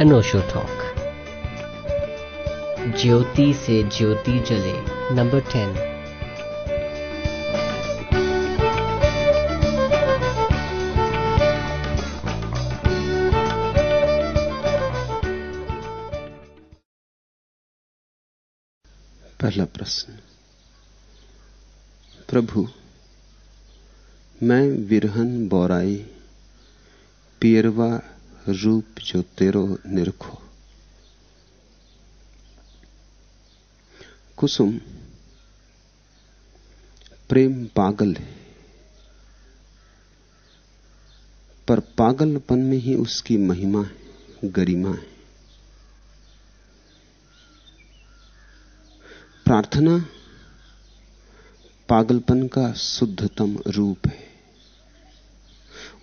अनोशो talk. ज्योति से ज्योति जले, number ten. पहला प्रश्न। प्रभु, मैं विरहन बोराई, पियरवा रूप जो तेरो निरखो। कुसुम, प्रेम पागल है, पर पागलपन में ही उसकी महिमा है, गरिमा है। प्रार्थना पागलपन का शुद्धतम रूप है।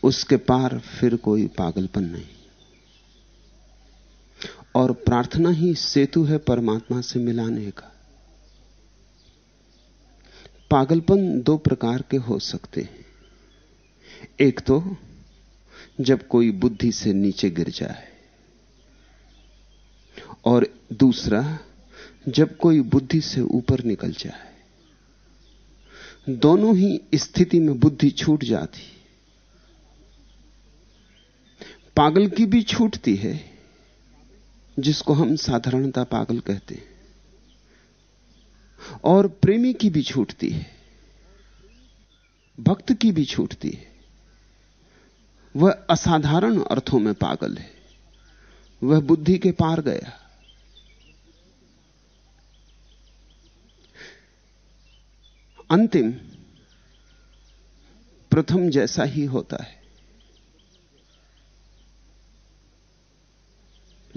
उसके पार फिर कोई पागलपन नहीं। और प्रार्थना ही सेतु है परमात्मा से मिलाने का। पागलपन दो प्रकार के हो सकते हैं। एक तो जब कोई बुद्धि से नीचे गिर जाए। और दूसरा, जब कोई बुद्धि से ऊपर निकल जाए। दोनों ही स्थिति में बुद्धि छूट जाती। पागल की भी छूटती है, जिसको हम साधारणता पागल कहते हैं। और प्रेमी की भी छूटती है, भक्त की भी छूटती है। वह असाधारण अर्थों में पागल है, वह बुद्धि के पार गया। अंतिम, प्रथम जैसा ही होता है।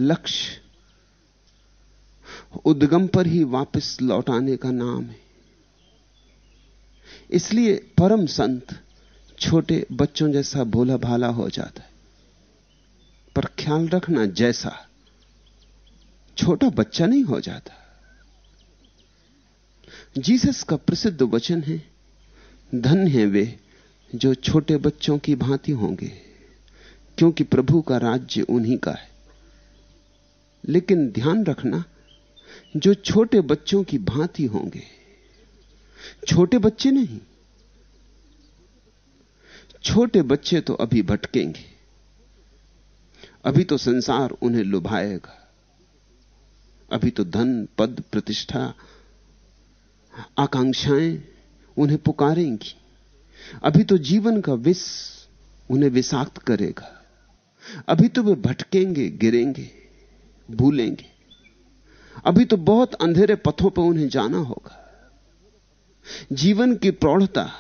लक्ष्य। उद्गम पर ही वापस लौटाने का नाम है। इसलिए परम संत छोटे बच्चों जैसा भोला भाला हो जाता है। पर ख्याल रखना, जैसा छोटा बच्चा नहीं हो जाता। जीसस का प्रसिद्ध वचन है धन है वे जो छोटे बच्चों की भांति होंगे, क्योंकि प्रभु का राज्य उन्हीं का है। लेकिन ध्यान रखना, जो छोटे बच्चों की भांति होंगे। छोटे बच्चे नहीं। छोटे बच्चे तो अभी भटकेंगे। अभी तो संसार उन्हें लुभाएगा। अभी तो धन, पद, प्रतिष्ठा, आकांक्षाएँ उन्हें पुकारेंगी। अभी तो जीवन का विष उन्हें विषाक्त करेगा। अभी तो वे भटकेंगे, गिरेंगे। भूलेंगे। अभी तो बहुत अंधेरे पथों पर उन्हें जाना होगा। जीवन की प्रौढ़ता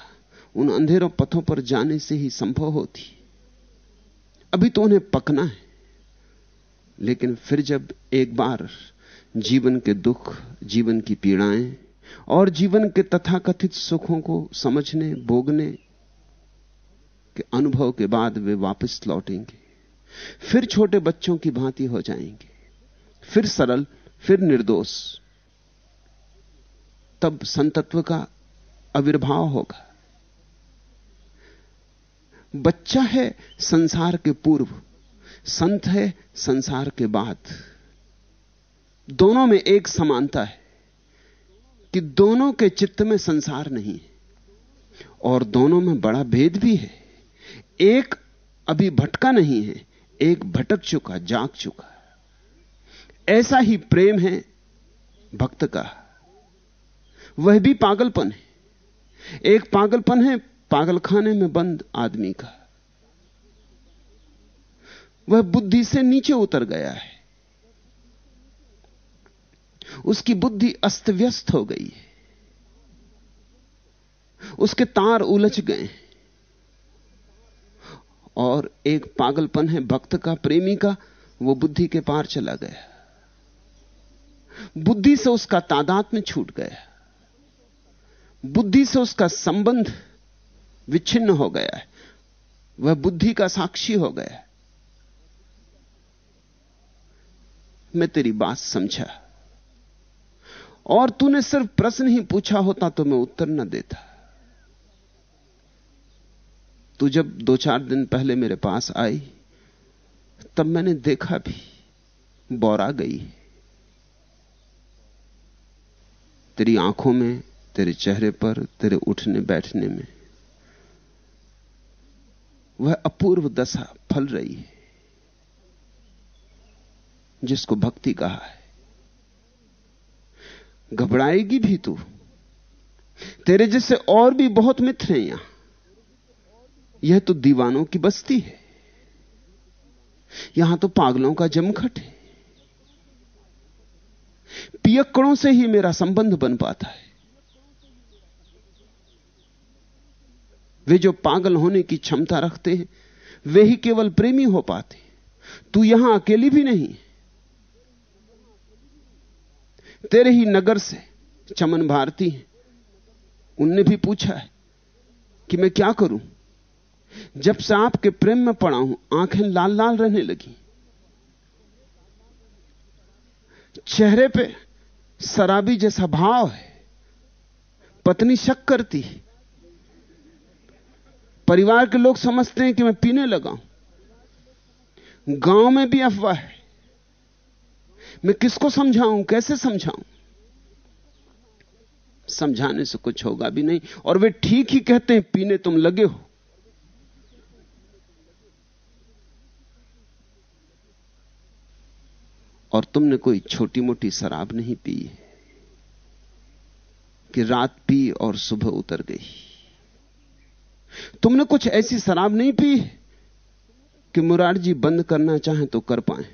उन अंधेरों पथों पर जाने से ही संभव होती। अभी तो उन्हें पकना है। लेकिन फिर जब एक बार जीवन के दुख, जीवन की पीड़ाएँ और जीवन के तथाकथित सुखों को समझने, भोगने के अनुभव के बाद वे वापस लौटेंगे। फिर छोटे बच्चों की भांति हो जाएँगे। फिर सरल, फिर निर्दोष। तब संतत्व का आविर्भाव होगा। बच्चा है संसार के पूर्व, संत है संसार के बाद। दोनों में एक समानता है कि दोनों के चित्त में संसार नहीं है, और दोनों में बड़ा भेद भी है। एक अभी भटका नहीं है, एक भटक चुका, जाग चुका ऐसा ही प्रेम है भक्त का। वह भी पागलपन है। एक पागलपन है, पागलखाने में बंद आदमी का। वह बुद्धि से नीचे उतर गया है। उसकी बुद्धि अस्त व्यस्त हो गई है। उसके तार उलझ गए और एक पागलपन है, भक्त का, प्रेमी का, वो बुद्धि के पार चला गया। बुद्धि से उसका तादात में छूट गया बुद्धि से उसका संबंध विच्छिन्न हो गया है। वह बुद्धि का साक्षी हो गया है। मैं तेरी बात समझा। और तूने सिर्फ़ प्रश्न ही पूछा होता तो मैं उत्तर न देता। तू जब दो चार दिन पहले मेरे पास आई, तब मैंने देखा भी, बौरा गई। तेरी आँखों में, तेरे चेहरे पर, तेरे उठने बैठने में। वह अपूर्व दशा फल रही है, जिसको भक्ति कहा है। घबराएगी भी तू। तेरे जैसे और भी बहुत मित्र हैं यहाँ। यह तो दीवानों की बस्ती है। यहाँ तो पागलों का जमखट है। पियक्कड़ों से ही मेरा संबंध बन पाता है। वे जो पागल होने की क्षमता रखते हैं, वे ही केवल प्रेमी हो पाते तू यहाँ अकेली भी नहीं तेरे ही नगर से चमन भारती है। उनने भी पूछा है कि मैं क्या करूँ? जब से आपके प्रेम में पड़ा हूँ, आँखें लाल लाल रहने लगी। चेहरे पे शराबी जैसा भाव है। पत्नी शक करती परिवार के लोग समझते हैं कि मैं पीने लगा हूँ। गाँव में भी अफवाह है। मैं किसको समझाऊं, कैसे समझाऊं? समझाने से कुछ होगा भी नहीं। और वे ठीक ही कहते हैं, पीने तुम लगे हो। और तुमने कोई छोटी मोटी शराब नहीं पी है कि रात पी और सुबह उतर गई। तुमने कुछ ऐसी शराब नहीं पी कि मुरारजी बंद करना चाहे तो कर पाए।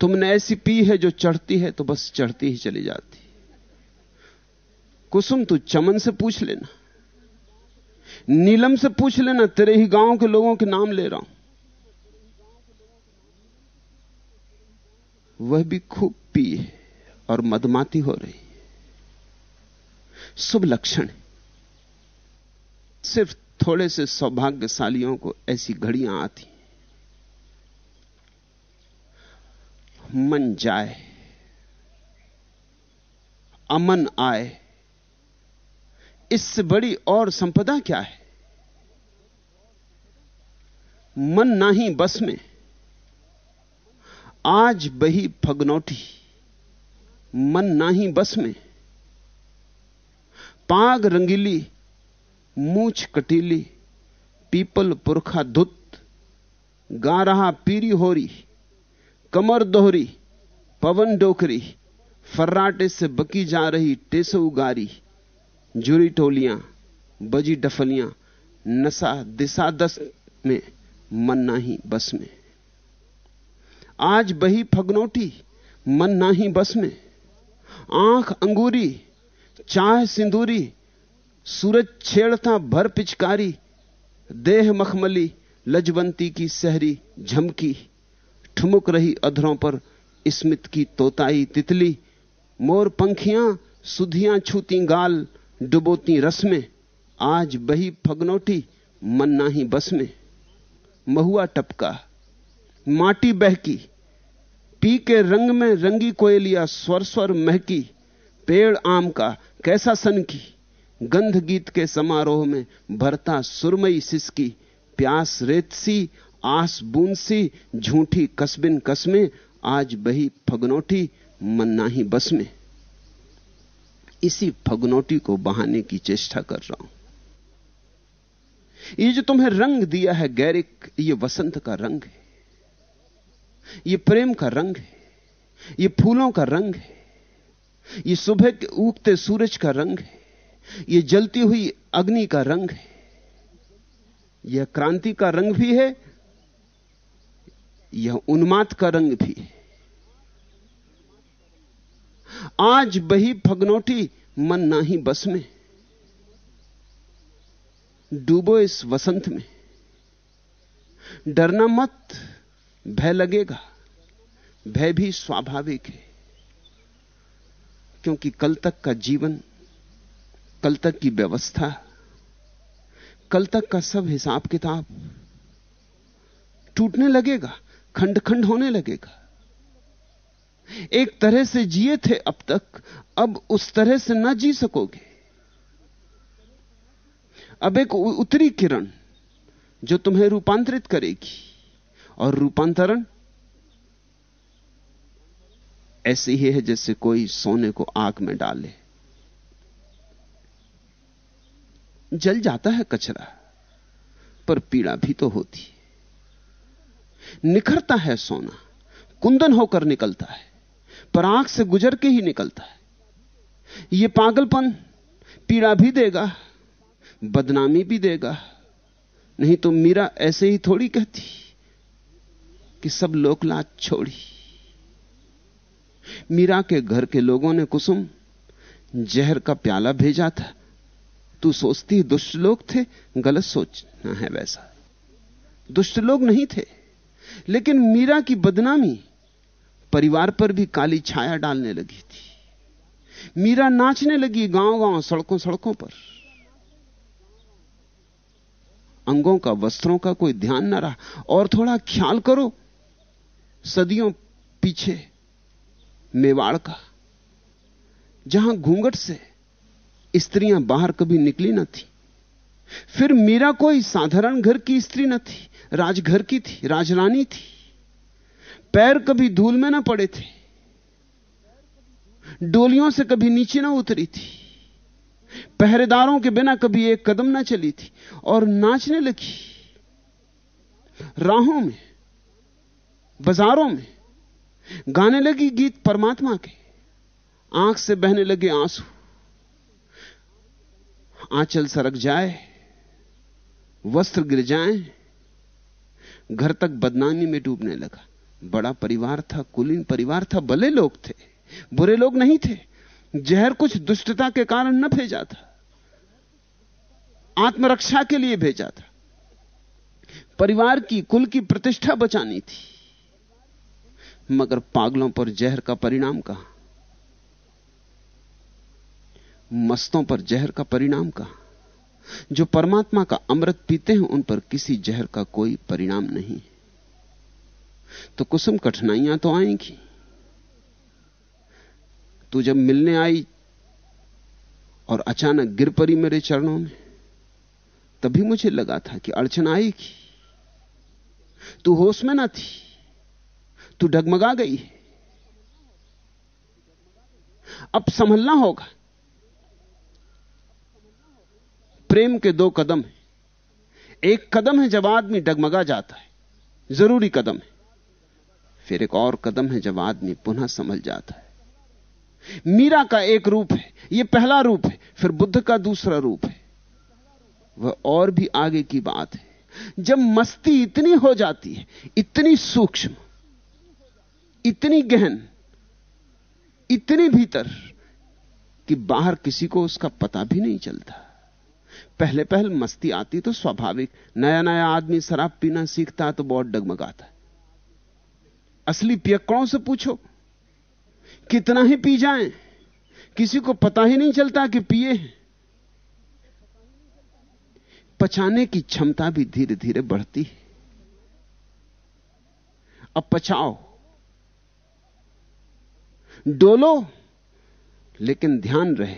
तुमने ऐसी पी है जो चढ़ती है तो बस चढ़ती ही चली जाती। कुसुम, तू चमन से पूछ लेना। नीलम से पूछ लेना, तेरे ही गाँव के लोगों के नाम ले रहा हूँ। वह भी खूब पी है और मदमाती हो रही। शुभ लक्षण सिर्फ़ थोड़े से सौभाग्यशालियों को ऐसी घड़ियाँ आती। मन जाए, अमन आए, इससे बड़ी और संपदा क्या है? मन ना ही बस में। आज बही फगनौटी, मन नाही बस में। पाग रंगीली, मूछ कटीली, पीपल पुरखा धुत गा रहा पीरी होरी, कमर दोहरी, पवन डोकरी, फर्राटे से बकी जा रही टेसऊ गारी, जुरी टोलियाँ, बजी डफलियाँ नशा दिशा दस में, मन नाही बस में। आज बही फगनोटी, मन नाही बस में आँख अंगूरी, चाह सिंदूरी, सूरज छेड़ता भर पिचकारी, देह मखमली, लजवंती की सहरी झमकी। ठुमुक रही अधरों पर स्मित की तोताई तितली। मोर पंखियाँ सुधियाँ छूती गाल, डुबोती रस में आज बही फगनोटी, मन नाही बस में महुआ टपका। माटी बहकी, पी के रंग में रंगी कोयलिया स्वर स्वर महकी, पेड़ आम का कैसा सन की गंध गीत के समारोह में भरता सुरमई सिसकी, प्यास रेतसी आस बूंदसी झूठी कसबिन कसमें, आज बही फगनोटी, मन्ना ही बस में। इसी फगनोटी को बहाने की चेष्टा कर रहा हूँ। ये जो तुम्हें रंग दिया है गैरिक, ये वसंत का रंग है। ये प्रेम का रंग है, ये फूलों का रंग है, ये सुबह के उगते सूरज का रंग है, ये जलती हुई अग्नि का रंग है, यह क्रांति का रंग भी है, यह उन्माद का रंग भी है। आज बही फगनोटी मन ना ही बस में, डूबो इस वसंत में। डरना मत भय लगेगा, भय भी स्वाभाविक है। क्योंकि कल तक का जीवन, कल तक की व्यवस्था, कल तक का सब हिसाब किताब टूटने लगेगा खंड खंड होने लगेगा। एक तरह से जिए थे अब तक, अब उस तरह से ना जी सकोगे। अब एक उतरी किरण जो तुम्हें रूपांतरित करेगी। और रूपांतरण? ऐसे ही है जैसे कोई सोने को आग में डाले। जल जाता है कचरा, पर पीड़ा भी तो होती है। निखरता है सोना, कुंदन होकर निकलता है, पर आँख से गुजर के ही निकलता है। यह पागलपन पीड़ा भी देगा, बदनामी भी देगा, नहीं तो मीरा ऐसे ही थोड़ी कहती। कि सब लोक लाज छोड़ी। मीरा के घर के लोगों ने कुसुम, जहर का प्याला भेजा था। तू सोचती दुष्ट लोग थे, गलत सोचना है वैसा। दुष्ट लोग नहीं थे, लेकिन मीरा की बदनामी परिवार पर भी काली छाया डालने लगी थी। मीरा नाचने लगी गाँव गाँव सड़कों सड़कों पर। अंगों का, वस्त्रों का कोई ध्यान ना रहा। और थोड़ा ख्याल करो सदियों पीछे मेवाड़ का, जहाँ घूंघट से स्त्रियाँ बाहर कभी निकली न थी। फिर मीरा कोई साधारण घर की स्त्री न थी, राजघर की थी, राजरानी थी। पैर कभी धूल में ना पड़े थे, डोलियों से कभी नीचे ना उतरी थी, पहरेदारों के बिना कभी एक कदम ना चली थी, और नाचने लगी। राहों में बाजारों में गाने लगी गीत परमात्मा के। आँख से बहने लगे आँसू। आंचल सरक जाए, वस्त्र गिर जाए, घर तक बदनामी में डूबने लगा। बड़ा परिवार था, कुलीन परिवार था, भले लोग थे, बुरे लोग नहीं थे। जहर कुछ दुष्टता के कारण न भेजा था। आत्मरक्षा के लिए भेजा था। परिवार की, कुल की प्रतिष्ठा बचानी थी। मगर पागलों पर जहर का परिणाम कहा? मस्तों पर जहर का परिणाम कहा? जो परमात्मा का अमृत पीते हैं, उन पर किसी जहर का कोई परिणाम नहीं। तो कुसुम कठिनाइयाँ तो आएँगी। तू जब मिलने आई और अचानक गिर पड़ी मेरे चरणों में, तभी मुझे लगा था कि अड़चन आएगी। तू होश में ना थी। तू डगमगा गई। अब संभलना होगा। प्रेम के दो कदम हैं। एक कदम है जब आदमी डगमगा जाता है। ज़रूरी कदम है। फिर एक और कदम है जब आदमी पुनः संभल जाता है। मीरा का एक रूप है यह पहला रूप है, फिर बुद्ध का दूसरा रूप है। वह और भी आगे की बात है। जब मस्ती इतनी हो जाती है, इतनी सूक्ष्म इतनी गहन, इतनी भीतर कि बाहर किसी को उसका पता भी नहीं चलता। पहले पहल मस्ती आती तो स्वाभाविक नया नया आदमी शराब पीना सीखता तो बहुत डगमगाता असली पियक्कड़ों से पूछो, कितना ही पी जाएँ, किसी को पता ही नहीं चलता कि पिए हैं। पचाने की क्षमता भी धीरे धीरे बढ़ती है। अब पचाओ डोलो लेकिन ध्यान रहे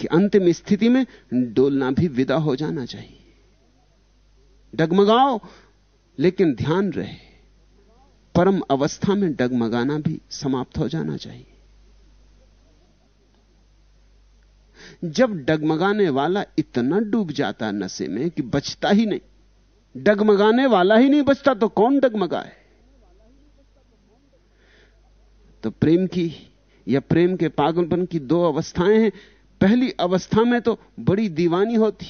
कि अंतिम स्थिति में डोलना भी विदा हो जाना चाहिए। डगमगाओ, लेकिन ध्यान रहे, परम अवस्था में डगमगाना भी समाप्त हो जाना चाहिए। जब डगमगाने वाला इतना डूब जाता नशे में कि बचता ही नहीं, डगमगाने वाला ही नहीं बचता तो कौन डगमगाए? तो प्रेम की या प्रेम के पागलपन की दो अवस्थाएँ हैं। पहली अवस्था में तो बड़ी दीवानी होती,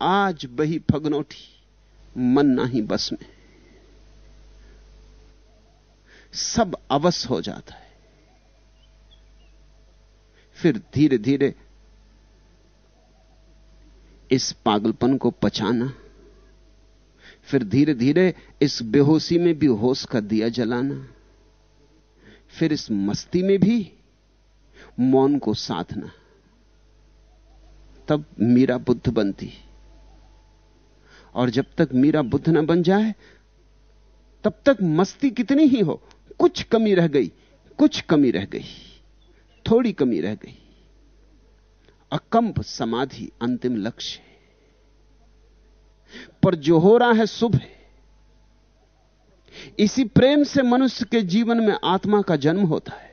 आज बही फगनोठी मन ना ही बस में। सब अवश्य हो जाता है। फिर धीरे धीरे इस पागलपन को पचाना फिर धीरे धीरे इस बेहोशी में भी होश का दिया जलाना। फिर इस मस्ती में भी मौन को साधना। तब मीरा बुद्ध बनती। और जब तक मीरा बुद्ध ना बन जाए, तब तक मस्ती कितनी ही हो, कुछ कमी रह गई, कुछ कमी रह गई, थोड़ी कमी रह गई। अकंप समाधि अंतिम लक्ष्य पर जो हो रहा है शुभ है। इसी प्रेम से मनुष्य के जीवन में आत्मा का जन्म होता है।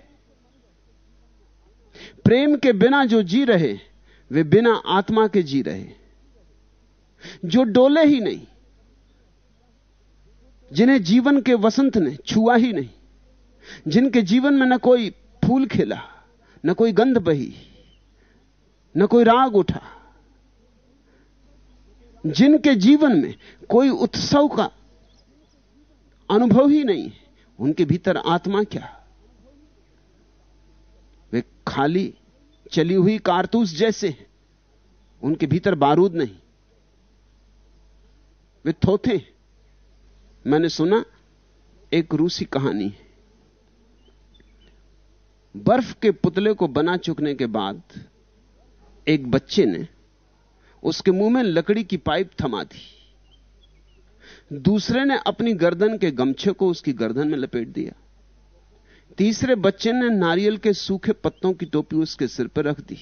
प्रेम के बिना जो जी रहे, वे बिना आत्मा के जी रहे। जो डोले ही नहीं, जिन्हें जीवन के वसंत ने छुआ ही नहीं, जिनके जीवन में न कोई फूल खिला, न कोई गंध बही, न कोई राग उठा जिनके जीवन में कोई उत्सव का अनुभव ही नहीं है उनके भीतर आत्मा क्या? वे खाली चली हुई कारतूस जैसे हैं, उनके भीतर बारूद नहीं। वे थोथे मैंने सुना, एक रूसी कहानी है। बर्फ़ के पुतले को बना चुकने के बाद एक बच्चे ने उसके मुँह में लकड़ी की पाइप थमा दी। दूसरे ने अपनी गर्दन के गमछे को उसकी गर्दन में लपेट दिया। तीसरे बच्चे ने नारियल के सूखे पत्तों की टोपी उसके सिर पर रख दी।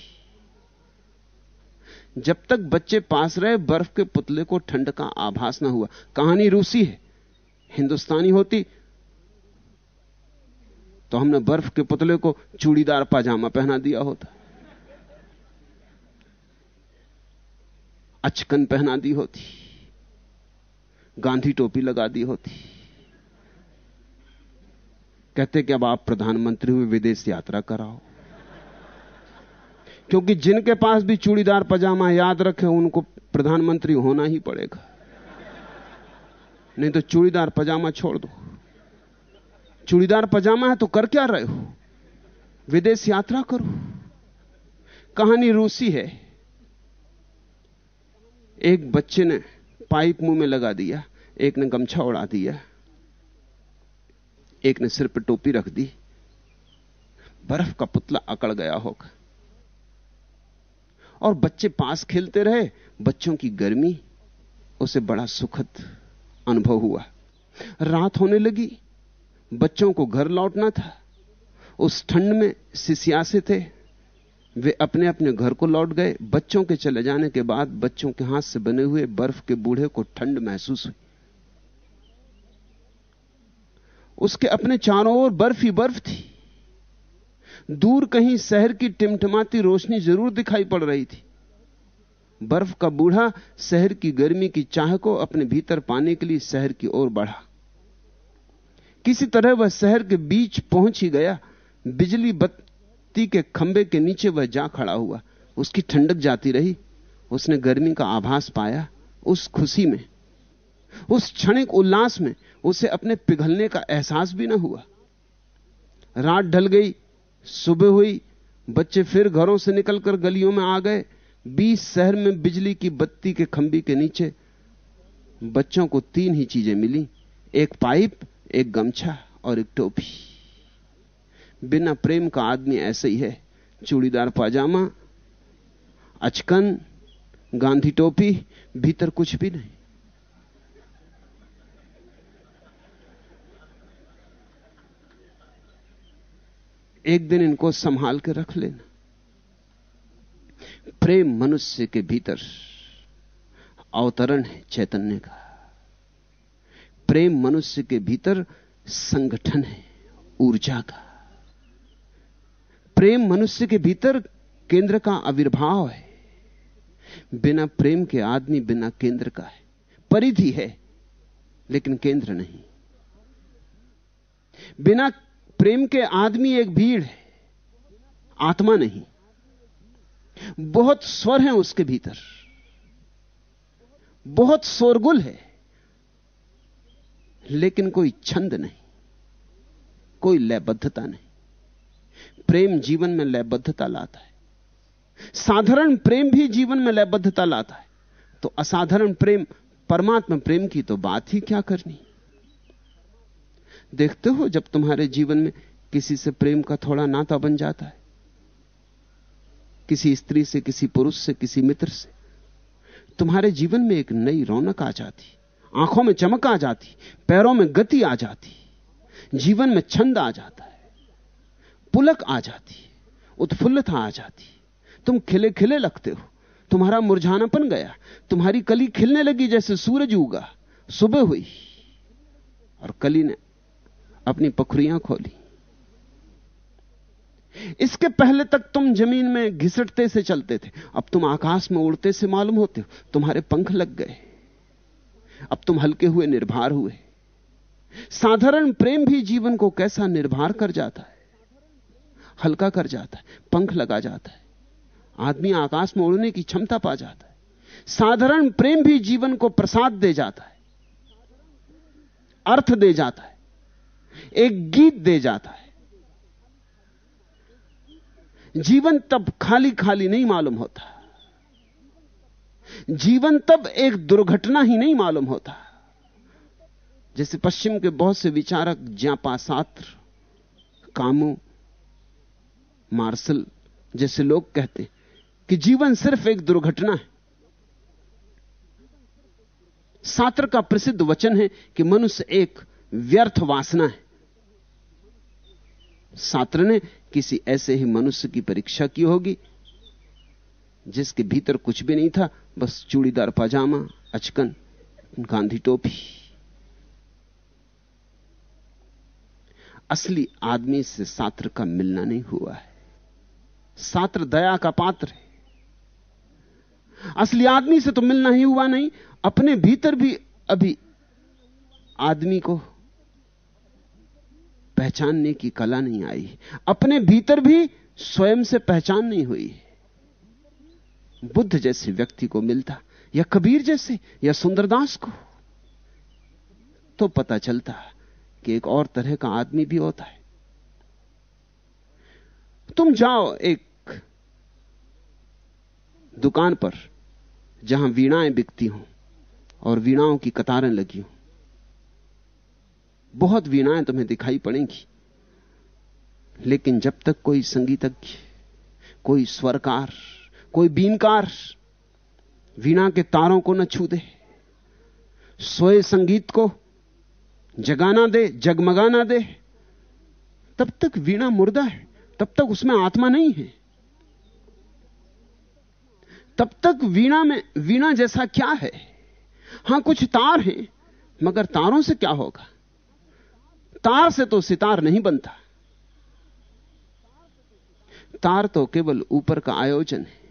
जब तक बच्चे पास रहे, बर्फ़ के पुतले को ठंड का आभास ना हुआ। कहानी रूसी है। हिंदुस्तानी होती तो हमने बर्फ़ के पुतले को चूड़ीदार पाजामा पहना दिया होता। अचकन पहना दी होती, गांधी टोपी लगा दी होती। कहते कि अब आप प्रधानमंत्री हुए, विदेश यात्रा कराओ। क्योंकि जिनके पास भी चूड़ीदार पजामा याद रखे, उनको प्रधानमंत्री होना ही पड़ेगा। नहीं तो चूड़ीदार पजामा छोड़ दो। चूड़ीदार पजामा है तो कर क्या रहे हो? विदेश यात्रा करो। कहानी रूसी है। एक बच्चे ने पाइप मुँह में लगा दिया, एक ने गमछा उड़ा दिया, एक ने सिर पर टोपी रख दी। बर्फ़ का पुतला अकड़ गया होगा। और बच्चे पास खेलते रहे। बच्चों की गर्मी, उसे बड़ा सुखद अनुभव हुआ। रात होने लगी। बच्चों को घर लौटना था। उस ठंड में सिसियासे थे। वे अपने अपने घर को लौट गए। बच्चों के चले जाने के बाद बच्चों के हाथ से बने हुए बर्फ़ के बूढ़े को ठंड महसूस हुई। उसके अपने चारों ओर बर्फ़ ही बर्फ़ थी। दूर कहीं शहर की टिमटिमाती रोशनी ज़रूर दिखाई पड़ रही थी। बर्फ़ का बूढ़ा शहर की गर्मी की चाह को अपने भीतर पाने के लिए शहर की ओर बढ़ा। किसी तरह वह शहर के बीच पहुँच ही गया। बिजली बत्ती के खंबे के नीचे वह जा खड़ा हुआ। उसकी ठंडक जाती रही। उसने गर्मी का आभास पाया उस खुशी में। उस क्षणिक उल्लास में उसे अपने पिघलने का एहसास भी ना हुआ। रात ढल गई, सुबह हुई, बच्चे फिर घरों से निकलकर गलियों में आ गए। बीस शहर में बिजली की बत्ती के खंबी के नीचे बच्चों को तीन ही चीज़ें मिली। एक पाइप, एक गमछा और एक टोपी। बिना प्रेम का आदमी ऐसे ही है। चूड़ीदार पाजामा, अचकन, गांधी टोपी, भीतर कुछ भी नहीं। एक दिन इनको संभाल के रख लेना। प्रेम मनुष्य के भीतर अवतरण है चैतन्य का। प्रेम मनुष्य के भीतर संगठन है, ऊर्जा का। प्रेम मनुष्य के भीतर केंद्र का आविर्भाव है। बिना प्रेम के आदमी बिना केंद्र का है। परिधि है, लेकिन केंद्र नहीं। बिना प्रेम के आदमी एक भीड़ है, आत्मा नहीं। बहुत स्वर है उसके भीतर। बहुत शोरगुल है, लेकिन कोई छंद नहीं, कोई लयबद्धता नहीं। प्रेम जीवन में लयबद्धता लाता है। साधारण प्रेम भी जीवन में लयबद्धता लाता है। तो असाधारण प्रेम, परमात्मा प्रेम की तो बात ही क्या करनी? देखते हो जब तुम्हारे जीवन में किसी से प्रेम का थोड़ा नाता बन जाता है। किसी स्त्री से, किसी पुरुष से, किसी मित्र से। तुम्हारे जीवन में एक नई रौनक आ जाती, आँखों में चमक आ जाती, पैरों में गति आ जाती, जीवन में छंद आ जाता है। पुलक आ जाती उत्फुल्लता आ जाती तुम खिले खिले लगते हो, तुम्हारा मुरझानापन गया, तुम्हारी कली खिलने लगी जैसे सूरज उगा, सुबह हुई। और कली ने अपनी पखुरियाँ खोली। इसके पहले तक तुम ज़मीन में घिसटते से चलते थे, अब तुम आकाश में उड़ते से मालूम होते हो, तुम्हारे पंख लग गए। अब तुम हल्के हुए, निर्भर हुए। साधारण प्रेम भी जीवन को कैसा निर्भर कर जाता है। हल्का कर जाता है, पंख लगा जाता है। आदमी आकाश में उड़ने की क्षमता पा जाता है। साधारण प्रेम भी जीवन को प्रसाद दे जाता है। अर्थ दे जाता है। एक गीत दे जाता है। जीवन तब खाली खाली नहीं मालूम होता। जीवन तब एक दुर्घटना ही नहीं मालूम होता। जैसे पश्चिम के बहुत से विचारक ज्ञापा सात्र कामू मार्शल जैसे लोग कहते हैं कि जीवन सिर्फ़ एक दुर्घटना है। सात्र का प्रसिद्ध वचन है कि मनुष्य एक व्यर्थ वासना है। सात्र ने किसी ऐसे ही मनुष्य की परीक्षा की होगी, जिसके भीतर कुछ भी नहीं था, बस चूड़ीदार पाजामा, अचकन, गांधी टोपी। असली आदमी से सात्र का मिलना नहीं हुआ है। सात्र दया का पात्र है। असली आदमी से तो मिलना ही हुआ नहीं, अपने भीतर भी अभी आदमी को पहचानने की कला नहीं आई। अपने भीतर भी स्वयं से पहचान नहीं हुई। बुद्ध जैसे व्यक्ति को मिलता, या कबीर जैसे, या सुंदरदास को तो पता चलता कि एक और तरह का आदमी भी होता है। तुम जाओ एक दुकान पर, जहाँ वीणाएँ बिकती हों और वीणाओं की कतारें लगी हों। बहुत वीणाएँ तुम्हें दिखाई पड़ेंगी, लेकिन जब तक कोई संगीतज्ञ, कोई स्वरकार, कोई बीनकार वीणा के तारों को न छू दे सोए संगीत को जगाना दे, जगमगाना दे, तब तक वीणा मुर्दा है, तब तक उसमें आत्मा नहीं है। तब तक वीणा में, वीणा जैसा क्या है? हाँ, कुछ तार हैं, मगर तारों से क्या होगा? तार से तो सितार नहीं बनता। तार तो केवल ऊपर का आयोजन है।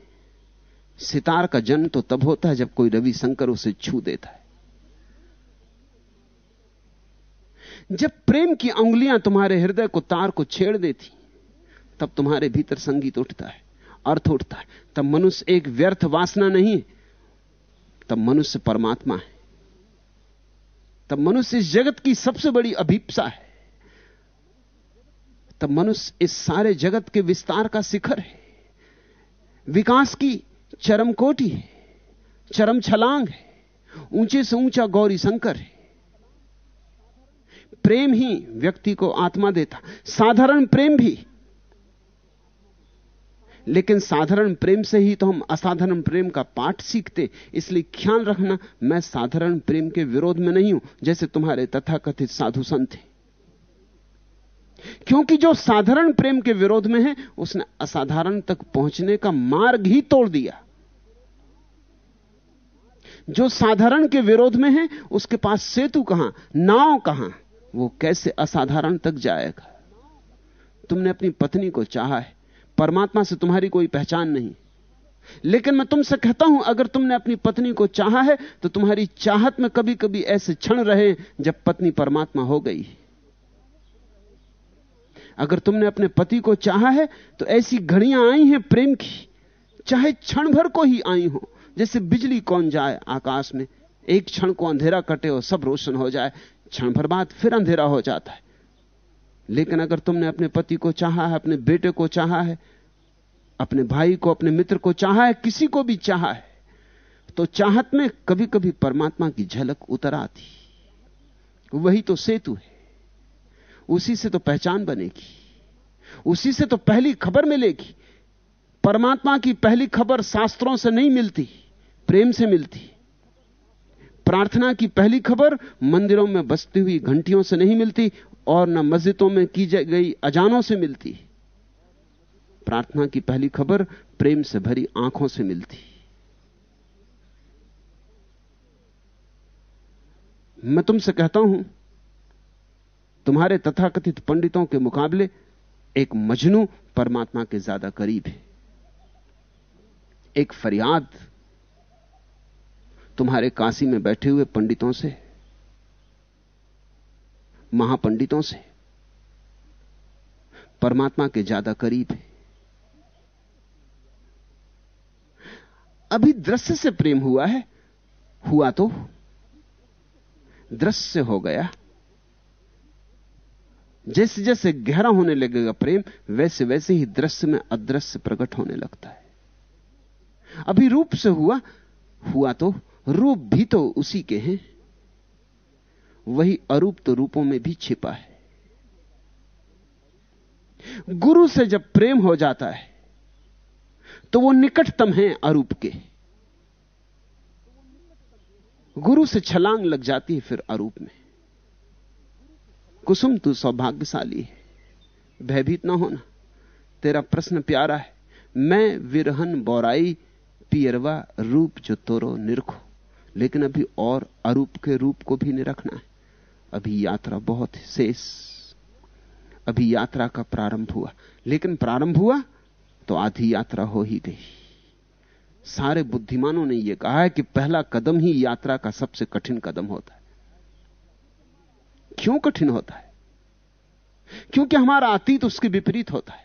सितार का जन्म तो तब होता है जब कोई रवि शंकर उसे छू देता है। जब प्रेम की उंगलियाँ तुम्हारे हृदय को, तार को छेड़ देती, तब तुम्हारे भीतर संगीत उठता है। अर्थ उठता है। तब मनुष्य एक व्यर्थ वासना नहीं, तब मनुष्य परमात्मा है। तब मनुष्य इस जगत की सबसे बड़ी अभीपसा है। तब मनुष्य इस सारे जगत के विस्तार का शिखर है। विकास की चरम कोटि है, चरम छलांग है, ऊँचे से ऊँचा गौरी शंकर है। प्रेम ही व्यक्ति को आत्मा देता, साधारण प्रेम भी लेकिन साधारण प्रेम से ही तो हम असाधारण प्रेम का पाठ सीखते, इसलिए ख्याल रखना, मैं साधारण प्रेम के विरोध में नहीं हूँ, जैसे तुम्हारे तथाकथित साधु संत हैं। क्योंकि जो साधारण प्रेम के विरोध में है, उसने असाधारण तक पहुँचने का मार्ग ही तोड़ दिया। जो साधारण के विरोध में है, उसके पास सेतु कहाँ, नाव कहाँ, वो कैसे असाधारण तक जाएगा? तुमने अपनी पत्नी को चाहा है परमात्मा से तुम्हारी कोई पहचान नहीं। लेकिन मैं तुमसे कहता हूँ, अगर तुमने अपनी पत्नी को चाहा है तो तुम्हारी चाहत में कभी कभी ऐसे क्षण रहे जब पत्नी परमात्मा हो गई। अगर तुमने अपने पति को चाहा है तो ऐसी घड़ियाँ आई हैं प्रेम की, चाहे क्षण भर को ही आई हो, जैसे बिजली कौन जाए आकाश में, एक क्षण को अंधेरा कटे और सब रोशन हो जाए, क्षण भर बाद फिर अंधेरा हो जाता है। लेकिन अगर तुमने अपने पति को चाहा है, अपने बेटे को चाहा है, अपने भाई को, अपने मित्र को चाहा है, किसी को भी चाहा है तो चाहत में कभी कभी परमात्मा की झलक उतर आती। वही तो सेतु है। उसी से तो पहचान बनेगी। उसी से तो पहली खबर मिलेगी। परमात्मा की पहली खबर शास्त्रों से नहीं मिलती, प्रेम से मिलती। प्रार्थना की पहली खबर मंदिरों में बसती हुई घंटियों से नहीं मिलती और न मस्जिदों में की गई अजानों से मिलती। प्रार्थना की पहली खबर प्रेम से भरी आँखों से मिलती। मैं तुमसे कहता हूँ, तुम्हारे तथाकथित पंडितों के मुकाबले एक मजनू परमात्मा के ज़्यादा करीब है। एक फरियाद तुम्हारे काशी में बैठे हुए पंडितों से महापंडितों से। परमात्मा के ज़्यादा करीब है। अभी दृश्य से प्रेम हुआ है, हुआ तो। दृश्य हो गया। जैसे जैसे गहरा होने लगेगा प्रेम वैसे वैसे ही दृश्य में अदृश्य प्रकट होने लगता है। अभी रूप से हुआ हुआ तो रूप भी तो उसी के हैं। वही अरूप तो रूपों में भी छिपा है। गुरु से जब प्रेम हो जाता है तो वो निकटतम है अरूप के। गुरु से छलांग लग जाती है फिर अरूप में। कुसुम, तू सौभाग्यशाली है। भयभीत ना होना। तेरा प्रश्न प्यारा है। मैं विरहन बोराई, पियरवा रूप जो तोरो निरखो। लेकिन अभी और अरूप के रूप को भी निरखना है। अभी यात्रा बहुत शेष। अभी यात्रा का प्रारंभ हुआ। लेकिन प्रारंभ हुआ तो आधी यात्रा हो ही गई। सारे बुद्धिमानों ने यह कहा है कि पहला कदम ही यात्रा का सबसे कठिन कदम होता है। क्यों कठिन होता है? क्योंकि हमारा अतीत उसके विपरीत होता है।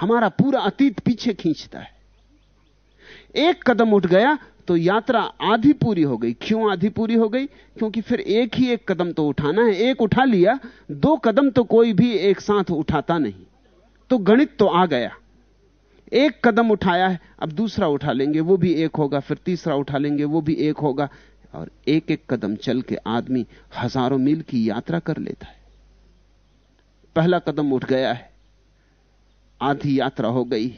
हमारा पूरा अतीत पीछे खींचता है। एक कदम उठ गया तो यात्रा आधी पूरी हो गई। क्यों आधी पूरी हो गई? क्योंकि फिर एक ही एक कदम तो उठाना है। एक उठा लिया, दो कदम तो कोई भी एक साथ उठाता नहीं। तो गणित तो आ गया। एक कदम उठाया है, अब दूसरा उठा लेंगे, वो भी एक होगा, फिर तीसरा उठा लेंगे, वो भी एक होगा। और एक एक कदम चल के आदमी हज़ारों मील की यात्रा कर लेता है। पहला कदम उठ गया है, आधी यात्रा हो गई।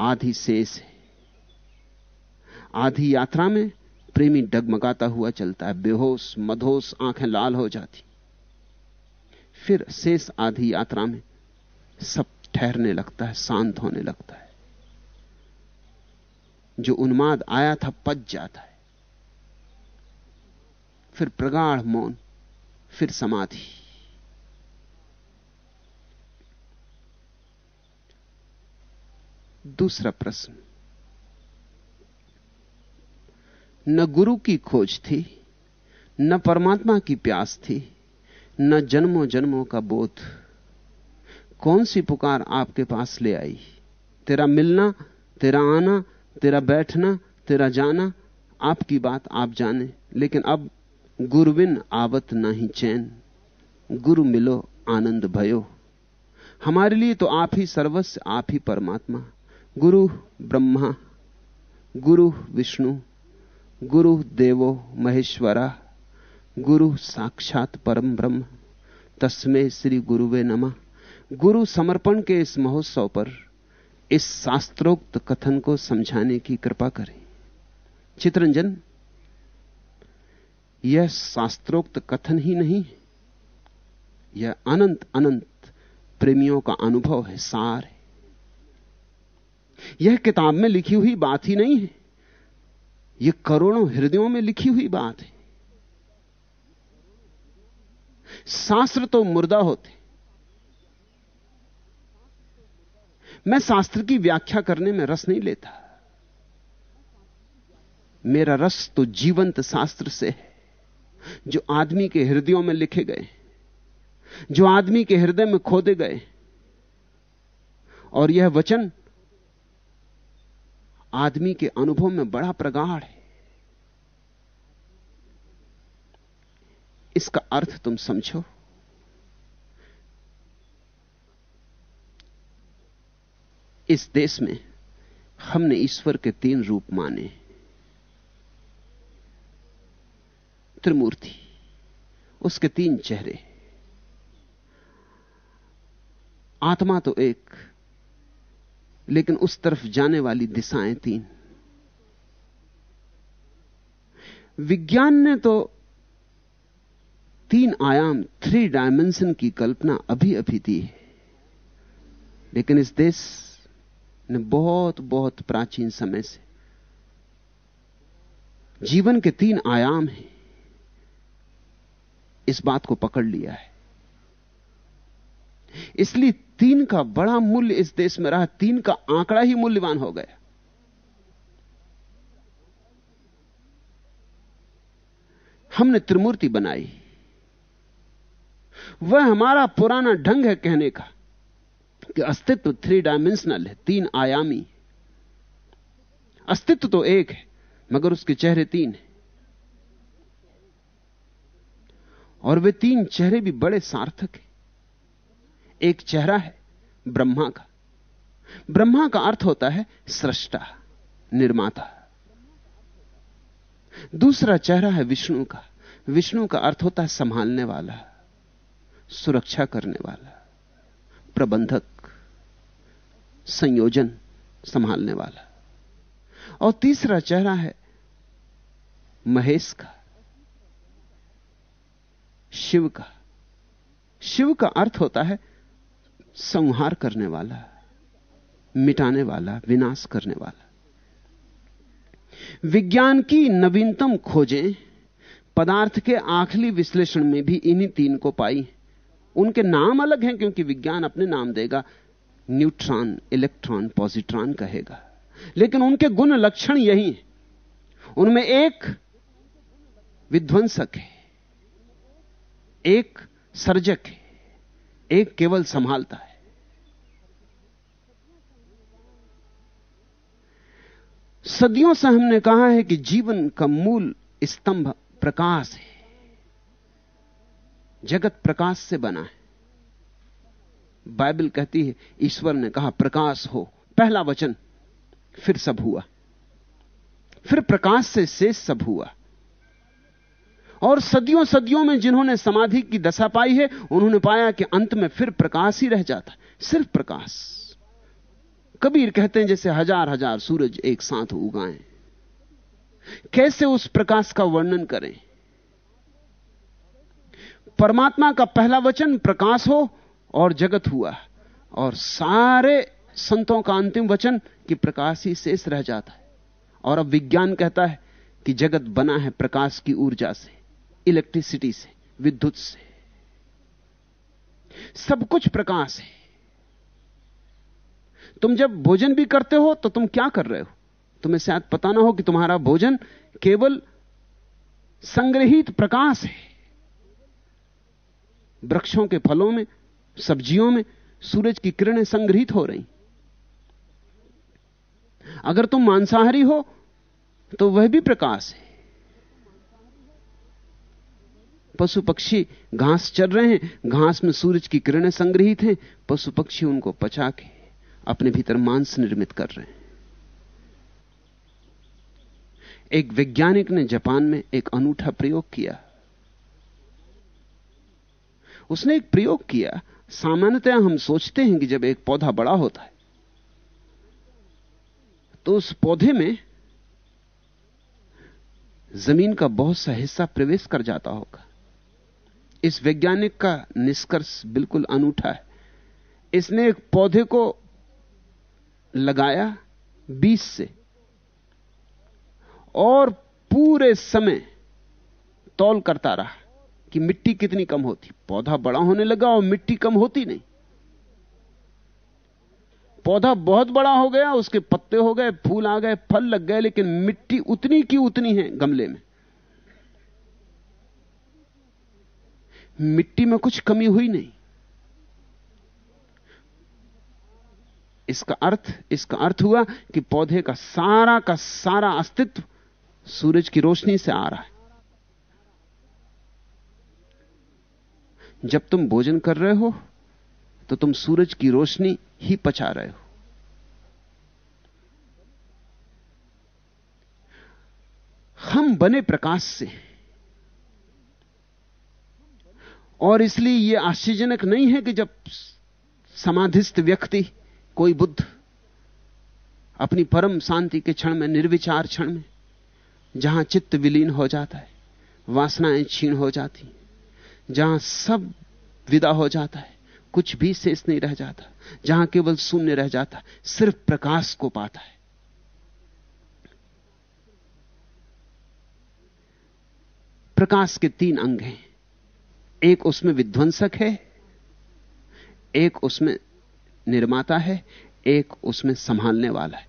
आधी शेष है। आधी यात्रा में प्रेमी डगमगाता हुआ चलता है। बेहोश, मधोश आँखें लाल हो जाती। फिर शेष आधी यात्रा में सब ठहरने लगता है, शांत होने लगता है। जो उन्माद आया था, पच जाता है। फिर प्रगाढ़ मौन, फिर समाधि। दूसरा प्रश्न। न गुरु की खोज थी, न परमात्मा की प्यास थी, न जन्मों जन्मों का बोध। कौन सी पुकार आपके पास ले आई? तेरा मिलना, तेरा आना, तेरा बैठना, तेरा जाना, आपकी बात आप जाने, लेकिन अब गुरुविन आवत नहीं चैन। गुरु मिलो, आनंद भयो। हमारे लिए तो आप ही सर्वस्व, आप ही परमात्मा। गुरु ब्रह्मा, गुरु विष्णु, गुरु देवो महेश्वरा, गुरु साक्षात परम ब्रह्म, तस्मे श्री गुरुवे नमः। गुरु समर्पण के इस महोत्सव पर इस शास्त्रोक्त कथन को समझाने की कृपा करें। चित्रंजन, यह शास्त्रोक्त कथन ही नहीं यह अनंत अनंत प्रेमियों का अनुभव है, सार है। यह किताब में लिखी हुई बात ही नहीं है। यह करोड़ों हृदयों में लिखी हुई बात है। शास्त्र तो मुर्दा होते। मैं शास्त्र की व्याख्या करने में रस नहीं लेता। मेरा रस तो जीवंत शास्त्र से है, जो आदमी के हृदयों में लिखे गए, जो आदमी के हृदय में खोदे गए। और यह वचन आदमी के अनुभव में बड़ा प्रगाढ़ है। इसका अर्थ तुम समझो। इस देश में हमने ईश्वर के तीन रूप माने। त्रिमूर्ति, उसके तीन चेहरे। आत्मा तो एक लेकिन उस तरफ़ जाने वाली दिशाएँ तीन विज्ञान ने तो तीन आयाम थ्री डायमेंशन की कल्पना अभी अभी दी है। लेकिन इस देश ने बहुत बहुत प्राचीन समय से जीवन के तीन आयाम हैं। इस बात को पकड़ लिया है। इसलिए तीन का बड़ा मूल्य इस देश में रहा, तीन का आंकड़ा ही मूल्यवान हो गया। हमने त्रिमूर्ति बनाई। वह हमारा पुराना ढंग है कहने का कि अस्तित्व थ्री डायमेंशनल है, तीन आयामी। अस्तित्व तो एक है, मगर उसके चेहरे तीन हैं। और वे तीन चेहरे भी बड़े सार्थक हैं। एक चेहरा है, ब्रह्मा का। ब्रह्मा का अर्थ होता है सृष्टा, निर्माता। दूसरा चेहरा है विष्णु का। विष्णु का अर्थ होता है संभालने वाला, सुरक्षा करने वाला, प्रबंधक, संयोजन संभालने वाला। और तीसरा चेहरा है महेश का, शिव का। शिव का अर्थ होता है संहार करने वाला, मिटाने वाला, विनाश करने वाला। विज्ञान की नवीनतम खोजें, पदार्थ के आखिरी विश्लेषण में भी इन्हीं तीन को पाई। उनके नाम अलग हैं क्योंकि विज्ञान अपने नाम देगा। न्यूट्रॉन, इलेक्ट्रॉन, पॉजिट्रॉन कहेगा। लेकिन उनके गुण लक्षण यही हैं। उनमें एक विध्वंसक है, एक सर्जक है। एक केवल संभालता है। सदियों से हमने कहा है कि जीवन का मूल स्तंभ प्रकाश है। जगत प्रकाश से बना है। बाइबल कहती है, ईश्वर ने कहा, प्रकाश हो। पहला वचन, फिर सब हुआ। फिर प्रकाश से शेष सब हुआ। और सदियों सदियों में जिन्होंने समाधि की दशा पाई है, उन्होंने पाया कि अंत में फिर प्रकाश ही रह जाता है, सिर्फ़ प्रकाश। कबीर कहते हैं, जैसे हज़ार हज़ार सूरज एक साथ उगाएँ। कैसे उस प्रकाश का वर्णन करें? परमात्मा का पहला वचन, प्रकाश हो और जगत हुआ। और सारे संतों का अंतिम वचन कि प्रकाश ही शेष रह जाता है। और अब विज्ञान कहता है कि जगत बना है प्रकाश की ऊर्जा से। इलेक्ट्रिसिटी से, विद्युत से। सब कुछ प्रकाश है। तुम जब भोजन भी करते हो तो तुम क्या कर रहे हो? तुम्हें शायद पता ना हो कि तुम्हारा भोजन केवल संग्रहित प्रकाश है। वृक्षों के फलों में, सब्जियों में सूरज की किरणें संग्रहित हो रही। अगर तुम मांसाहारी हो तो वह भी प्रकाश है। पशु पक्षी घास चल रहे हैं, घास में सूरज की किरणें संग्रहित हैं पशु पक्षी उनको पचा के अपने भीतर मांस निर्मित कर रहे हैं। एक वैज्ञानिक ने जापान में एक अनूठा प्रयोग किया। उसने एक प्रयोग किया। सामान्यतः हम सोचते हैं कि जब एक पौधा बड़ा होता है तो उस पौधे में ज़मीन का बहुत सा हिस्सा प्रवेश कर जाता होगा। इस वैज्ञानिक का निष्कर्ष बिल्कुल अनूठा है। इसने एक पौधे को लगाया बीज से। और पूरे समय तौल करता रहा कि मिट्टी कितनी कम होती। पौधा बड़ा होने लगा और मिट्टी कम होती नहीं। पौधा बहुत बड़ा हो गया, उसके पत्ते हो गए, फूल आ गए, फल लग गए, लेकिन मिट्टी उतनी की उतनी है गमले में। मिट्टी में कुछ कमी हुई नहीं। इसका अर्थ इसका अर्थ हुआ कि पौधे का सारा का सारा अस्तित्व सूरज की रोशनी से आ रहा है। जब तुम भोजन कर रहे हो तो तुम सूरज की रोशनी ही पचा रहे हो। हम बने प्रकाश से और इसलिए यह आश्चर्यजनक नहीं है कि जब समाधिस्थ व्यक्ति, कोई बुद्ध, अपनी परम शांति के क्षण में, निर्विचार क्षण में, जहाँ चित्त विलीन हो जाता है, वासनाएँ छीण हो जाती जहाँ सब विदा हो जाता है, कुछ भी शेष नहीं रह जाता, जहाँ केवल शून्य रह जाता, सिर्फ़ प्रकाश को पाता है। प्रकाश के तीन अंग हैं। एक उसमें विध्वंसक है, एक उसमें निर्माता है, एक उसमें संभालने वाला है।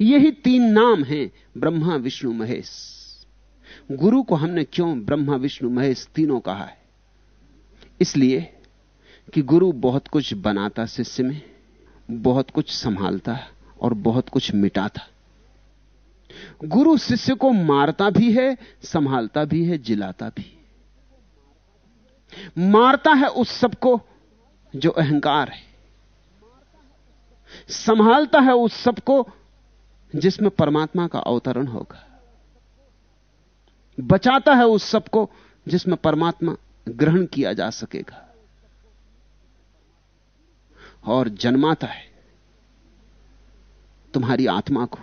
यही तीन नाम हैं, ब्रह्मा, विष्णु, महेश। गुरु को हमने क्यों ब्रह्मा, विष्णु, महेश तीनों कहा है? इसलिए कि गुरु बहुत कुछ बनाता शिष्य में, बहुत कुछ संभालता और बहुत कुछ मिटाता। गुरु शिष्य को मारता भी है, संभालता भी है, जिलाता भी मारता है उस सबको जो अहंकार है। संभालता है उस सबको जिसमें परमात्मा का अवतरण होगा। बचाता है उस सबको जिसमें परमात्मा ग्रहण किया जा सकेगा। और जन्माता है तुम्हारी आत्मा को।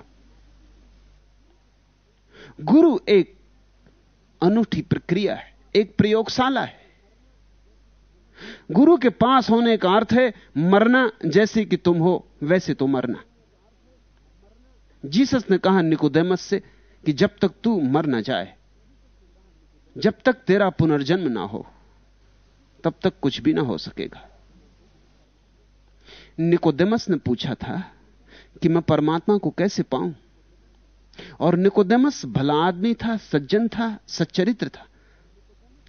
गुरु एक अनूठी प्रक्रिया है, एक प्रयोगशाला है। गुरु के पास होने का अर्थ है, मरना जैसे कि तुम हो, वैसे तो मरना। जीसस ने कहा निकोदेमस से कि जब तक तू मर ना जाए, जब तक तेरा पुनर्जन्म ना हो, तब तक कुछ भी ना हो सकेगा। निकोदेमस ने पूछा था कि मैं परमात्मा को कैसे पाऊँ? और निकोदेमस भला आदमी था, सज्जन था, सच्चरित्र था,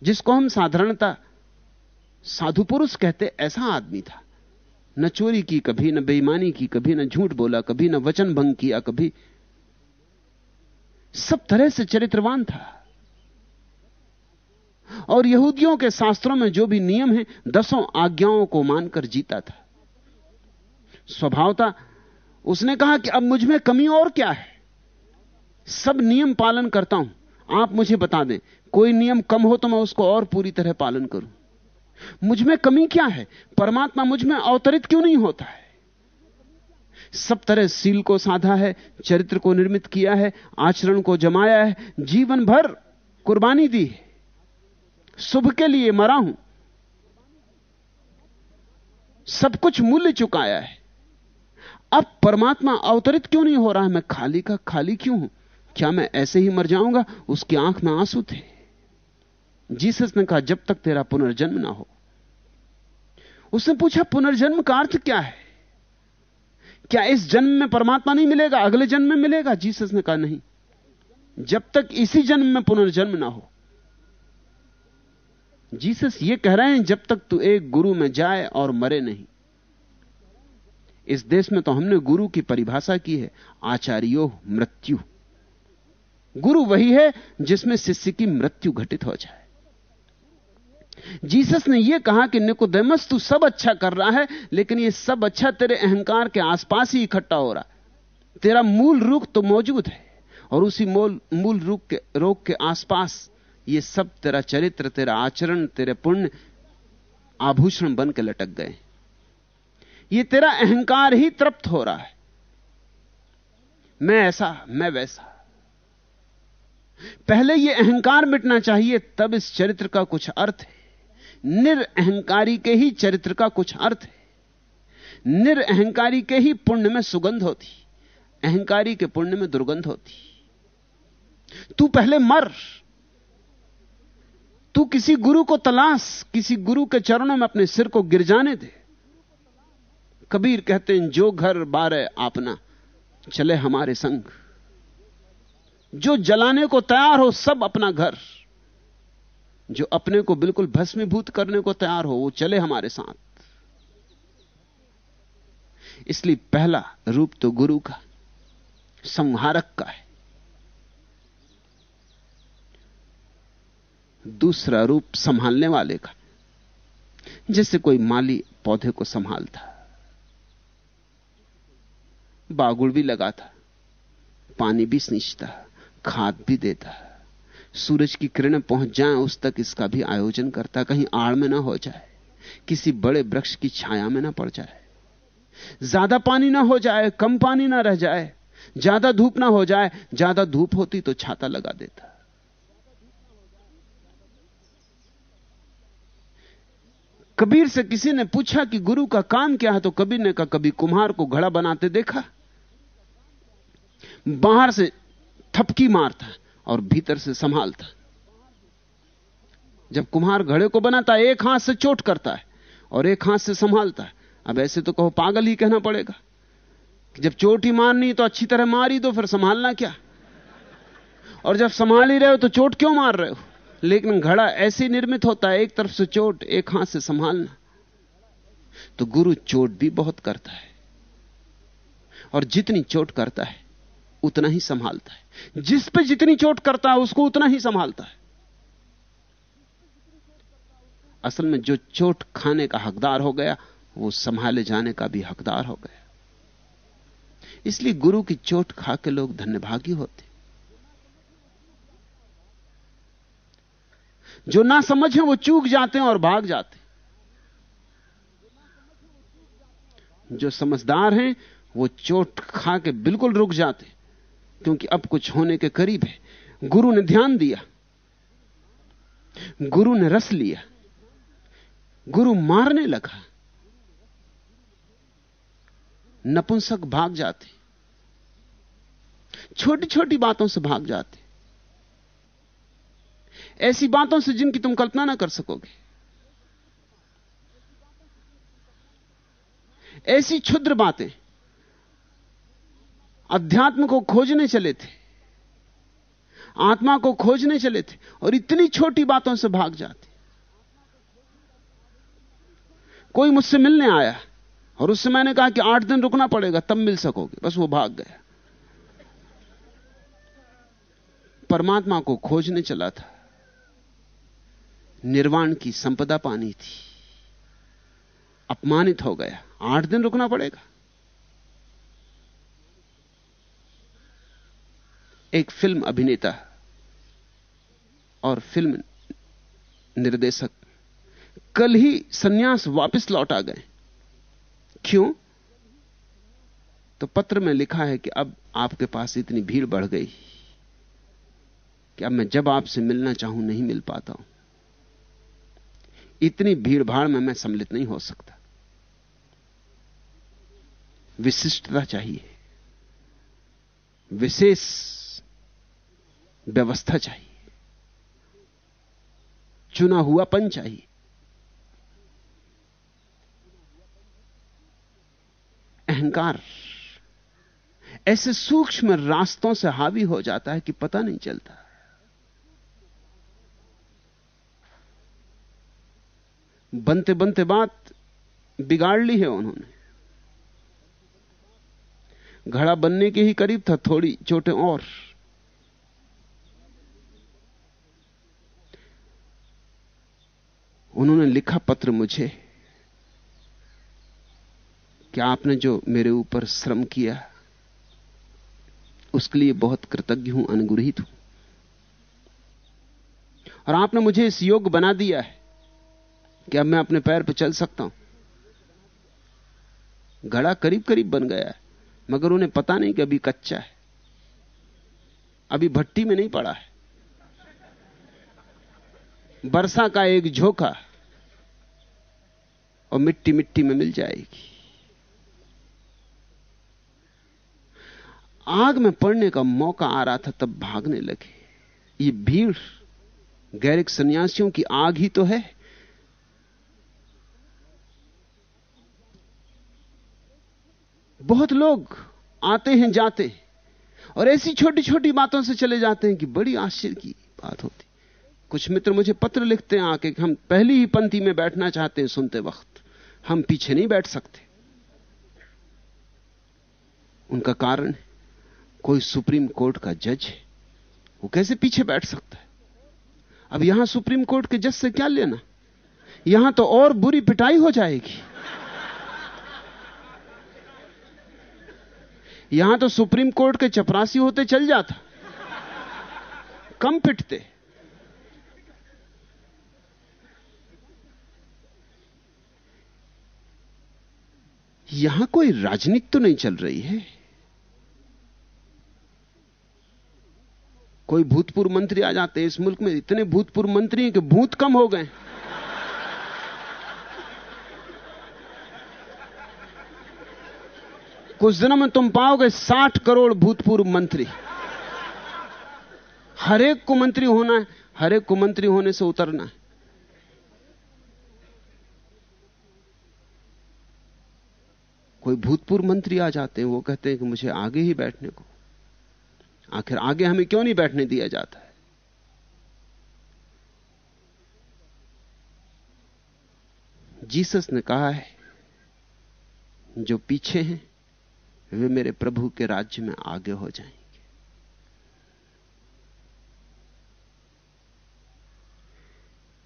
जिसको हम साधारणता साधु पुरुष कहते, ऐसा आदमी था। न चोरी की कभी, न बेईमानी की कभी, न झूठ बोला कभी, न वचन भंग किया कभी। सब तरह से चरित्रवान था। और यहूदियों के शास्त्रों में जो भी नियम है, दसों आज्ञाओं को मानकर जीता था। स्वभावता उसने कहा कि अब मुझमें कमी और क्या है? सब नियम पालन करता हूँ। आप मुझे बता दें, कोई नियम कम हो तो मैं उसको और पूरी तरह पालन करूँ। मुझमें कमी क्या है? परमात्मा मुझमें अवतरित क्यों नहीं होता है? सब तरह सील को साधा है, चरित्र को निर्मित किया है, आचरण को जमाया है, जीवन भर कुर्बानी दी है। शुभ के लिए मरा हूँ। सब कुछ मूल्य चुकाया है। अब परमात्मा अवतरित क्यों नहीं हो रहा है? मैं खाली का खाली क्यों हूँ? क्या मैं ऐसे ही मर जाऊँगा? उसकी आँख में आँसू थे। जीसस ने कहा, जब तक तेरा पुनर्जन्म ना हो। उसने पूछा, पुनर्जन्म का अर्थ क्या है? क्या इस जन्म में परमात्मा नहीं मिलेगा? अगले जन्म में मिलेगा? जीसस ने कहा, नहीं। जब तक इसी जन्म में पुनर्जन्म ना हो। जीसस ये कह रहे हैं, जब तक तू एक गुरु में जाए और मरे नहीं। इस देश में तो हमने गुरु की परिभाषा की है, आचार्यो मृत्यु। गुरु वही है जिसमें शिष्य की मृत्यु घटित हो जाए। जीसस ने यह कहा कि निकोदेमस, तू सब अच्छा कर रहा है, लेकिन यह सब अच्छा तेरे अहंकार के आसपास ही इकट्ठा हो रहा तेरा मूल रूप तो मौजूद है, और उसी मूल मूल रूप के, रोग के आसपास ये सब तेरा चरित्र, तेरा आचरण, तेरे पुण्य, आभूषण बन के लटक गए ये तेरा अहंकार ही तृप्त हो रहा है। मैं ऐसा, मैं वैसा। पहले यह अहंकार मिटना चाहिए, तब इस चरित्र का कुछ अर्थ है। निरअहंकारी के ही चरित्र का कुछ अर्थ है। निरअहंकारी के ही पुण्य में सुगंध होती, अहंकारी के पुण्य में दुर्गंध होती। तू पहले मर, तू किसी गुरु को तलाश, किसी गुरु के चरणों में अपने सिर को गिर जाने दे। कबीर कहते हैं, जो घर बारे आपना, चले हमारे संग। जो जलाने को तैयार हो, सब अपना घर। जो अपने को बिल्कुल भस्मीभूत करने को तैयार हो, वो चले हमारे साथ। इसलिए पहला रूप तो गुरु का, संहारक का है। दूसरा रूप संभालने वाले का, जैसे कोई माली पौधे को संभालता बागुड़ भी लगाता, पानी भी सींचता, खाद भी देता। सूरज की किरणें पहुँच जाएँ, उस तक इसका भी आयोजन करता, कहीं आड़ में ना हो जाए, किसी बड़े वृक्ष की छाया में ना पड़ जाए। ज़्यादा पानी ना हो जाए, कम पानी ना रह जाए, ज़्यादा धूप ना हो जाए, ज़्यादा धूप होती तो छाता लगा देता। कबीर से किसी ने पूछा कि गुरु का काम क्या है तो कबीर ने कहा, कभी कुम्हार को घड़ा बनाते देखा? बाहर से थपकी मारता और भीतर से संभालता जब कुम्हार घड़े को बनाता है, एक हाथ से चोट करता है और एक हाथ से संभालता है। अब ऐसे तो कहो पागल ही कहना पड़ेगा। जब चोट ही मारनी तो अच्छी तरह मारी दो, फिर संभालना क्या? और जब संभाल ही रहे हो तो चोट क्यों मार रहे हो? लेकिन घड़ा ऐसे निर्मित होता है, एक तरफ़ से चोट, एक हाथ से संभालना। तो गुरु चोट भी बहुत करता है और जितनी चोट करता है, उतना ही संभालता है। जिस पे जितनी चोट करता है, उसको उतना ही संभालता है। असल में जो चोट खाने का हकदार हो गया, वो संभाले जाने का भी हकदार हो गया। इसलिए गुरु की चोट खा के लोग धन्यभागी होते। जो ना समझे, वो चूक जाते हैं और भाग जाते जो समझदार हैं, वो चोट खा के बिल्कुल रुक जाते क्योंकि अब कुछ होने के करीब है। गुरु ने ध्यान दिया। गुरु ने रस लिया। गुरु मारने लगा। नपुंसक भाग जाते। छोटी छोटी बातों से भाग जाते। ऐसी बातों से जिनकी तुम कल्पना ना कर सकोगे। ऐसी क्षुद्र बातें। अध्यात्म को खोजने चले थे। आत्मा को खोजने चले थे और इतनी छोटी बातों से भाग जाते। कोई मुझसे मिलने आया और उससे मैंने कहा कि आठ दिन रुकना पड़ेगा, तब मिल सकोगे। बस वो भाग गया। परमात्मा को खोजने चला था। निर्वाण की संपदा पानी थी। अपमानित हो गया। आठ दिन रुकना पड़ेगा। एक फ़िल्म अभिनेता और फ़िल्म निर्देशक कल ही सन्यास वापस लौट आ गए। क्यों? तो पत्र में लिखा है कि अब आपके पास इतनी भीड़ बढ़ गई कि अब मैं जब आपसे मिलना चाहूँ, नहीं मिल पाता हूँ। इतनी भीड़ भाड़ में मैं सम्मिलित नहीं हो सकता। विशिष्टता चाहिए। विशेष व्यवस्था चाहिए। चुना हुआ पन चाहिए। अहंकार ऐसे सूक्ष्म रास्तों से हावी हो जाता है कि पता नहीं चलता। बनते बनते बात बिगाड़ ली है उन्होंने। घड़ा बनने के ही करीब था, थोड़ी, चोटें और। उन्होंने लिखा पत्र मुझे। कि आपने जो मेरे ऊपर श्रम किया, उसके लिए बहुत कृतज्ञ हूँ, अनुग्रहित हूँ। और आपने मुझे इस योग बना दिया है कि अब मैं अपने पैर पर चल सकता हूँ। घड़ा करीब करीब बन गया है, मगर उन्हें पता नहीं कि अभी कच्चा है, अभी भट्टी में नहीं पड़ा है। वर्षा का एक झोंका और मिट्टी मिट्टी में मिल जाएगी। आग में पड़ने का मौका आ रहा था, तब भागने लगे। ये भीड़, गैरिक सन्यासियों की आग ही तो है। बहुत लोग आते हैं, जाते हैं और ऐसी छोटी छोटी बातों से चले जाते हैं कि बड़ी आश्चर्य की बात होती। कुछ मित्र मुझे पत्र लिखते हैं आके हम पहली ही पंथी में बैठना चाहते हैं सुनते वक्त। हम पीछे नहीं बैठ सकते। उनका कारण कोई सुप्रीम कोर्ट का जज है। वो कैसे पीछे बैठ सकता है? अब यहाँ सुप्रीम कोर्ट के जज से क्या लेना? यहाँ तो और बुरी पिटाई हो जाएगी। यहाँ तो सुप्रीम कोर्ट के चपरासी होते चल जाता। कम पिटते। यहाँ कोई राजनीति तो नहीं चल रही है? कोई भूतपूर्व मंत्री आ जाते हैं इस मुल्क में, इतने भूतपूर्व मंत्री हैं कि भूत कम हो गए। कुछ दिनों में तुम पाओगे साठ करोड़ भूतपूर्व मंत्री। हर एक को मंत्री होना है, हर एक को मंत्री होने से उतरना है। कोई भूतपूर्व मंत्री आ जाते हैं, वो कहते हैं कि मुझे आगे ही बैठने को। आखिर आगे हमें क्यों नहीं बैठने दिया जाता है? जीसस ने कहा है, जो पीछे हैं, वे मेरे प्रभु के राज्य में आगे हो जाएँगे।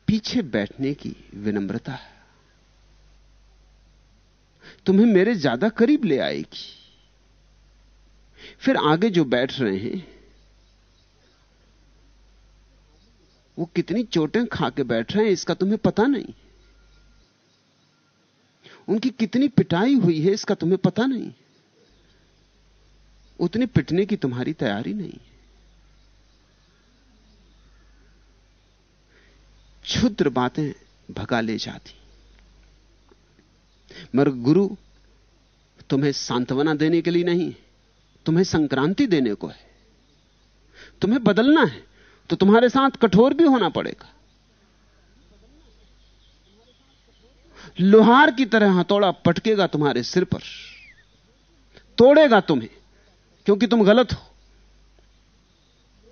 पीछे बैठने की विनम्रता है। तुम्हें मेरे ज़्यादा करीब ले आएगी। फिर आगे जो बैठ रहे हैं, वो कितनी चोटें खा के बैठ रहे हैं, इसका तुम्हें पता नहीं। उनकी कितनी पिटाई हुई है, इसका तुम्हें पता नहीं। उतनी पिटने की तुम्हारी तैयारी नहीं। क्षुद्र बातें भगा ले जाती। मगर गुरु तुम्हें सांत्वना देने के लिए नहीं, तुम्हें संक्रांति देने को है। तुम्हें बदलना है तो तुम्हारे साथ कठोर भी होना पड़ेगा। लोहार की तरह हथौड़ा पटकेगा तुम्हारे सिर पर, तोड़ेगा तुम्हें, क्योंकि तुम गलत हो।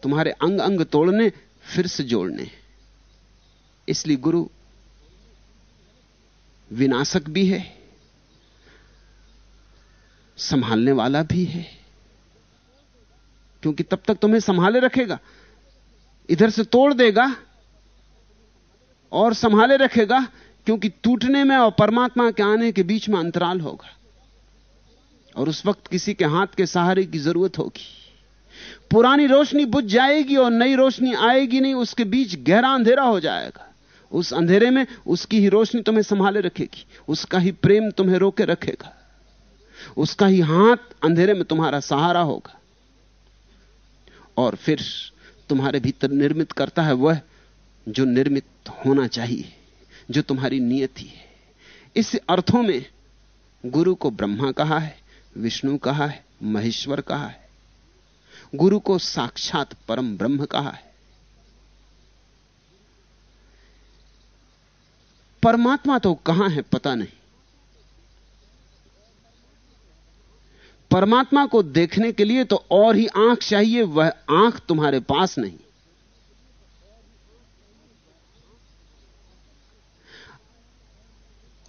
तुम्हारे अंग अंग तोड़ने, फिर से जोड़ने। इसलिए गुरु, विनाशक भी है। संभालने वाला भी है। क्योंकि तब तक तुम्हें संभाले रखेगा। इधर से तोड़ देगा और संभाले रखेगा, क्योंकि टूटने में और परमात्मा के आने के बीच में अंतराल होगा। और उस वक्त किसी के हाथ के सहारे की ज़रूरत होगी। पुरानी रोशनी बुझ जाएगी और नई रोशनी आएगी नहीं, उसके बीच गहरा अंधेरा हो जाएगा। उस अंधेरे में उसकी ही रोशनी तुम्हें संभाले रखेगी, उसका ही प्रेम तुम्हें रोके रखेगा। उसका ही हाथ अंधेरे में तुम्हारा सहारा होगा। और फिर तुम्हारे भीतर निर्मित करता है वह जो निर्मित होना चाहिए, जो तुम्हारी नियति है। इस अर्थों में गुरु को ब्रह्मा कहा है, विष्णु कहा है, महेश्वर कहा है। गुरु को साक्षात परम ब्रह्म कहा है। परमात्मा तो कहाँ है पता नहीं। परमात्मा को देखने के लिए तो और ही आँख चाहिए, वह आँख तुम्हारे पास नहीं।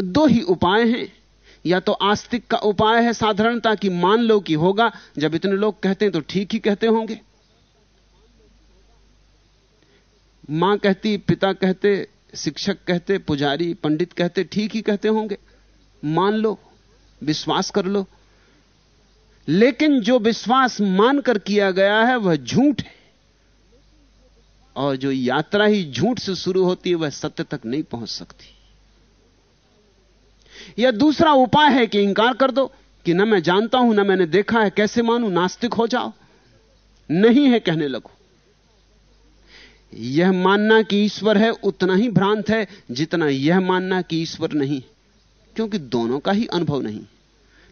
दो ही उपाय हैं। या तो आस्तिक का उपाय है साधारणता कि मान लो कि होगा, जब इतने लोग कहते हैं तो ठीक ही कहते होंगे। माँ कहती, पिता कहते, शिक्षक कहते, पुजारी, पंडित कहते, ठीक ही कहते होंगे। मान लो, विश्वास कर लो। लेकिन जो विश्वास मानकर किया गया है, वह झूठ है। और जो यात्रा ही झूठ से शुरू होती है, वह सत्य तक नहीं पहुँच सकती। या दूसरा उपाय है कि इंकार कर दो कि न मैं जानता हूँ, न मैंने देखा है, कैसे मानू, नास्तिक हो जाओ। नहीं है कहने लगो। यह मानना कि ईश्वर है, उतना ही भ्रांत है, जितना यह मानना कि ईश्वर नहीं क्योंकि दोनों का ही अनुभव नहीं।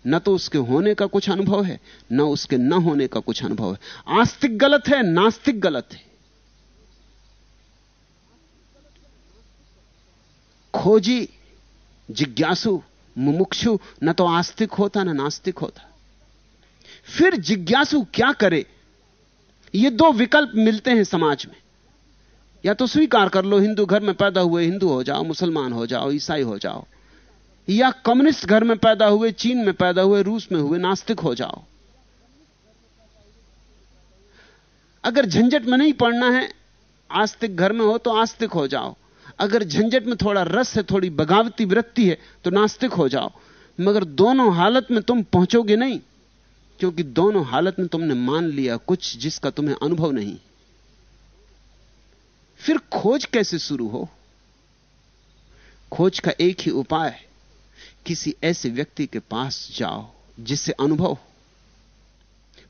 न तो उसके होने का कुछ अनुभव है, न उसके न होने का कुछ अनुभव है। आस्तिक गलत है, नास्तिक गलत है। खोजी, जिज्ञासु, मुमुक्षु, न तो आस्तिक होता, न नास्तिक होता। फिर जिज्ञासु क्या करे? ये दो विकल्प मिलते हैं समाज में। या तो स्वीकार कर लो, हिंदू घर में पैदा हुए, हिंदू हो जाओ, मुसलमान हो जाओ, ईसाई हो जाओ। या कम्युनिस्ट घर में पैदा हुए, चीन में पैदा हुए, रूस में हुए, नास्तिक हो जाओ। अगर झंझट में नहीं पड़ना है, आस्तिक घर में हो तो आस्तिक हो जाओ। अगर झंझट में थोड़ा रस है, थोड़ी बगावती वृत्ति है तो नास्तिक हो जाओ। मगर दोनों हालत में तुम पहुंचोगे नहीं, क्योंकि दोनों हालत में तुमने मान लिया कुछ जिसका तुम्हें अनुभव नहीं। फिर खोज कैसे शुरू हो? खोज का एक ही उपाय है। किसी ऐसे व्यक्ति के पास जाओ जिससे अनुभव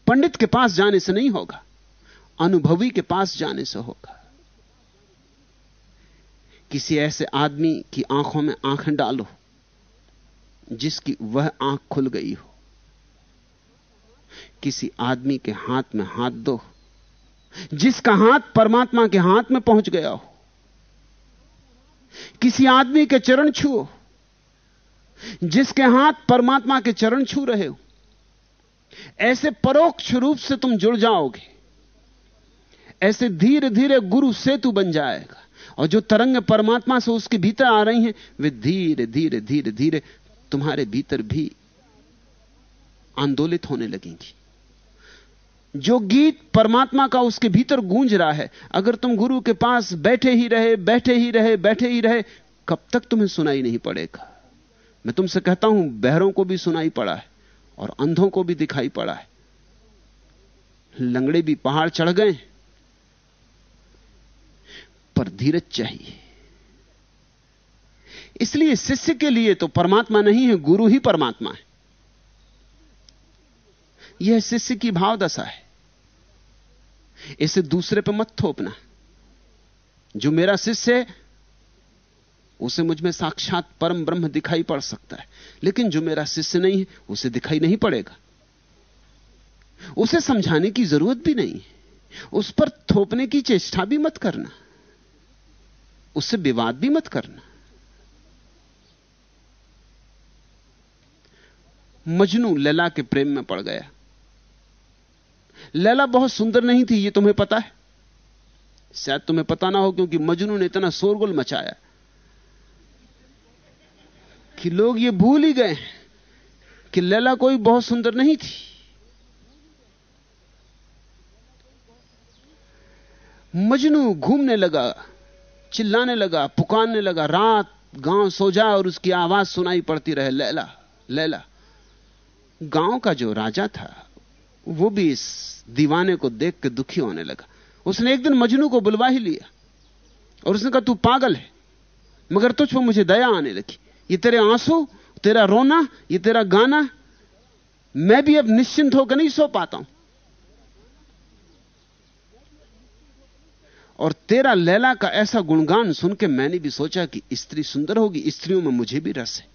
पंडित के पास जाने से नहीं होगा, अनुभवी के पास जाने से होगा। किसी ऐसे आदमी की आँखों में आँखें डालो जिसकी वह आँख खुल गई हो। किसी आदमी के हाथ में हाथ दो जिसका हाथ परमात्मा के हाथ में पहुँच गया हो। किसी आदमी के चरण छुओ जिसके हाथ परमात्मा के चरण छू रहे हो, ऐसे परोक्ष रूप से तुम जुड़ जाओगे। ऐसे धीरे धीरे गुरु सेतु बन जाएगा, और जो तरंग परमात्मा से उसके भीतर आ रही हैं, वे धीरे धीरे धीरे धीरे तुम्हारे भीतर भी आंदोलित होने लगेंगी। जो गीत परमात्मा का उसके भीतर गूंज रहा है, अगर तुम गुरु के पास बैठे ही रहे, बैठे ही रहे, बैठे ही रहे, कब तक तुम्हें सुनाई नहीं पड़ेगा। मैं तुमसे कहता हूँ, बहरों को भी सुनाई पड़ा है और अंधों को भी दिखाई पड़ा है। लंगड़े भी पहाड़ चढ़ गए पर धीरज चाहिए। इसलिए शिष्य के लिए तो परमात्मा नहीं है, गुरु ही परमात्मा है। यह शिष्य की भाव दशा है। इसे दूसरे पर मत थोपना। जो मेरा शिष्य है उसे मुझमें साक्षात परम ब्रह्म दिखाई पड़ सकता है। लेकिन जो मेरा शिष्य नहीं है, उसे दिखाई नहीं पड़ेगा। उसे समझाने की ज़रूरत भी नहीं है। उस पर थोपने की चेष्टा भी मत करना। उससे विवाद भी मत करना। मजनू लैला के प्रेम में पड़ गया। लैला बहुत सुंदर नहीं थी, ये तुम्हें पता है? शायद तुम्हें पता ना हो, क्योंकि मजनू ने इतना शोरगुल मचाया। कि लोग ये भूल ही गए कि लैला कोई बहुत सुंदर नहीं थी। मजनू घूमने लगा, चिल्लाने लगा, पुकारने लगा, रात गाँव सो जाए और उसकी आवाज़ सुनाई पड़ती रहे, लैला लैला। गाँव का जो राजा था, वो भी इस दीवाने को देख के दुखी होने लगा। उसने एक दिन मजनू को बुलवा ही लिया और उसने कहा, तू पागल है, मगर तुझ पर मुझे दया आने लगी। ये तेरे आँसू, तेरा रोना, ये तेरा गाना, मैं भी अब निश्चिंत होकर नहीं सो पाता हूँ। और तेरा लैला का ऐसा गुणगान सुन के मैंने भी सोचा कि स्त्री सुंदर होगी, स्त्रियों में मुझे भी रस है।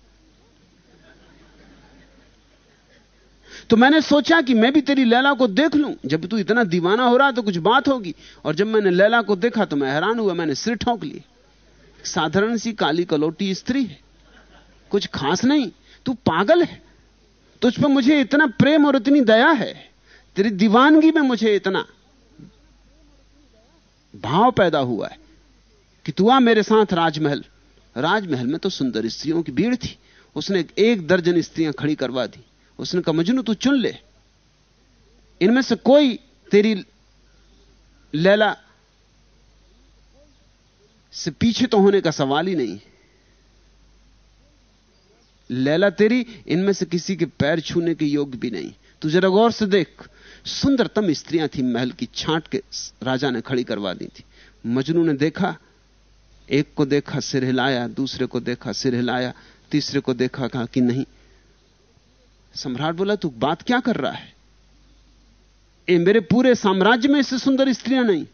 तो मैंने सोचा कि मैं भी तेरी लैला को देख लूँ। जब तू इतना दीवाना हो रहा तो कुछ बात होगी। और जब मैंने लैला को देखा तो मैं हैरान हुआ, मैंने सिर ठोंक ली साधारण सी काली कलोटी स्त्री है। कुछ खास नहीं, तू पागल है। तुझ पर मुझे इतना प्रेम और इतनी दया है, तेरी दीवानगी में मुझे इतना भाव पैदा हुआ है कि तू आ मेरे साथ राजमहल। राजमहल में तो सुंदर स्त्रियों की भीड़ थी। उसने एक दर्जन स्त्रियाँ खड़ी करवा दी। उसने कहा, मजनू, तू चुन ले। इनमें से कोई तेरी लैला से पीछे तो होने का सवाल ही नहीं लैला तेरी, इनमें से किसी के पैर छूने के योग्य भी नहीं। तू जरा गौर से देख, सुंदरतम स्त्रियाँ थी महल की छांट के राजा ने खड़ी करवा दी थी। मजनू ने देखा, एक को देखा सिर हिलाया, दूसरे को देखा सिर हिलाया, तीसरे को देखा कहा कि नहीं। सम्राट बोला, तू बात क्या कर रहा है? ए मेरे पूरे साम्राज्य में इससे सुंदर स्त्रियाँ नहीं।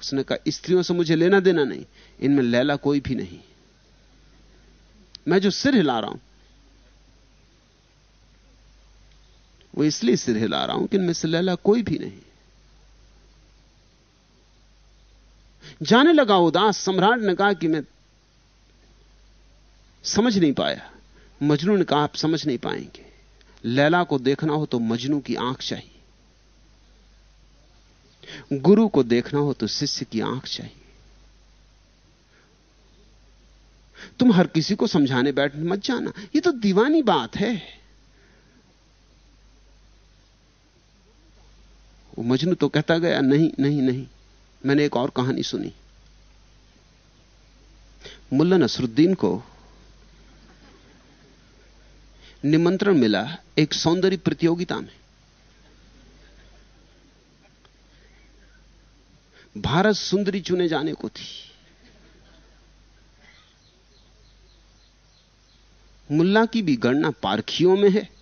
उसने कहा, स्त्रियों से मुझे लेना देना नहीं। इनमें लैला कोई भी नहीं। मैं जो सिर हिला रहा हूँ वो इसलिए सिर हिला रहा हूँ कि इनमें से लैला कोई भी नहीं। जाने लगा उदास, सम्राट ने कहा कि मैं समझ नहीं पाया। मजनू ने कहा, आप समझ नहीं पाएँगे। लैला को देखना हो तो मजनू की आँख चाहिए। गुरु को देखना हो तो शिष्य की आँख चाहिए। तुम हर किसी को समझाने बैठ मत जाना। ये तो दीवानी बात है। वो मजनू तो कहता गया, नहीं नहीं नहीं, मैंने एक और कहानी सुनी। मुल्ला नसरुद्दीन को निमंत्रण मिला एक सौंदर्य प्रतियोगिता में। भारत सुंदरी चुने जाने को थी। मुल्ला की भी गणना पारखियों में है।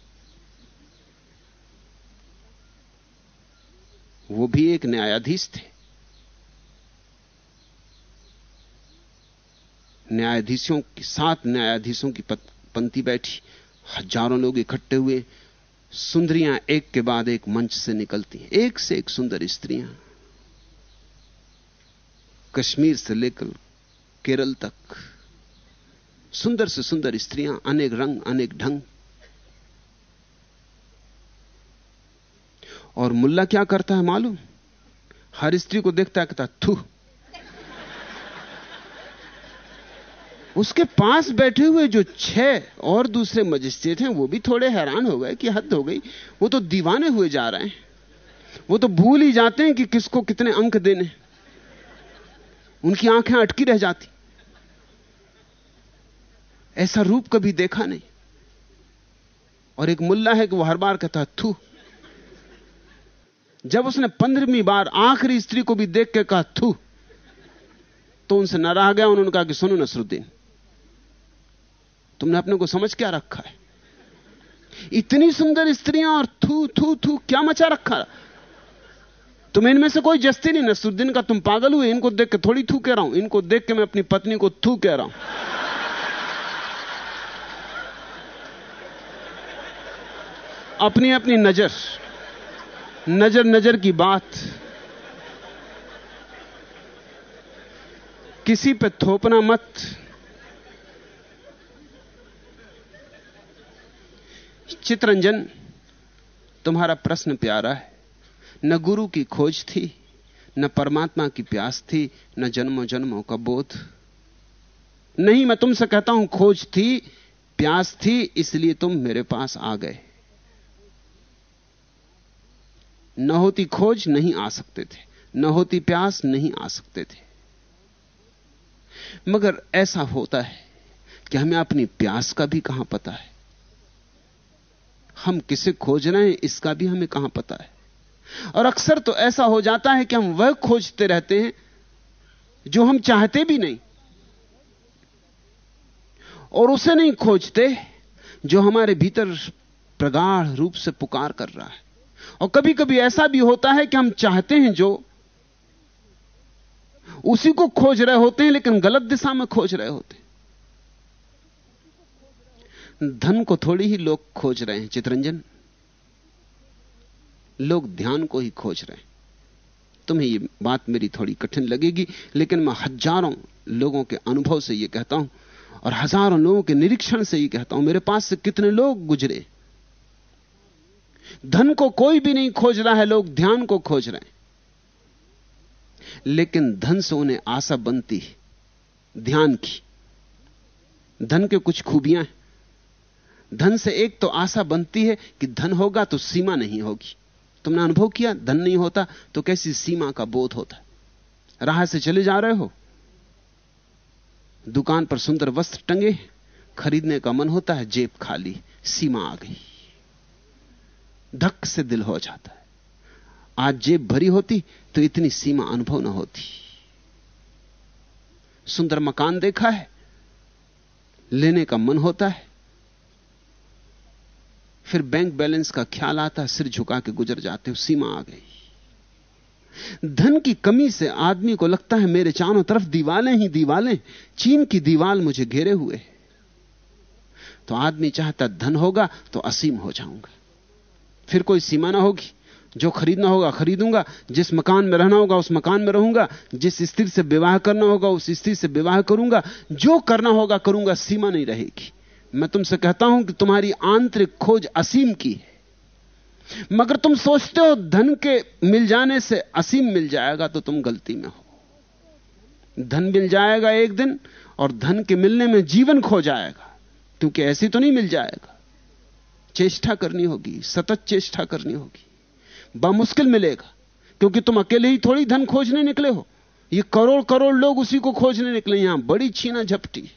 वो भी एक न्यायाधीश थे। न्यायाधीशों की सात न्यायाधीशों की पंक्ति बैठी। हज़ारों लोग इकट्ठे हुए। सुंदरियाँ एक के बाद एक मंच से निकलती हैं। एक से एक सुंदर स्त्रियाँ। कश्मीर से लेकर केरल तक। सुंदर से सुंदर स्त्रियाँ, अनेक रंग, अनेक ढंग। और मुल्ला क्या करता है मालूम? हर स्त्री को देखता है, कहता थू. उसके पास बैठे हुए जो छह और दूसरे मजिस्ट्रेट हैं, वो भी थोड़े हैरान हो गए कि हद हो गई। वो तो दीवाने हुए जा रहे हैं। वो तो भूल ही जाते हैं कि किसको कितने अंक देने उनकी आँखें अटकी रह जाती। ऐसा रूप कभी देखा नहीं। और एक मुल्ला है कि वो हर बार कहता थू. जब उसने पंद्रहवीं बार आखिरी स्त्री को भी देख के कहा, थू तो उनसे न रह गया, उन्होंने कहा कि सुनो नसरुद्दीन, तुमने अपने को समझ क्या रखा है? इतनी सुंदर स्त्रियाँ और थू थू थू, क्या मचा रखा? तुम इनमें से कोई जस्ती नहीं, नसरुद्दीन का तुम पागल हुए, इनको देख के थोड़ी थू कह रहा हूँ, इनको देख के मैं अपनी पत्नी को थू कह रहा हूँ। अपनी अपनी नज़र नज़र नज़र की बात। किसी पे थोपना मत। चित्रंजन, तुम्हारा प्रश्न प्यारा है। न गुरु की खोज थी, न परमात्मा की प्यास थी, न जन्मों जन्मों का बोध। नहीं, मैं तुमसे कहता हूँ, खोज थी, प्यास थी, इसलिए तुम मेरे पास आ गए। न होती खोज नहीं आ सकते थे, न होती प्यास नहीं आ सकते थे। मगर ऐसा होता है कि हमें अपनी प्यास का भी कहाँ पता है? हम किसे खोज रहे हैं, इसका भी हमें कहाँ पता है? और अक्सर तो ऐसा हो जाता है कि हम वह खोजते रहते हैं जो हम चाहते भी नहीं और उसे नहीं खोजते जो हमारे भीतर प्रगाढ़ रूप से पुकार कर रहा है। और कभी कभी ऐसा भी होता है कि हम चाहते हैं जो उसी को खोज रहे होते हैं, लेकिन गलत दिशा में खोज रहे होते हैं। धन को थोड़ी ही लोग खोज रहे हैं, चित्रंजन। लोग ध्यान को ही खोज रहे हैं। तुम्हें ये बात मेरी थोड़ी कठिन लगेगी, लेकिन मैं हज़ारों लोगों के अनुभव से यह कहता हूँ, और हज़ारों लोगों के निरीक्षण से ही कहता हूँ, मेरे पास से कितने लोग गुजरे? धन को कोई भी नहीं खोज रहा है, लोग ध्यान को खोज रहे हैं। लेकिन धन से उन्हें आशा बनती है, ध्यान की। धन के कुछ खूबियाँ हैं। धन से एक तो आशा बनती है कि धन होगा तो सीमा नहीं होगी। तुमने अनुभव किया, धन नहीं होता तो कैसी सीमा का बोध होता? है राह से चले जा रहे हो? दुकान पर सुंदर वस्त्र टंगे खरीदने का मन होता है, जेब खाली, सीमा आ गई। धक से दिल हो जाता है। आज जेब भरी होती तो इतनी सीमा अनुभव न होती। सुंदर मकान देखा है, लेने का मन होता है। फिर बैंक बैलेंस का ख्याल आता है, सिर झुका के गुजर जाते हो, सीमा आ गई। धन की कमी से आदमी को लगता है, मेरे चारों तरफ़ दीवालें ही दीवालें, चीन की दीवाल मुझे घेरे हुए तो आदमी चाहता धन होगा तो असीम हो जाऊँगा। फिर कोई सीमा ना होगी। जो खरीदना होगा, खरीदूँगा। जिस मकान में रहना होगा, उस मकान में रहूँगा। जिस स्त्री से विवाह करना होगा, उस स्त्री से विवाह करूँगा। जो करना होगा, करूँगा। सीमा नहीं रहेगी। मैं तुमसे कहता हूँ कि तुम्हारी आंतरिक खोज असीम की है। मगर तुम सोचते हो, धन के मिल जाने से असीम मिल जाएगा तो तुम गलती में हो। धन मिल जाएगा एक दिन, और धन के मिलने में जीवन खो जाएगा, क्योंकि ऐसी तो नहीं मिल जाएगा। चेष्टा करनी होगी, सतत चेष्टा करनी होगी। बामुश्किल मिलेगा, क्योंकि तुम अकेले ही थोड़ी धन खोजने निकले हो। ये करोड़ करोड़ लोग उसी को खोजने निकले यहाँ बड़ी छीना झपटी।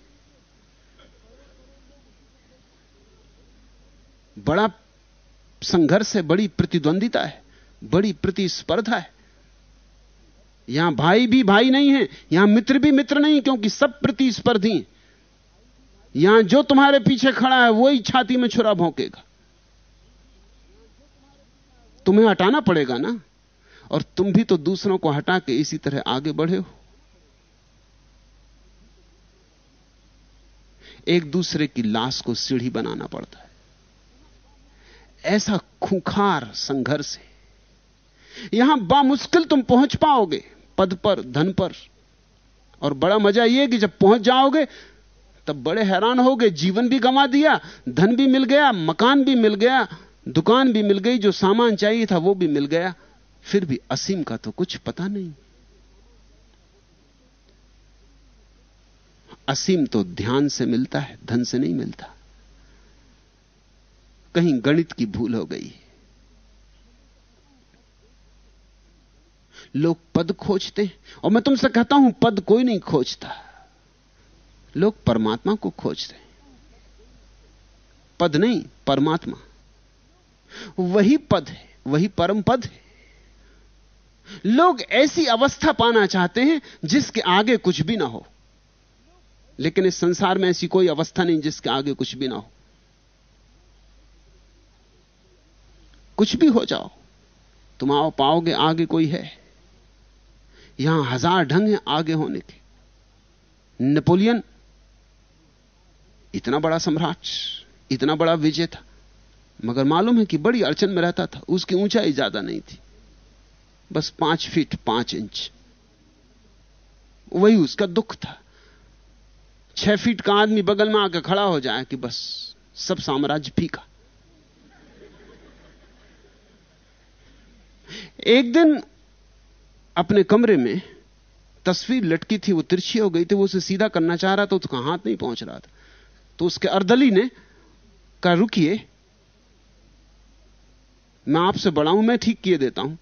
बड़ा संघर्ष है, बड़ी प्रतिद्वंदिता है, बड़ी प्रतिस्पर्धा है। यहाँ भाई भी भाई नहीं है, यहाँ मित्र भी मित्र नहीं, क्योंकि सब प्रतिस्पर्धी यहाँ जो तुम्हारे पीछे खड़ा है, वही छाती में छुरा भोंकेगा। तुम्हें हटाना पड़ेगा ना? और तुम भी तो दूसरों को हटा के इसी तरह आगे बढ़े हो। एक दूसरे की लाश को सीढ़ी बनाना पड़ता है। ऐसा खूंखार संघर्ष है। यहाँ बामुश्किल तुम पहुँच पाओगे, पद पर, धन पर। और बड़ा मज़ा यह कि जब पहुँच जाओगे, तब बड़े हैरान हो गए जीवन भी गंवा दिया, धन भी मिल गया, मकान भी मिल गया दुकान भी मिल गई, जो सामान चाहिए था वो भी मिल गया। फिर भी असीम का तो कुछ पता नहीं। असीम तो ध्यान से मिलता है, धन से नहीं मिलता। कहीं गणित की भूल हो गई। लोग पद खोजते हैं। और मैं तुमसे कहता हूँ, पद कोई नहीं खोजता। लोग परमात्मा को खोजते हैं। पद नहीं, परमात्मा। वही पद है, वही परम पद है। लोग ऐसी अवस्था पाना चाहते हैं जिसके आगे कुछ भी ना हो। लेकिन इस संसार में ऐसी कोई अवस्था नहीं जिसके आगे कुछ भी ना हो। कुछ भी हो जाओ, तुम आओ पाओगे आगे कोई है। यहाँ हज़ार ढंग हैं आगे होने के। नेपोलियन, इतना बड़ा सम्राट, इतना बड़ा विजय था मगर मालूम है कि बड़ी अड़चन में रहता था, उसकी ऊंचाई ज़्यादा नहीं थी। बस पाँच फीट पाँच इंच। वही उसका दुख था। छह फीट का आदमी बगल में आकर खड़ा हो जाए कि बस, सब साम्राज्य फीका। एक दिन अपने कमरे में तस्वीर लटकी थी, वो तिरछी हो गई थी, वो उसे सीधा करना चाह रहा था, उसका हाथ नहीं पहुँच रहा था। तो उसके अर्दली ने कहा, रुकिए मैं आपसे बड़ा हूँ, मैं ठीक किए देता हूँ।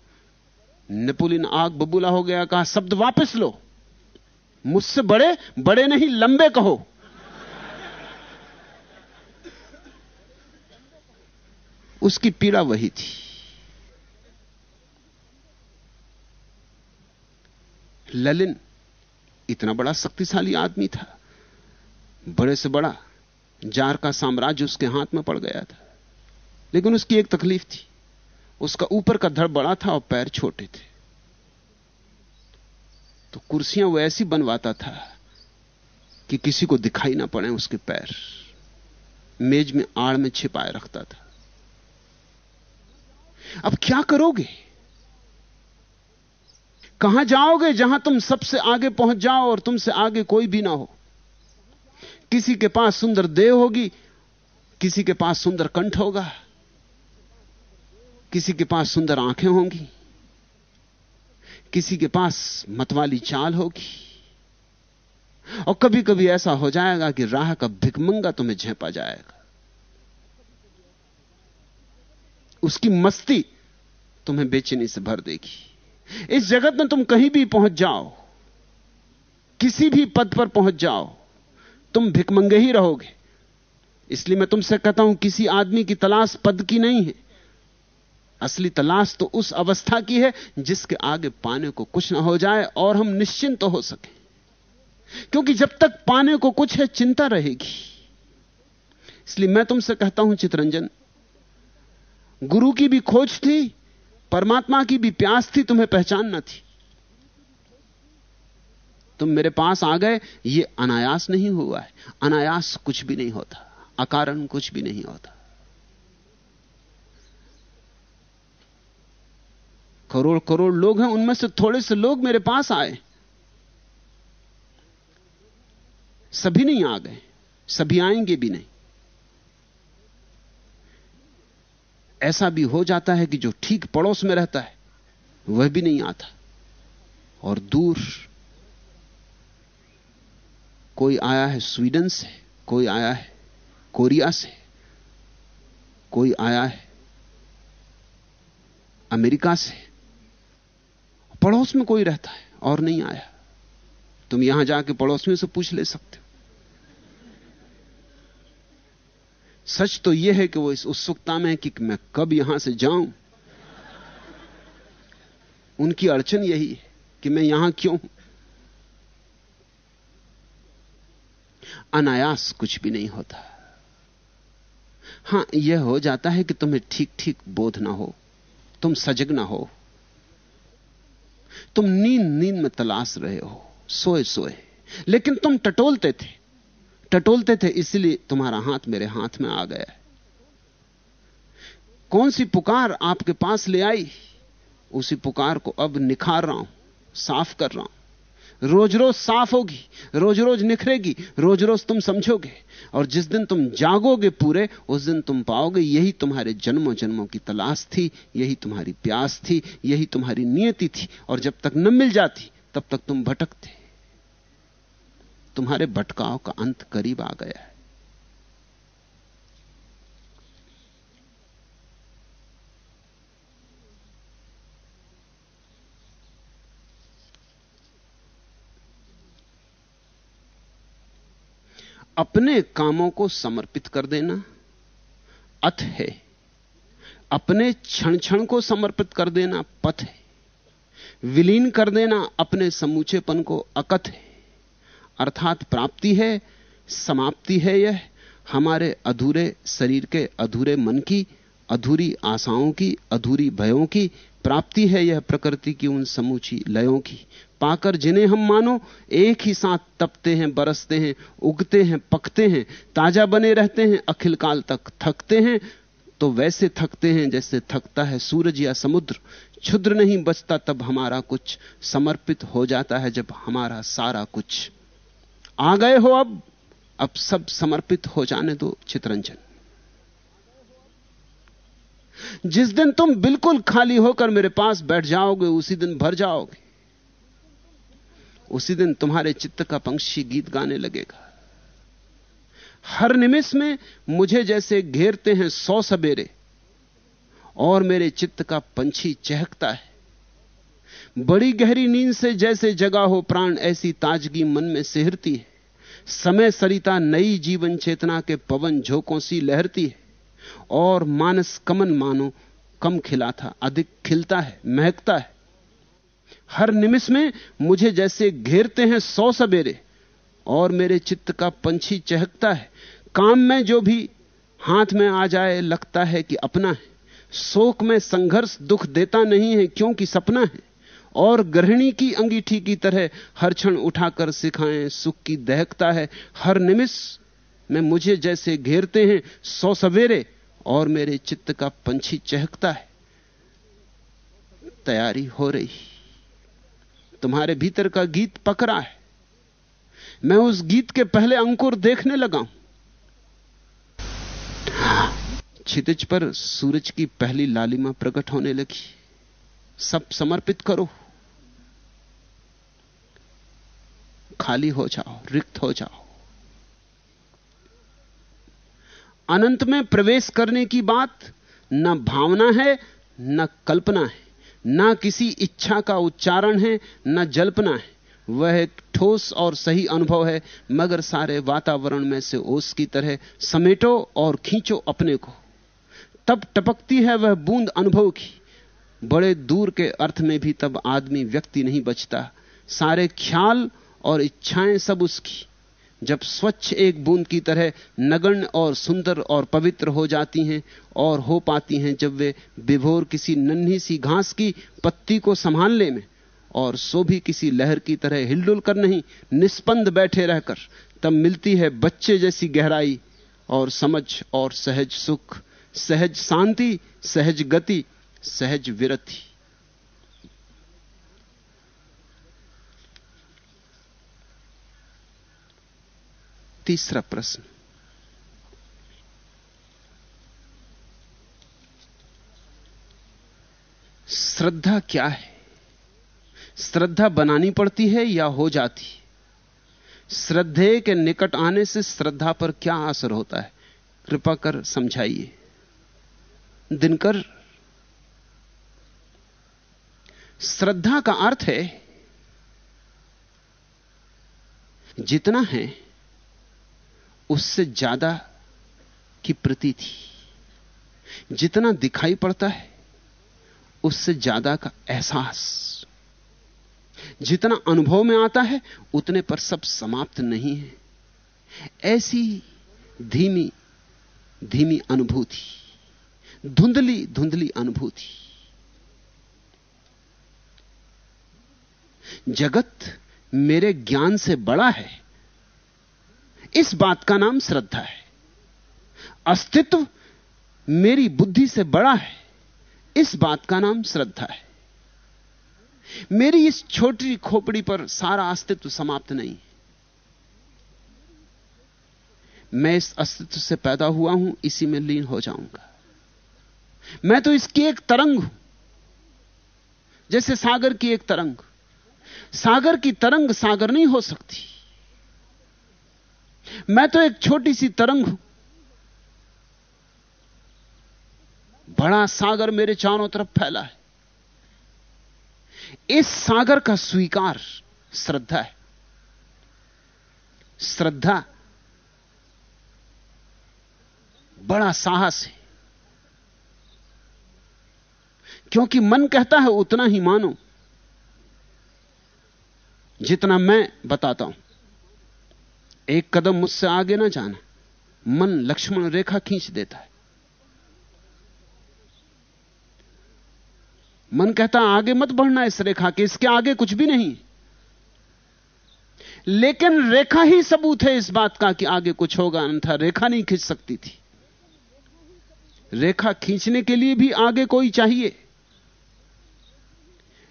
नेपोलियन आग बबूला हो गया, कहा, शब्द वापस लो। मुझसे बड़े बड़े नहीं, लंबे कहो। उसकी पीड़ा वही थी। ललिन इतना बड़ा शक्तिशाली आदमी था। बड़े से बड़ा, जार का साम्राज्य उसके हाथ में पड़ गया था। लेकिन उसकी एक तकलीफ़ थी। उसका ऊपर का धड़ बड़ा था और पैर छोटे थे। तो कुर्सियाँ वो ऐसी बनवाता था कि किसी को दिखाई ना पड़े उसके पैर। मेज में आड़ में छिपाए रखता था। अब क्या करोगे? कहाँ जाओगे जहाँ तुम सबसे आगे पहुँच जाओ और तुमसे आगे कोई भी ना हो? किसी के पास सुंदर देह होगी, किसी के पास सुंदर कंठ होगा। किसी के पास सुंदर आँखें होंगी, किसी के पास मतवाली चाल होगी। और कभी कभी ऐसा हो जाएगा कि राह का भिकमंगा तुम्हें झेपा जाएगा। उसकी मस्ती तुम्हें बेचैनी से भर देगी। इस जगत में तुम कहीं भी पहुँच जाओ, किसी भी पद पर पहुँच जाओ, तुम भिकमंगे ही रहोगे। इसलिए मैं तुमसे कहता हूँ, किसी आदमी की तलाश पद की नहीं है। असली तलाश तो उस अवस्था की है जिसके आगे पाने को कुछ ना हो जाए और हम निश्चिंत तो हो सके। क्योंकि जब तक पाने को कुछ है, चिंता रहेगी। इसलिए मैं तुमसे कहता हूँ, चितरंजन, गुरु की भी खोज थी, परमात्मा की भी प्यास थी, तुम्हें पहचानना थी। तुम मेरे पास आ गए, ये अनायास नहीं हुआ है। अनायास कुछ भी नहीं होता, अकारण कुछ भी नहीं होता। करोड़ करोड़ लोग हैं, उनमें से थोड़े से लोग मेरे पास आए। सभी नहीं आ गए, सभी आएँगे भी नहीं। ऐसा भी हो जाता है कि जो ठीक पड़ोस में रहता है, वह भी नहीं आता। और दूर कोई आया है स्वीडन से, कोई आया है कोरिया से, कोई आया है अमेरिका से पड़ोस में कोई रहता है और नहीं आया। तुम यहाँ जाके पड़ोसियों से पूछ ले सकते हो। सच तो यह है कि वो इस उत्सुकता में है कि मैं कब यहाँ से जाऊँ। उनकी अड़चन यही है कि मैं यहाँ क्यों हूँ। अनायास कुछ भी नहीं होता। हाँ, यह हो जाता है कि तुम्हें ठीक ठीक बोध ना हो, तुम सजग ना हो। तुम नींद नींद में तलाश रहे हो, सोए सोए। लेकिन तुम टटोलते थे। टटोलते थे, इसलिए तुम्हारा हाथ मेरे हाथ में आ गया है। कौन सी पुकार आपके पास ले आई? उसी पुकार को अब निखार रहा हूँ, साफ़ कर रहा हूँ। रोज रोज साफ़ होगी रोज रोज निखरेगी रोज रोज तुम समझोगे। और जिस दिन तुम जागोगे पूरे, उस दिन तुम पाओगे यही तुम्हारे जन्मों जन्मों की तलाश थी, यही तुम्हारी प्यास थी, यही तुम्हारी नियति थी। और जब तक न मिल जाती, तब तक तुम भटकते। तुम्हारे भटकाव का अंत करीब आ गया है। अपने कामों को समर्पित कर देना। अथ है। अपने क्षण क्षण को समर्पित कर देना पथ है। विलीन कर देना अपने समूचेपन को अकथ है। अर्थात प्राप्ति है, समाप्ति है यह। हमारे अधूरे शरीर के अधूरे मन की, अधूरी आशाओं की, अधूरी भयों की प्राप्ति है यह प्रकृति की उन समूची लयों की। पाकर जिन्हें हम मानो, एक ही साथ तपते हैं, बरसते हैं, उगते हैं, पकते हैं, ताज़ा बने रहते हैं, अखिल काल तक थकते हैं तो वैसे थकते हैं जैसे थकता है सूरज या समुद्र। क्षुद्र नहीं बचता तब हमारा कुछ, समर्पित हो जाता है जब हमारा सारा कुछ। आ गए हो अब अब सब समर्पित हो जाने दो, चित्रंजन। जिस दिन तुम बिल्कुल खाली होकर मेरे पास बैठ जाओगे, उसी दिन भर जाओगे। उसी दिन तुम्हारे चित्त का पंक्षी गीत गाने लगेगा। हर निमिष में मुझे जैसे घेरते हैं सौ सबेरे और मेरे चित्त का पंछी चहकता है। बड़ी गहरी नींद से जैसे जगा हो प्राण, ऐसी ताजगी मन में सिहरती है। समय सरिता नई जीवन चेतना के पवन झोंकों सी लहरती है। और मानस कमन मानो कम खिला था अधिक खिलता है, महकता है। हर निमिष में मुझे जैसे घेरते हैं सौ सबेरे, और मेरे चित्त का पंछी चहकता है। काम में जो भी हाथ में आ जाए, लगता है कि अपना है। शोक में संघर्ष दुख देता नहीं है, क्योंकि सपना है। और गृहिणी की अंगीठी की तरह हर क्षण उठाकर सिखाएँ, सुख की दहकता है। हर निमिष में मुझे जैसे घेरते हैं सौ सवेरे और मेरे चित्त का पंछी चहकता है। तैयारी हो रही। तुम्हारे भीतर का गीत पकड़ा है। मैं उस गीत के पहले अंकुर देखने लगा हूँ। छितिज पर सूरज की पहली लालिमा प्रकट होने लगी। सब समर्पित करो। खाली हो जाओ, रिक्त हो जाओ। अनंत में प्रवेश करने की बात न भावना है, न कल्पना है, न किसी इच्छा का उच्चारण है, न जल्पना है। वह एक ठोस और सही अनुभव है, मगर सारे वातावरण में से ओस की तरह समेटो और खींचो अपने को। तब टपकती है वह बूंद अनुभव की। बड़े दूर के अर्थ में भी तब आदमी व्यक्ति नहीं बचता। सारे ख्याल और इच्छाएँ सब उसकी। जब स्वच्छ एक बूंद की तरह नगण्य और सुंदर और पवित्र हो जाती हैं और हो पाती हैं जब वे विभोर किसी नन्ही सी घास की पत्ती को संभालने में, और सो भी किसी लहर की तरह हिलडुल कर नहीं निष्पंद बैठे रहकर, तब मिलती है बच्चे जैसी गहराई और समझ और सहज सुख, सहज शांति, सहज गति, सहज विरति। तीसरा प्रश्न। श्रद्धा क्या है? श्रद्धा बनानी पड़ती है या हो जाती श्रद्धे के निकट आने से श्रद्धा पर क्या असर होता है? कृपा कर समझाइए। दिनकर, श्रद्धा का अर्थ है, जितना है उससे ज़्यादा की प्रती थी जितना दिखाई पड़ता है, उससे ज़्यादा का एहसास। जितना अनुभव में आता है, उतने पर सब समाप्त नहीं है। ऐसी धीमी धीमी अनुभूति, धुंधली धुंधली अनुभूति। जगत मेरे ज्ञान से बड़ा है। इस बात का नाम श्रद्धा है। अस्तित्व मेरी बुद्धि से बड़ा है, इस बात का नाम श्रद्धा है। मेरी इस छोटी खोपड़ी पर सारा अस्तित्व समाप्त नहीं। मैं इस अस्तित्व से पैदा हुआ हूँ, इसी में लीन हो जाऊँगा। मैं तो इसकी एक तरंग हूँ, जैसे सागर की एक तरंग। सागर की तरंग सागर नहीं हो सकती। मैं तो एक छोटी सी तरंग हूँ। बड़ा सागर मेरे चारों तरफ़ फैला है। इस सागर का स्वीकार श्रद्धा है। श्रद्धा बड़ा साहस है। क्योंकि मन कहता है, उतना ही मानो जितना मैं बताता हूँ। एक कदम मुझसे आगे ना जाना। मन लक्ष्मण रेखा खींच देता है। मन कहता, आगे मत बढ़ना इस रेखा के, इसके आगे कुछ भी नहीं। लेकिन रेखा ही सबूत है इस बात का कि आगे कुछ होगा, अन्यथा रेखा नहीं खींच सकती थी। रेखा खींचने के लिए भी आगे कोई चाहिए।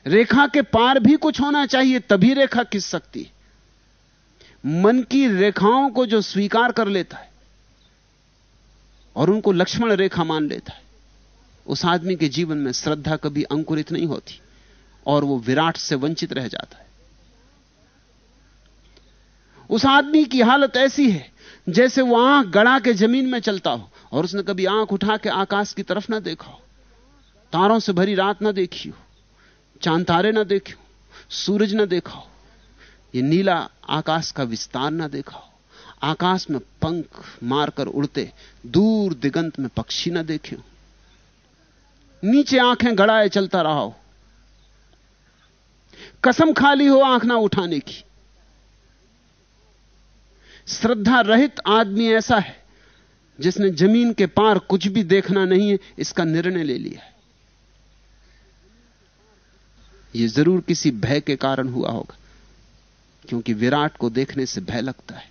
रेखा के पार भी कुछ होना चाहिए, तभी रेखा खींच सकती। मन की रेखाओं को जो स्वीकार कर लेता है और उनको लक्ष्मण रेखा मान लेता है, उस आदमी के जीवन में श्रद्धा कभी अंकुरित नहीं होती और वो विराट से वंचित रह जाता है। उस आदमी की हालत ऐसी है, जैसे वो आँख गड़ा के ज़मीन में चलता हो और उसने कभी आँख उठा के आकाश की तरफ़ ना देखा हो, तारों से भरी रात ना देखी हो, चाँद तारे ना देखे हो, सूरज ना देखा हो ये नीला आकाश का विस्तार ना देखा हो। आकाश में पंख मारकर उड़ते, दूर दिगंत में पक्षी ना देखे हो। नीचे आँखें गड़ाए चलता रहा हो। कसम खाली हो आँख ना उठाने की। श्रद्धा रहित आदमी ऐसा है, जिसने ज़मीन के पार कुछ भी देखना नहीं है, इसका निर्णय ले लिया है। यह ज़रूर किसी भय के कारण हुआ होगा। क्योंकि विराट को देखने से भय लगता है।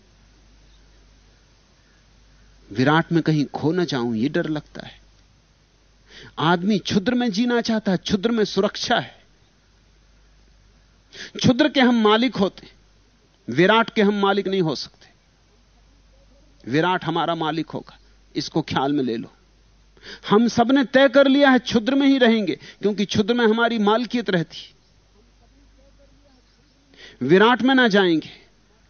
विराट में कहीं खो ना जाऊँ यह डर लगता है। आदमी क्षुद्र में जीना चाहता है, क्षुद्र में सुरक्षा है। क्षुद्र के हम मालिक होते, विराट के हम मालिक नहीं हो सकते। विराट हमारा मालिक होगा, इसको ख्याल में ले लो। हम सबने तय कर लिया है, क्षुद्र में ही रहेंगे, क्योंकि क्षुद्र में हमारी मालकियत रहती विराट में ना जाएँगे,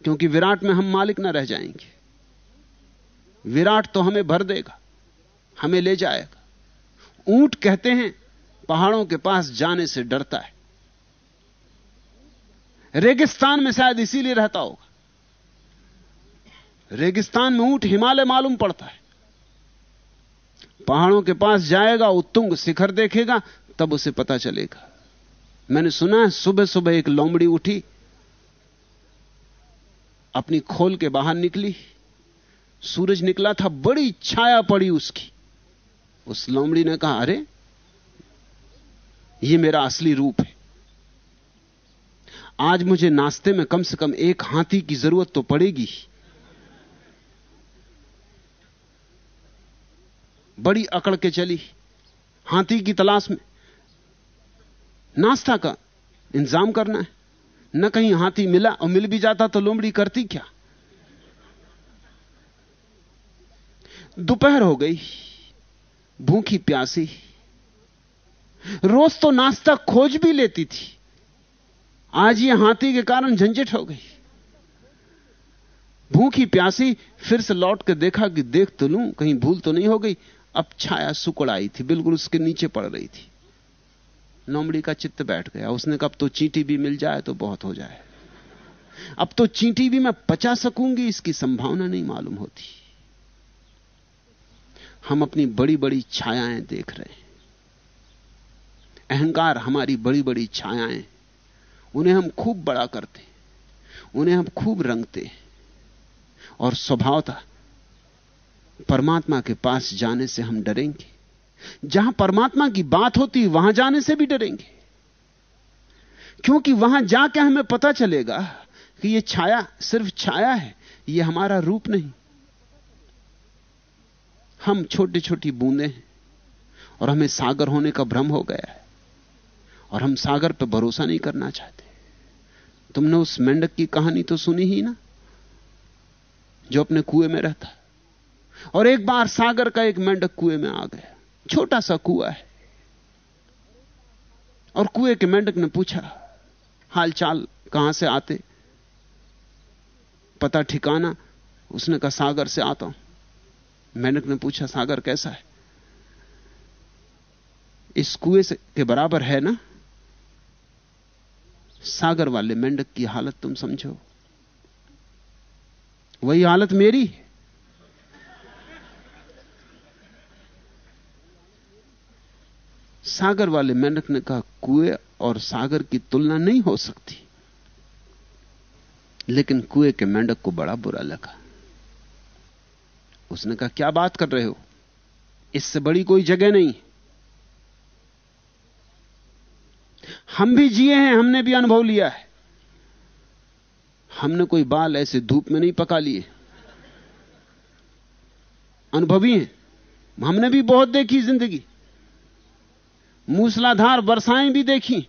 क्योंकि विराट में हम मालिक ना रह जाएँगे। विराट तो हमें भर देगा, हमें ले जाएगा। ऊँट कहते हैं, पहाड़ों के पास जाने से डरता है। रेगिस्तान में शायद इसीलिए रहता होगा। रेगिस्तान में ऊँट हिमालय मालूम पड़ता है। पहाड़ों के पास जाएगा, उत्तुंग शिखर देखेगा, तब उसे पता चलेगा। मैंने सुना है सुबह सुबह एक लोमड़ी उठी अपनी खोल के बाहर निकली। सूरज निकला था, बड़ी छाया पड़ी उसकी। उस लोमड़ी ने कहा, अरे, ये मेरा असली रूप है। आज मुझे नाश्ते में कम से कम एक हाथी की ज़रूरत तो पड़ेगी बड़ी अकड़ के चली हाथी की तलाश में। नाश्ता का इंतज़ाम करना है। न कहीं हाथी मिला और मिल भी जाता तो लोमड़ी करती क्या? दोपहर हो गई, भूखी प्यासी। रोज तो नाश्ता खोज भी लेती थी। आज ये हाथी के कारण झंझट हो गई। भूखी प्यासी फिर से लौट के देखा कि देख तो लूँ, कहीं भूल तो नहीं हो गई। अब छाया सुकड़ आई थी, बिल्कुल उसके नीचे पड़ रही थी। नोमड़ी का चित्त बैठ गया। उसने कहा, अब तो चींटी भी मिल जाए तो बहुत हो जाए। अब तो चींटी भी मैं पचा सकूँगी, इसकी संभावना नहीं मालूम होती। हम अपनी बड़ी बड़ी छायाएँ देख रहे हैं। अहंकार हमारी बड़ी बड़ी छायाएँ। उन्हें हम खूब बड़ा करते उन्हें हम खूब रंगते और स्वभावता परमात्मा के पास जाने से हम डरेंगे। जहाँ परमात्मा की बात होती, वहाँ जाने से भी डरेंगे। क्योंकि वहाँ जाके हमें पता चलेगा कि यह छाया सिर्फ़ छाया है यह हमारा रूप नहीं। हम छोटी छोटी बूंदे हैं और हमें सागर होने का भ्रम हो गया है और हम सागर पर भरोसा नहीं करना चाहते। तुमने उस मेंढक की कहानी तो सुनी ही ना, जो अपने कुएँ में रहता। और एक बार सागर का एक मेंढक कुएँ में आ गया। छोटा सा कुआ है। और कुएँ के मेंढक ने पूछा, हालचाल कहाँ से आते? पता ठिकाना, उसने कहा, सागर से आता हूँ। मेंढक ने पूछा, सागर कैसा है? इस कुएँ से, के बराबर है ना? सागर वाले मेंढक की हालत तुम समझो। वही हालत मेरी? सागर वाले मेंढक ने कहा, कुएँ और सागर की तुलना नहीं हो सकती। लेकिन कुएँ के मेंढक को बड़ा बुरा लगा। उसने कहा, क्या बात कर रहे हो? इससे बड़ी कोई जगह नहीं। हम भी जिए हैं, हमने भी अनुभव लिया है। हमने कोई बाल ऐसे धूप में नहीं पका लिए। अनुभवी हैं। हमने भी बहुत देखी ज़िंदगी। मूसलाधार वर्षाएँ भी देखी।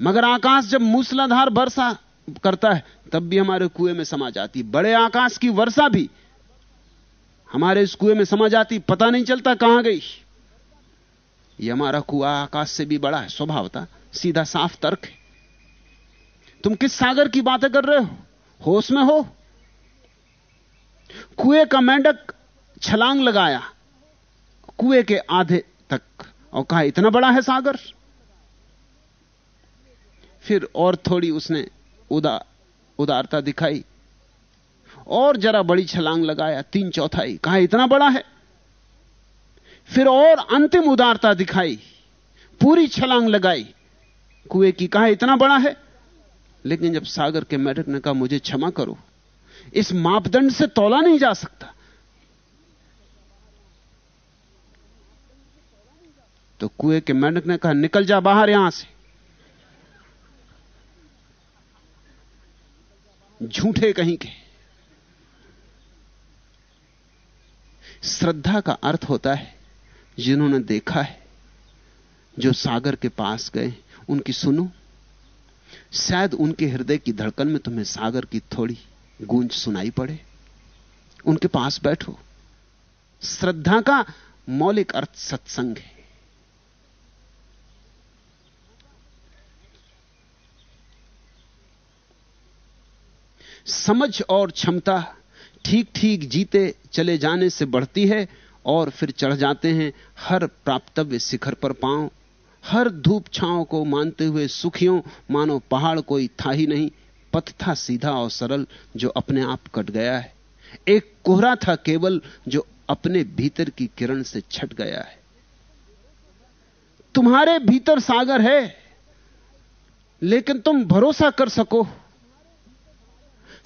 मगर आकाश जब मूसलाधार वर्षा करता है, तब भी हमारे कुएँ में समा जाती। बड़े आकाश की वर्षा भी हमारे इस कुएँ में समा जाती। पता नहीं चलता कहाँ गई। ये हमारा कुआ आकाश से भी बड़ा है, स्वभावता सीधा साफ़ तर्क है। तुम किस सागर की बातें कर रहे हो? होश में हो? कुएँ का मेंढक छलांग लगाया, कुएँ के आधे तक और कहा, इतना बड़ा है सागर? फिर और थोड़ी उसने उदा, उदारता दिखाई और जरा बड़ी छलांग लगाया, तीन चौथाई, कहा, इतना बड़ा है? फिर और अंतिम उदारता दिखाई, पूरी छलांग लगाई, कुएँ की, कहा, इतना बड़ा है? लेकिन जब सागर के मेढक ने कहा, मुझे क्षमा करो, इस मापदंड से तोला नहीं जा सकता। तो कुएँ के मेंढक ने कहा, निकल जा बाहर यहाँ से। झूठे कहीं के। श्रद्धा का अर्थ होता है, जिन्होंने देखा है, जो सागर के पास गए, उनकी सुनो। शायद उनके हृदय की धड़कन में तुम्हें सागर की थोड़ी गूंज सुनाई पड़े। उनके पास बैठो। श्रद्धा का मौलिक अर्थ सत्संग है। समझ और क्षमता ठीक ठीक जीते चले जाने से बढ़ती है और फिर चढ़ जाते हैं हर प्राप्तव्य शिखर पर पाँव। हर धूप छांव को मानते हुए सुखियों, मानो पहाड़ कोई था ही नहीं। पथ था सीधा और सरल जो अपने आप कट गया है। एक कोहरा था केवल जो अपने भीतर की किरण से छट गया है। तुम्हारे भीतर सागर है, लेकिन तुम भरोसा कर सको।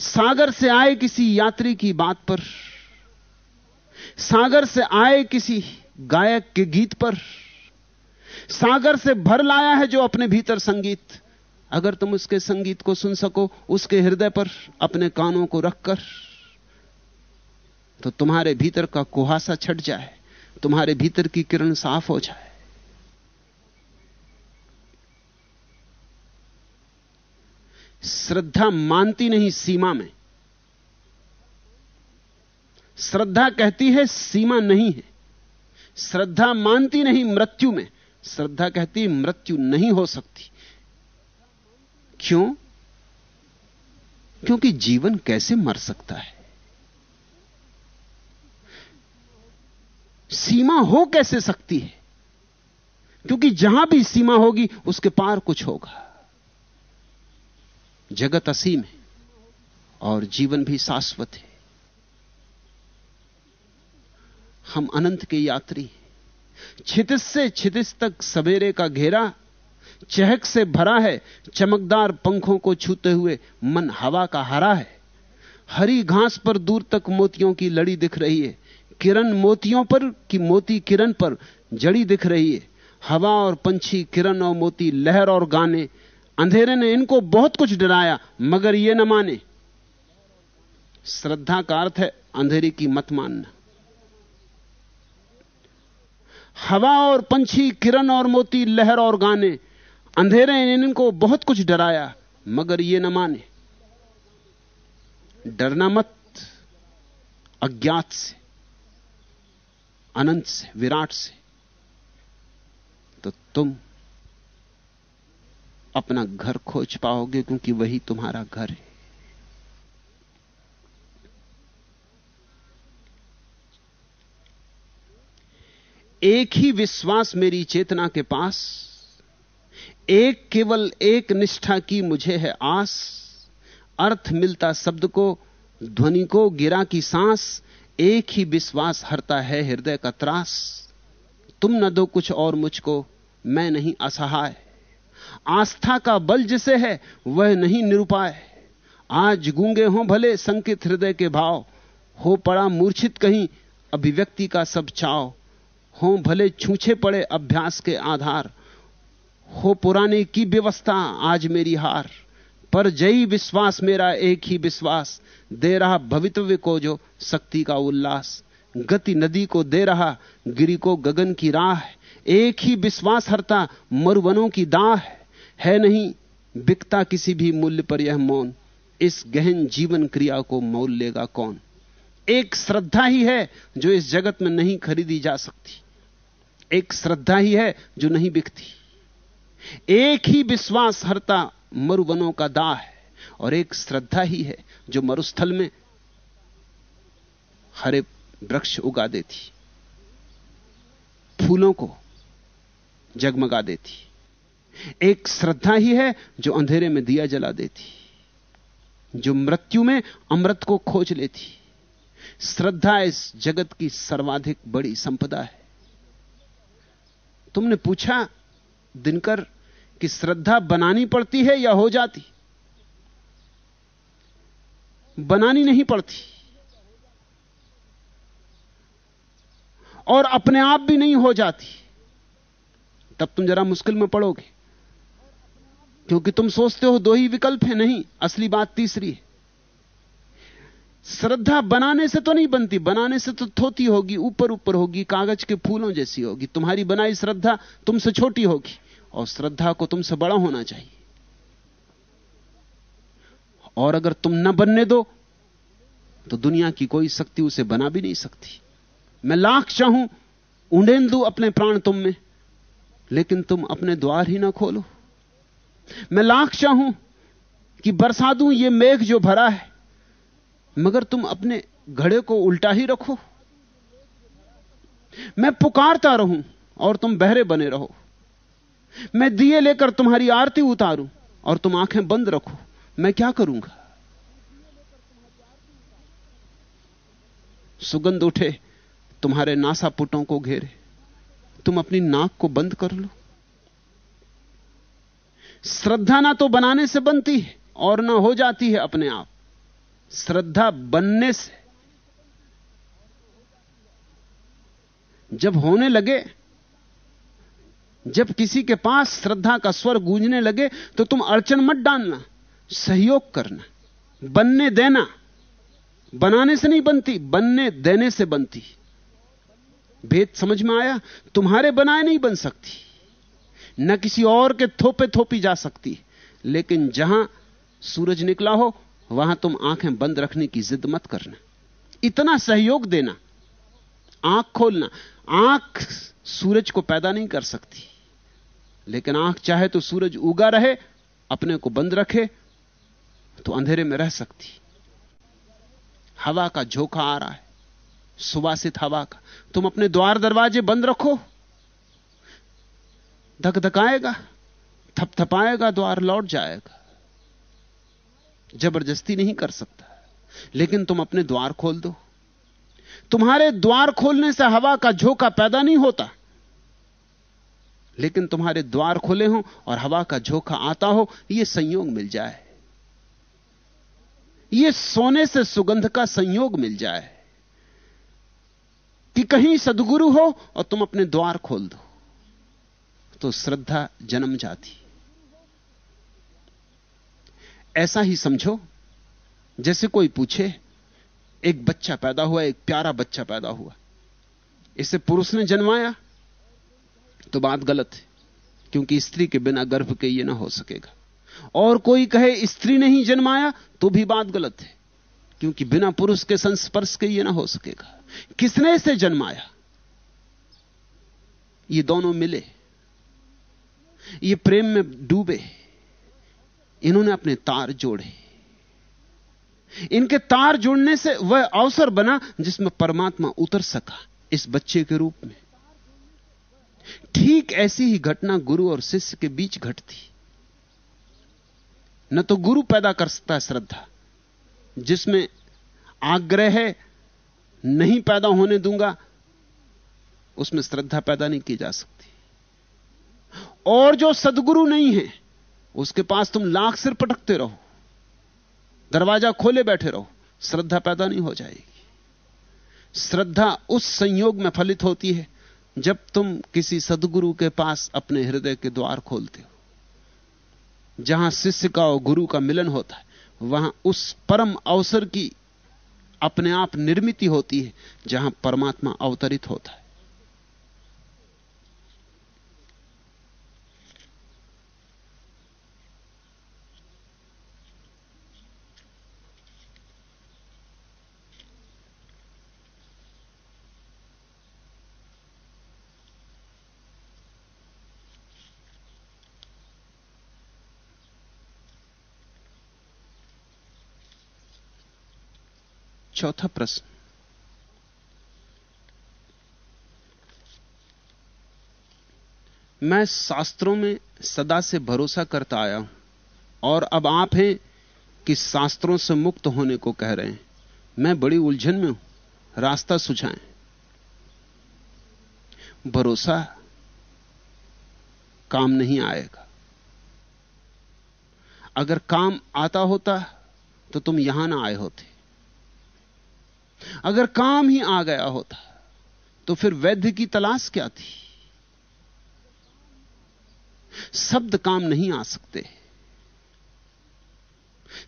सागर से आए किसी यात्री की बात पर, सागर से आए किसी गायक के गीत पर, सागर से भर लाया है जो अपने भीतर संगीत। अगर तुम उसके संगीत को सुन सको, उसके हृदय पर अपने कानों को रखकर तो तुम्हारे भीतर का कुहासा छट जाए, तुम्हारे भीतर की किरण साफ़ हो जाए। श्रद्धा मानती नहीं सीमा में। श्रद्धा कहती है, सीमा नहीं है। श्रद्धा मानती नहीं मृत्यु में। श्रद्धा कहती मृत्यु नहीं हो सकती। क्यों? क्योंकि जीवन कैसे मर सकता है? सीमा हो कैसे सकती है? क्योंकि जहाँ भी सीमा होगी, उसके पार कुछ होगा। जगत असीम है और जीवन भी शाश्वत है। हम अनंत के यात्री हैं। छितिस से छितिस तक सवेरे का घेरा, चहक से भरा है, चमकदार पंखों को छूते हुए मन हवा का हरा है। हरी घास पर दूर तक मोतियों की लड़ी दिख रही है। किरण मोतियों पर कि मोती किरण पर जड़ी दिख रही है। हवा और पंछी किरण और मोती लहर और गाने अंधेरे ने इनको बहुत कुछ डराया, मगर ये न माने। श्रद्धा का अर्थ है अंधेरे की मत मानना। हवा और पंछी, किरण और मोती, लहर और गाने, अंधेरे ने इनको बहुत कुछ डराया, मगर ये न माने। डरना मत, अज्ञात से, अनंत से, विराट से तो तुम अपना घर खोज पाओगे क्योंकि वही तुम्हारा घर है। एक ही विश्वास मेरी चेतना के पास, एक केवल एक निष्ठा की मुझे है आस। अर्थ मिलता शब्द को, ध्वनि को, गिरा की सांस, एक ही विश्वास हरता है हृदय का त्रास। तुम न दो कुछ और मुझको, मैं नहीं असहाय। आस्था का बल जिसे है, वह नहीं निरुपाय। आज गूँगे हों भले संकित हृदय के भाव, हो पड़ा मूर्छित कहीं अभिव्यक्ति का सब चाव। हो भले छूछे पड़े अभ्यास के आधार, हो पुराने की व्यवस्था आज मेरी हार। पर जयी विश्वास मेरा एक ही विश्वास, दे रहा भवितव्य को जो शक्ति का उल्लास। गति नदी को दे रहा गिरी को गगन की राह एक ही विश्वास हरता मरुवनों की दाह है। नहीं, बिकता किसी भी मूल्य पर यह मौन। इस गहन जीवन क्रिया को मोल लेगा कौन? एक श्रद्धा ही है जो इस जगत में नहीं खरीदी जा सकती। एक श्रद्धा ही है जो नहीं बिकती। एक ही विश्वास हरता मरुवनों का दाह है और एक श्रद्धा ही है जो मरुस्थल में हरे वृक्ष उगा देती। फूलों को जगमगा देती। एक श्रद्धा ही है जो अंधेरे में दिया जला देती, जो मृत्यु में अमृत को खोज लेती। श्रद्धा इस जगत की सर्वाधिक बड़ी संपदा है। तुमने पूछा दिनकर कि श्रद्धा बनानी पड़ती है या हो जाती? बनानी नहीं पड़ती। और अपने आप भी नहीं हो जाती। तब तुम जरा मुश्किल में पड़ोगे। क्योंकि तुम सोचते हो दो ही विकल्प है, नहीं, असली बात तीसरी है। श्रद्धा बनाने से तो नहीं बनती, बनाने से तो थोती होगी, ऊपर ऊपर होगी, कागज़ के फूलों जैसी होगी। तुम्हारी बनाई श्रद्धा तुमसे छोटी होगी, और श्रद्धा को तुमसे बड़ा होना चाहिए। और अगर तुम न बनने दो तो दुनिया की कोई शक्ति उसे बना भी नहीं सकती। मैं लाख चाहूँ, उंडेंदू अपने प्राण तुम में, लेकिन तुम अपने द्वार ही ना खोलो। मैं लाख चाहूँ कि बरसा दूँ ये मेघ जो भरा है, मगर तुम अपने घड़े को उल्टा ही रखो। मैं पुकारता रहूँ और तुम बहरे बने रहो। मैं दिए लेकर तुम्हारी आरती उतारूं और तुम आँखें बंद रखो। मैं क्या करूँगा? सुगंध उठे, तुम्हारे नासापुटों को घेरे। तुम अपनी नाक को बंद कर लो। श्रद्धा ना तो बनाने से बनती है और ना हो जाती है अपने आप। श्रद्धा बनने से। जब होने लगे, जब किसी के पास श्रद्धा का स्वर गूंजने लगे तो तुम अड़चन मत डालना, सहयोग करना, बनने देना। बनाने से नहीं बनती, बनने देने से बनती। भेद समझ में आया? तुम्हारे बनाए नहीं बन सकती। न किसी और के थोपे थोपी जा सकती। लेकिन जहाँ सूरज निकला हो, वहाँ तुम आँखें बंद रखने की जिद मत करना। इतना सहयोग देना, आँख खोलना। आँख सूरज को पैदा नहीं कर सकती। लेकिन आँख चाहे तो सूरज उगा रहे, अपने को बंद रखे तो अंधेरे में रह सकती। हवा का झोंका आ रहा है, सुवासित हवा का। तुम अपने द्वार दरवाजे बंद रखो। धक धकाएगा थपथपाएगा, द्वार लौट जाएगा। ज़बरदस्ती नहीं कर सकता। लेकिन तुम अपने द्वार खोल दो। तुम्हारे द्वार खोलने से हवा का झोंका पैदा नहीं होता। लेकिन तुम्हारे द्वार खुले हो और हवा का झोंका आता हो यह संयोग मिल जाए। यह सोने से सुगंध का संयोग मिल जाए। कि कहीं सदगुरु हो और तुम अपने द्वार खोल दो। तो श्रद्धा जन्म जाती। ऐसा ही समझो, जैसे कोई पूछे, एक बच्चा पैदा हुआ, एक प्यारा बच्चा पैदा हुआ। इसे पुरुष ने जन्माया तो बात गलत है, क्योंकि स्त्री के बिना गर्भ के ये ना हो सकेगा। और कोई कहे, स्त्री ने ही जन्माया तो भी बात गलत है, क्योंकि बिना पुरुष के संस्पर्श के ये ना हो सकेगा। किसने इसे जन्माया? ये दोनों मिले। ये प्रेम में डूबे। इन्होंने अपने तार जोड़े। इनके तार जोड़ने से वह अवसर बना जिसमें परमात्मा उतर सका इस बच्चे के रूप में। ठीक ऐसी ही घटना गुरु और शिष्य के बीच घटती। न तो गुरु पैदा कर सकता है श्रद्धा, जिसमें आग्रह है नहीं पैदा होने दूँगा, उसमें श्रद्धा पैदा नहीं की जा सकती। और जो सदगुरु नहीं है, उसके पास तुम लाख सिर पटकते रहो, दरवाज़ा खोले बैठे रहो, श्रद्धा पैदा नहीं हो जाएगी। श्रद्धा उस संयोग में फलित होती है, जब तुम किसी सदगुरु के पास अपने हृदय के द्वार खोलते हो। जहाँ शिष्य का और गुरु का मिलन होता है, वहाँ उस परम अवसर की अपने आप निर्मित होती है, जहाँ परमात्मा अवतरित होता है। चौथा प्रश्न। मैं शास्त्रों में सदा से भरोसा करता आया हूँ और अब आप हैं कि शास्त्रों से मुक्त होने को कह रहे हैं। मैं बड़ी उलझन में हूँ, रास्ता सुझाएँ। भरोसा काम नहीं आएगा। अगर काम आता होता तो तुम यहाँ ना आए होते। अगर काम ही आ गया होता तो फिर वैद्य की तलाश क्या थी? शब्द काम नहीं आ सकते।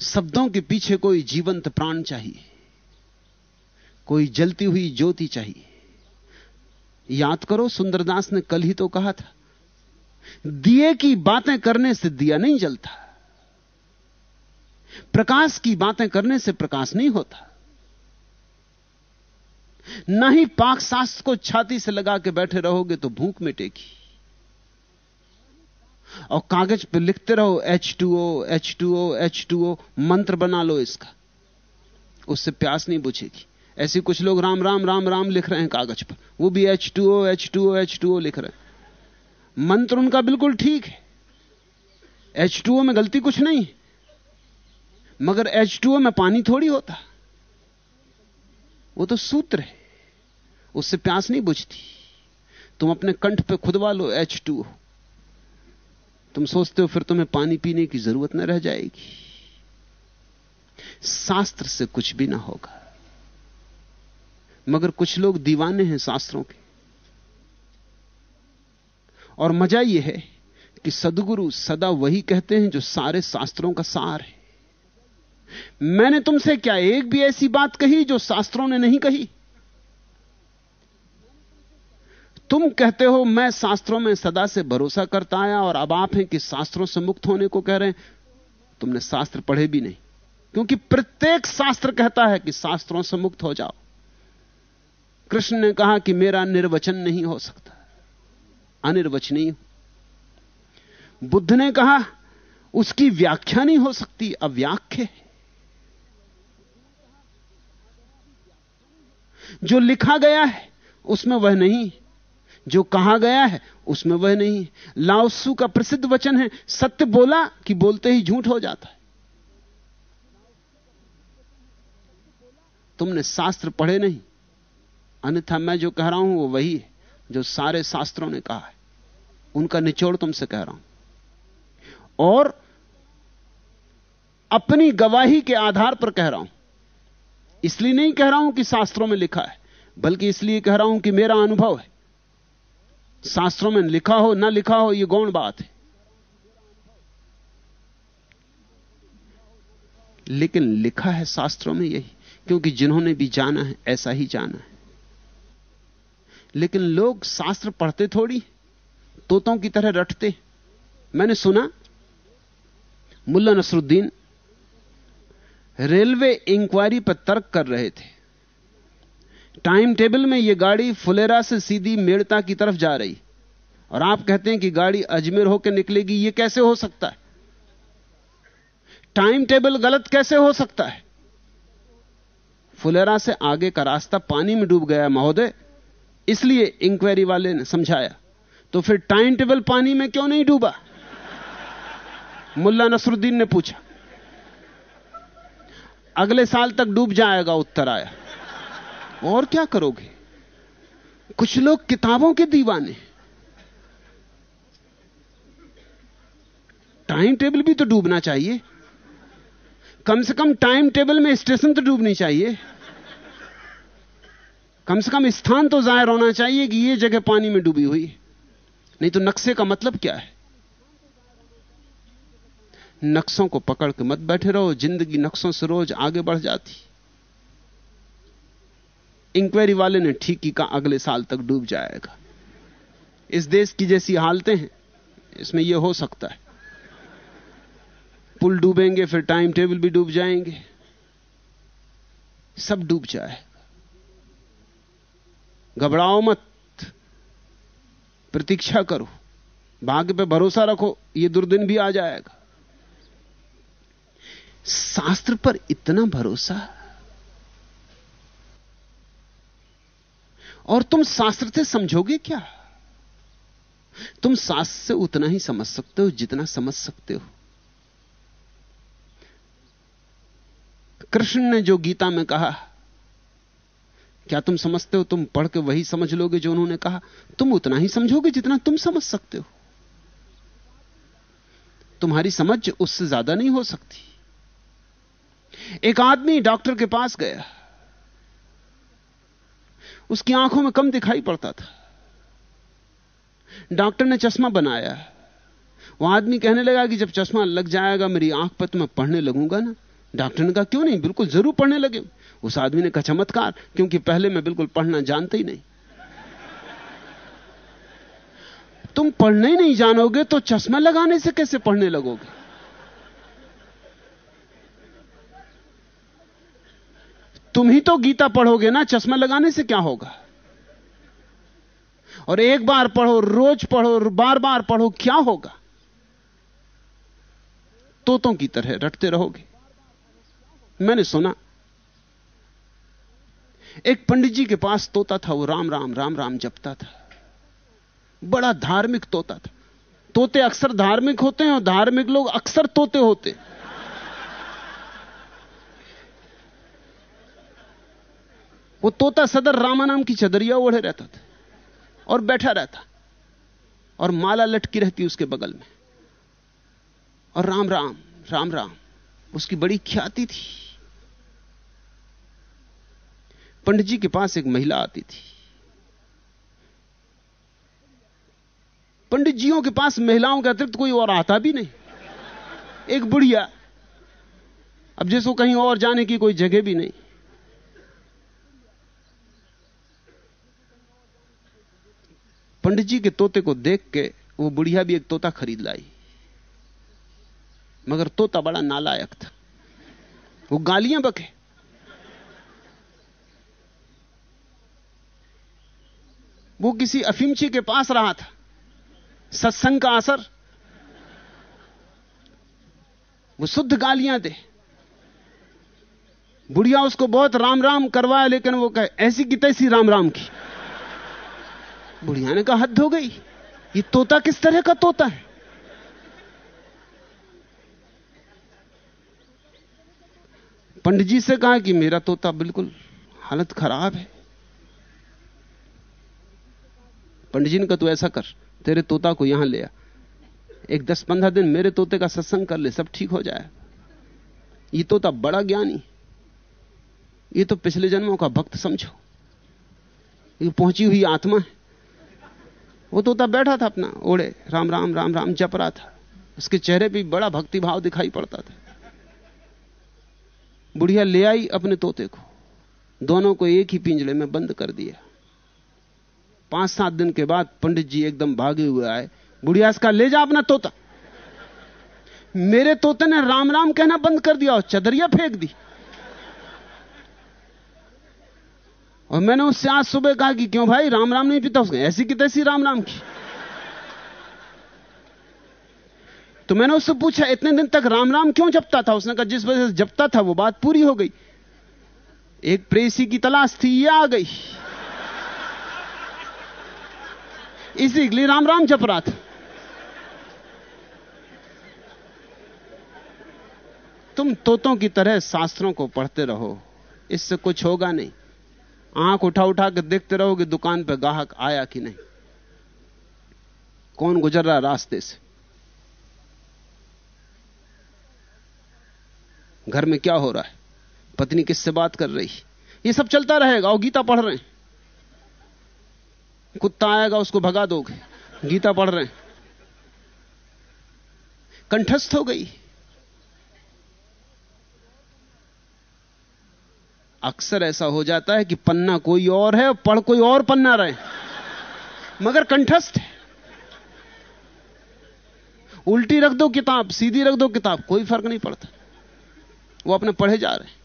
शब्दों के पीछे कोई जीवंत प्राण चाहिए, कोई जलती हुई ज्योति चाहिए। याद करो, सुंदरदास ने कल ही तो कहा था, दिए की बातें करने से दिया नहीं जलता, प्रकाश की बातें करने से प्रकाश नहीं होता। ना ही पाक शास्त्र को छाती से लगा के बैठे रहोगे तो भूख मिटेगी। और कागज़ पर लिखते रहो H two O H two O H two O मंत्र बना लो इसका। उससे प्यास नहीं बुझेगी। ऐसे कुछ लोग राम राम राम राम लिख रहे हैं कागज़ पर। वो भी H two O H two O H two O लिख रहे हैं। मंत्र उनका बिल्कुल ठीक है। एच टू ओ में गलती कुछ नहीं मगर एच टू ओ में पानी थोड़ी होता। वो तो सूत्र है। उससे प्यास नहीं बुझती। तुम अपने कंठ पे खुदवा लो एच टू तुम सोचते हो फिर तुम्हें पानी पीने की ज़रूरत न रह जाएगी। शास्त्र से कुछ भी ना होगा। मगर कुछ लोग दीवाने हैं शास्त्रों के। और मज़ा यह है कि सदगुरु सदा वही कहते हैं जो सारे शास्त्रों का सार है। मैंने तुमसे क्या एक भी ऐसी बात कही जो शास्त्रों ने नहीं कही? तुम कहते हो, मैं शास्त्रों में सदा से भरोसा करता आया और अब आप हैं कि शास्त्रों से मुक्त होने को कह रहे हैं। तुमने शास्त्र पढ़े भी नहीं। क्योंकि प्रत्येक शास्त्र कहता है कि शास्त्रों से मुक्त हो जाओ। कृष्ण ने कहा कि मेरा निर्वचन नहीं हो सकता। अनिर्वचनीय। बुद्ध ने कहा, उसकी व्याख्या नहीं हो सकती, अव्याख्य है। जो लिखा गया है, उसमें वह नहीं। जो कहा गया है, उसमें वह नहीं। लाओसू का प्रसिद्ध वचन है, सत्य बोला कि बोलते ही झूठ हो जाता है। तुमने शास्त्र पढ़े नहीं। अन्यथा मैं जो कह रहा हूँ, वो वही है, जो सारे शास्त्रों ने कहा है। उनका निचोड़ तुमसे कह रहा हूँ। और अपनी गवाही के आधार पर कह रहा हूँ। इसलिए नहीं कह रहा हूँ कि शास्त्रों में लिखा है, बल्कि इसलिए कह रहा हूँ कि मेरा अनुभव है। शास्त्रों में लिखा हो, ना लिखा हो यह गौण बात है। लेकिन लिखा है शास्त्रों में यही, क्योंकि जिन्होंने भी जाना है, ऐसा ही जाना है। लेकिन लोग शास्त्र पढ़ते थोड़ी, तोतों की तरह रटते। मैंने सुना, मुल्ला नसरुद्दीन रेलवे इंक्वायरी पर तर्क कर रहे थे। टाइम टेबल में यह गाड़ी फुलेरा से सीधी मेड़ता की तरफ़ जा रही। और आप कहते हैं कि गाड़ी अजमेर होकर निकलेगी यह कैसे हो सकता है? टाइम टेबल गलत कैसे हो सकता है? फुलेरा से आगे का रास्ता पानी में डूब गया महोदय, इसलिए इंक्वायरी वाले ने समझाया। तो फिर टाइम टेबल पानी में क्यों नहीं डूबा? मुल्ला नसरुद्दीन ने पूछा। अगले साल तक डूब जाएगा उत्तर आया और क्या करोगे? कुछ लोग किताबों के दीवाने। टाइम टेबल भी तो डूबना चाहिए। कम से कम टाइम टेबल में स्टेशन तो डूबनी चाहिए। कम से कम स्थान तो ज़ाहिर होना चाहिए कि यह जगह पानी में डूबी हुई। नहीं तो नक्शे का मतलब क्या है? नक्शों को पकड़ के मत बैठे रहो, ज़िंदगी नक्शों से रोज आगे बढ़ जाती। इंक्वायरी वाले ने ठीक ही कहा, अगले साल तक डूब जाएगा। इस देश की जैसी हालतें हैं, इसमें यह हो सकता है। पुल डूबेंगे, फिर टाइम टेबल भी डूब जाएँगे। सब डूब जाए। घबराओ मत, प्रतीक्षा करो, भाग्य पे भरोसा रखो यह दुर्दिन भी आ जाएगा। शास्त्र पर इतना भरोसा? और तुम शास्त्र से समझोगे क्या? तुम शास्त्र से उतना ही समझ सकते हो जितना समझ सकते हो। कृष्ण ने जो गीता में कहा, क्या तुम समझते हो? तुम पढ़ के वही समझ लोगे जो उन्होंने कहा। तुम उतना ही समझोगे जितना तुम समझ सकते हो। तुम्हारी समझ उससे ज़्यादा नहीं हो सकती। एक आदमी डॉक्टर के पास गया। उसकी आँखों में कम दिखाई पड़ता था। डॉक्टर ने चश्मा बनाया। वह आदमी कहने लगा कि जब चश्मा लग जाएगा, मेरी आँख पर तो मैं पढ़ने लगूँगा ना। डॉक्टर ने कहा, क्यों नहीं? बिल्कुल ज़रूर पढ़ने लगे। उस आदमी ने कहा, चमत्कार, क्योंकि पहले मैं बिल्कुल पढ़ना जानता ही नहीं। तुम पढ़ने ही नहीं जानोगे तो चश्मा लगाने से कैसे पढ़ने लगोगे? तुम ही तो गीता पढ़ोगे ना, चश्मा लगाने से क्या होगा? और एक बार पढ़ो, रोज पढ़ो बार बार पढ़ो, क्या होगा? तोतों की तरह रटते रहोगे। मैंने सुना, एक पंडित जी के पास तोता था, वो राम राम राम राम जपता था। बड़ा धार्मिक तोता था। तोते अक्सर धार्मिक होते हैं और धार्मिक लोग अक्सर तोते होते हैं। वो तोता सदर रामा नाम की चदरिया ओढ़े रहता था और बैठा रहता और माला लटकी रहती उसके बगल में। और राम राम राम राम, उसकी बड़ी ख्याति थी। पंडित जी के पास एक महिला आती थी। पंडित जियों के पास महिलाओं के अतिरिक्त कोई और आता भी नहीं। एक बुढ़िया। अब जिसको कहीं और जाने की कोई जगह भी नहीं। पंडित जी के तोते को देख के वो बुढ़िया भी एक तोता खरीद लाई। मगर तोता बड़ा नालायक था। वो गालियाँ बके। वो किसी अफिमची के पास रहा था। सत्संग का असर। वो शुद्ध गालियाँ दे। बुढ़िया उसको बहुत राम राम करवाया, लेकिन वो कहे, ऐसी की तैसी राम राम की। बुढ़िया ने कहा, हद हो गई। ये तोता किस तरह का तोता है? पंडित जी से कहा कि मेरा तोता बिल्कुल हालत खराब है। पंडित जी ने कहा, तू ऐसा कर, तेरे तोता को यहाँ ले आ। एक दस पंद्रह दिन मेरे तोते का सत्संग कर ले, सब ठीक हो जाए। ये तोता बड़ा ज्ञानी। ये तो पिछले जन्मों का भक्त समझो। ये पहुँची हुई आत्मा है। वो तोता बैठा था अपना, ओढ़े, राम राम राम राम, जप रहा था। उसके चेहरे पे बड़ा भक्ति भाव दिखाई पड़ता था। बुढ़िया ले आई अपने तोते को। दोनों को एक ही पिंजड़े में बंद कर दिया। पाँच, सात दिन के बाद पंडित जी एकदम भागे हुए आए। बुढ़िया इसका, ले जा अपना तोता। मेरे तोते ने राम राम कहना बंद कर दिया और चदरिया फेंक दी। और मैंने उससे आज सुबह कहा कि क्यों भाई, राम राम नहीं पीता उसने ऐसी की तैसी राम राम की। तो मैंने उससे पूछा, इतने दिन तक राम राम क्यों जपता था? उसने कहा, जिस वजह से जपता था, वो बात पूरी हो गई। एक प्रेसी की तलाश थी, ये आ गई। इसी के लिए राम राम जप रहा था। तुम तोतों की तरह शास्त्रों को पढ़ते रहो, इससे कुछ होगा नहीं। आँख उठा उठा के देखते रहो कि दुकान पर ग्राहक आया कि नहीं। कौन गुजर रहा रास्ते से? घर में क्या हो रहा है? पत्नी किससे बात कर रही? ये सब चलता रहेगा और गीता पढ़ रहे हैं। कुत्ता आएगा, उसको भगा दोगे। गीता पढ़ रहे हैं। कंठस्थ हो गई। अक्सर ऐसा हो जाता है कि पन्ना कोई और है, पढ़ कोई और पन्ना रहे। मगर कंठस्थ है। उल्टी रख दो किताब, सीधी रख दो किताब, कोई फ़र्क नहीं पड़ता। वो अपने पढ़े जा रहे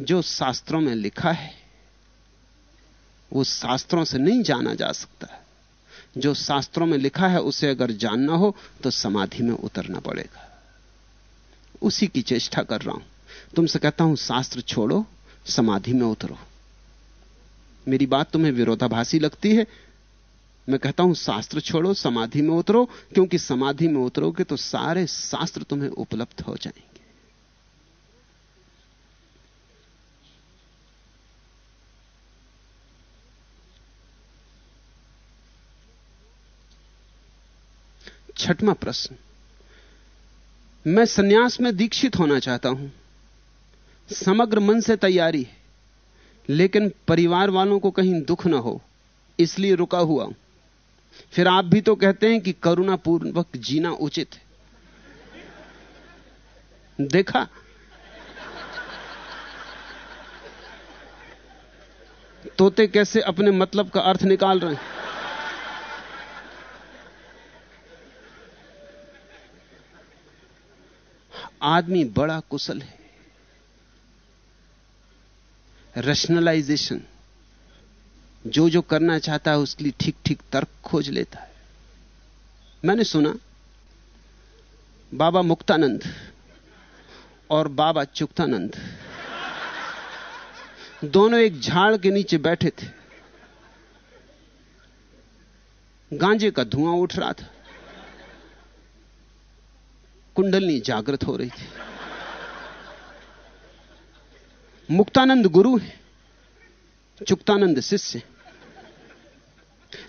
जो शास्त्रों में लिखा है, वो शास्त्रों से नहीं जाना जा सकता। जो शास्त्रों में लिखा है, उसे अगर जानना हो तो समाधि में उतरना पड़ेगा। उसी की चेष्टा कर रहा हूँ। तुमसे कहता हूँ, शास्त्र छोड़ो, समाधि में उतरो। मेरी बात तुम्हें विरोधाभासी लगती है? मैं कहता हूँ, शास्त्र छोड़ो, समाधि में उतरो। क्योंकि समाधि में उतरोगे तो सारे शास्त्र तुम्हें उपलब्ध हो जाएँगे। छठवां प्रश्न। मैं सन्यास में दीक्षित होना चाहता हूँ। समग्र मन से तैयारी है, लेकिन परिवार वालों को कहीं दुख ना हो, इसलिए रुका हुआ हूँ। फिर आप भी तो कहते हैं कि करुणापूर्वक जीना उचित है। देखा? तोते कैसे अपने मतलब का अर्थ निकाल रहे हैं? आदमी बड़ा कुशल है। रैशनलाइजेशन जो जो करना चाहता है उसके लिए ठीक ठीक तर्क खोज लेता है। मैंने सुना, बाबा मुक्तानंद और बाबा चुक्तानंद दोनों एक झाड़ के नीचे बैठे थे। गांजे का धुआँ उठ रहा था। कुंडलनी जागृत हो रही थी। मुक्तानंद गुरु है, चुक्तानंद शिष्य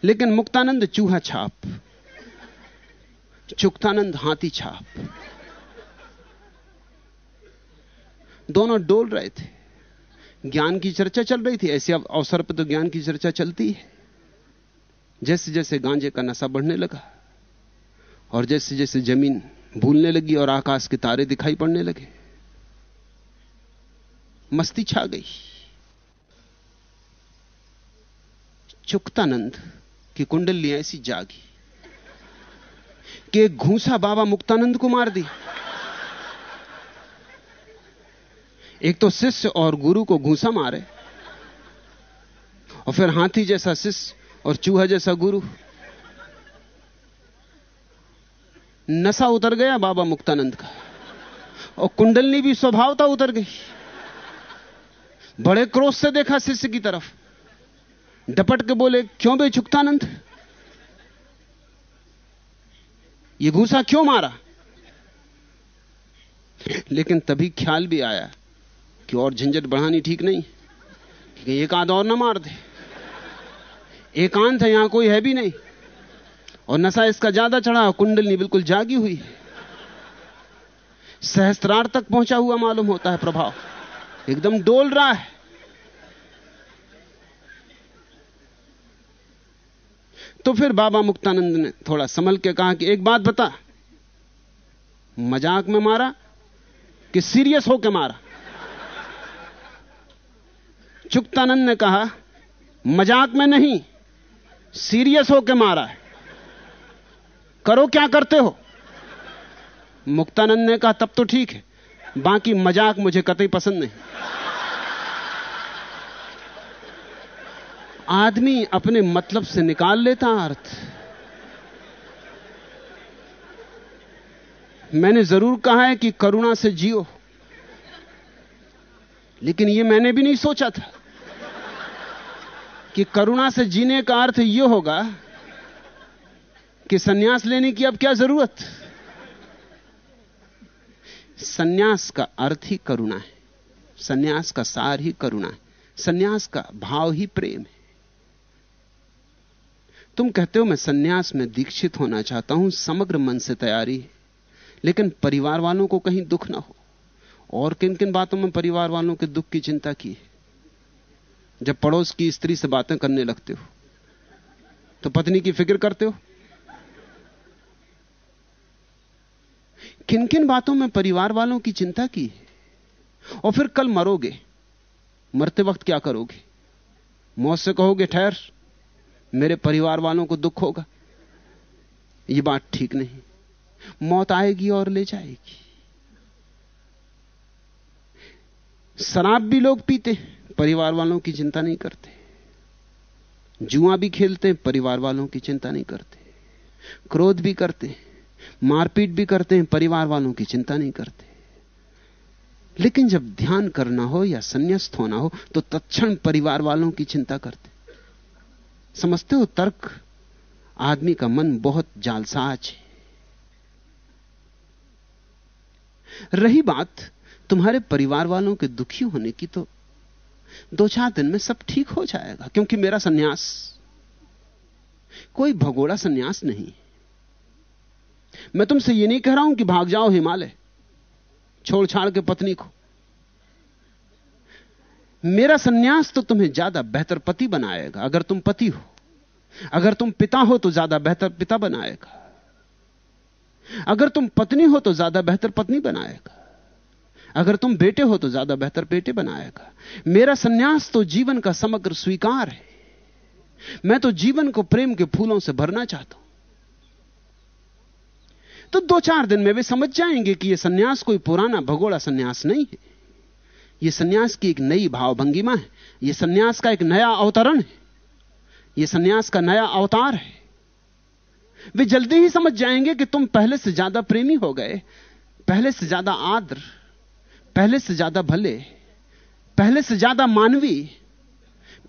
लेकिन मुक्तानंद चूहा छाप, चुक्तानंद हाथी छाप। दोनों डोल रहे थे। ज्ञान की चर्चा चल रही थी, ऐसे अवसर पर तो ज्ञान की चर्चा चलती है। जैसे जैसे गांजे का नशा बढ़ने लगा, और जैसे जैसे ज़मीन भूलने लगी और आकाश के तारे दिखाई पड़ने लगे। मस्ती छा गई। चुक्तानंद की कुंडली ऐसी जागी कि घूसा बाबा मुक्तानंद को मार दी। एक तो शिष्य और गुरु को घूसा मारे और फिर हाथी जैसा शिष्य और चूहा जैसा गुरु नशा उतर गया बाबा मुक्तानंद का। और कुंडलनी भी स्वभावता उतर गई। बड़े क्रोध से देखा शिष्य की तरफ़। डपट के बोले, क्यों बे चुक्तानंद ये घूसा क्यों मारा? लेकिन तभी ख्याल भी आया कि और झंझट बढ़ानी ठीक नहीं, कि एक आध और ना मार दे। एकांत है यहाँ कोई है भी नहीं। और नशा इसका ज़्यादा चढ़ा, कुंडलनी बिल्कुल जागी हुई। है सहस्त्रार तक पहुँचा हुआ मालूम होता है प्रभाव। एकदम डोल रहा है। तो फिर बाबा मुक्तानंद ने थोड़ा संभल के कहा कि एक बात बता। मज़ाक में मारा कि सीरियस होकर मारा? चुक्तानंद ने कहा, मज़ाक में नहीं, सीरियस होकर मारा है। करो क्या करते हो? मुक्तानंद ने कहा, तब तो ठीक है। बाकी मज़ाक मुझे कतई पसंद नहीं। आदमी अपने मतलब से निकाल लेता अर्थ। मैंने ज़रूर कहा है कि करुणा से जियो। लेकिन यह मैंने भी नहीं सोचा था कि करुणा से जीने का अर्थ यह होगा कि सन्यास लेने की अब क्या ज़रूरत? सन्यास का अर्थ ही करुणा है। सन्यास का सार ही करुणा है। सन्यास का भाव ही प्रेम है। तुम कहते हो, मैं सन्यास में दीक्षित होना चाहता हूँ, समग्र मन से तैयारी लेकिन परिवार वालों को कहीं दुख ना हो। और किन किन बातों में परिवार वालों के दुख की चिंता की है? जब पड़ोस की स्त्री से बातें करने लगते हो तो पत्नी की फ़िक्र करते हो? किन किन बातों में परिवार वालों की चिंता की है? और फिर कल मरोगे। मरते वक्त क्या करोगे? मौत से कहोगे, ठहर, मेरे परिवार वालों को दुख होगा। यह बात ठीक नहीं। मौत आएगी और ले जाएगी। शराब भी लोग पीते परिवार वालों की चिंता नहीं करते। जुआ भी खेलते परिवार वालों की चिंता नहीं करते। क्रोध भी करते मारपीट भी करते हैं परिवार वालों की चिंता नहीं करते। लेकिन जब ध्यान करना हो या संन्यास्त होना हो तो तत्क्षण परिवार वालों की चिंता करते। समझते हो, तर्क आदमी का मन बहुत जालसाज है। रही बात, तुम्हारे परिवार वालों के दुखी होने की तो दो चार दिन में सब ठीक हो जाएगा, क्योंकि मेरा सन्यास, कोई भगोड़ा सन्यास नहीं मैं तुमसे यह नहीं कह रहा हूँ कि भाग जाओ हिमालय। छोड़ छाड़ के पत्नी को। मेरा सन्यास तो तुम्हें ज़्यादा बेहतर पति बनाएगा। अगर तुम पति हो, अगर तुम पिता हो तो ज़्यादा बेहतर पिता बनाएगा। अगर तुम पत्नी हो तो ज़्यादा बेहतर पत्नी बनाएगा। अगर तुम बेटे हो तो ज़्यादा बेहतर बेटे बनाएगा। मेरा सन्यास तो जीवन का समग्र स्वीकार है। मैं तो जीवन को प्रेम के फूलों से भरना चाहता हूँ। तो दो चार दिन में वे समझ जाएँगे कि यह सन्यास कोई पुराना भगोड़ा सन्यास नहीं है। यह सन्यास की एक नई भावभंगिमा है। यह सन्यास का एक नया अवतरण है। यह सन्यास का नया अवतार है। वे जल्दी ही समझ जाएँगे कि तुम पहले से ज़्यादा प्रेमी हो गए, पहले से ज़्यादा आद्र, पहले से ज़्यादा भले, पहले से ज़्यादा मानवी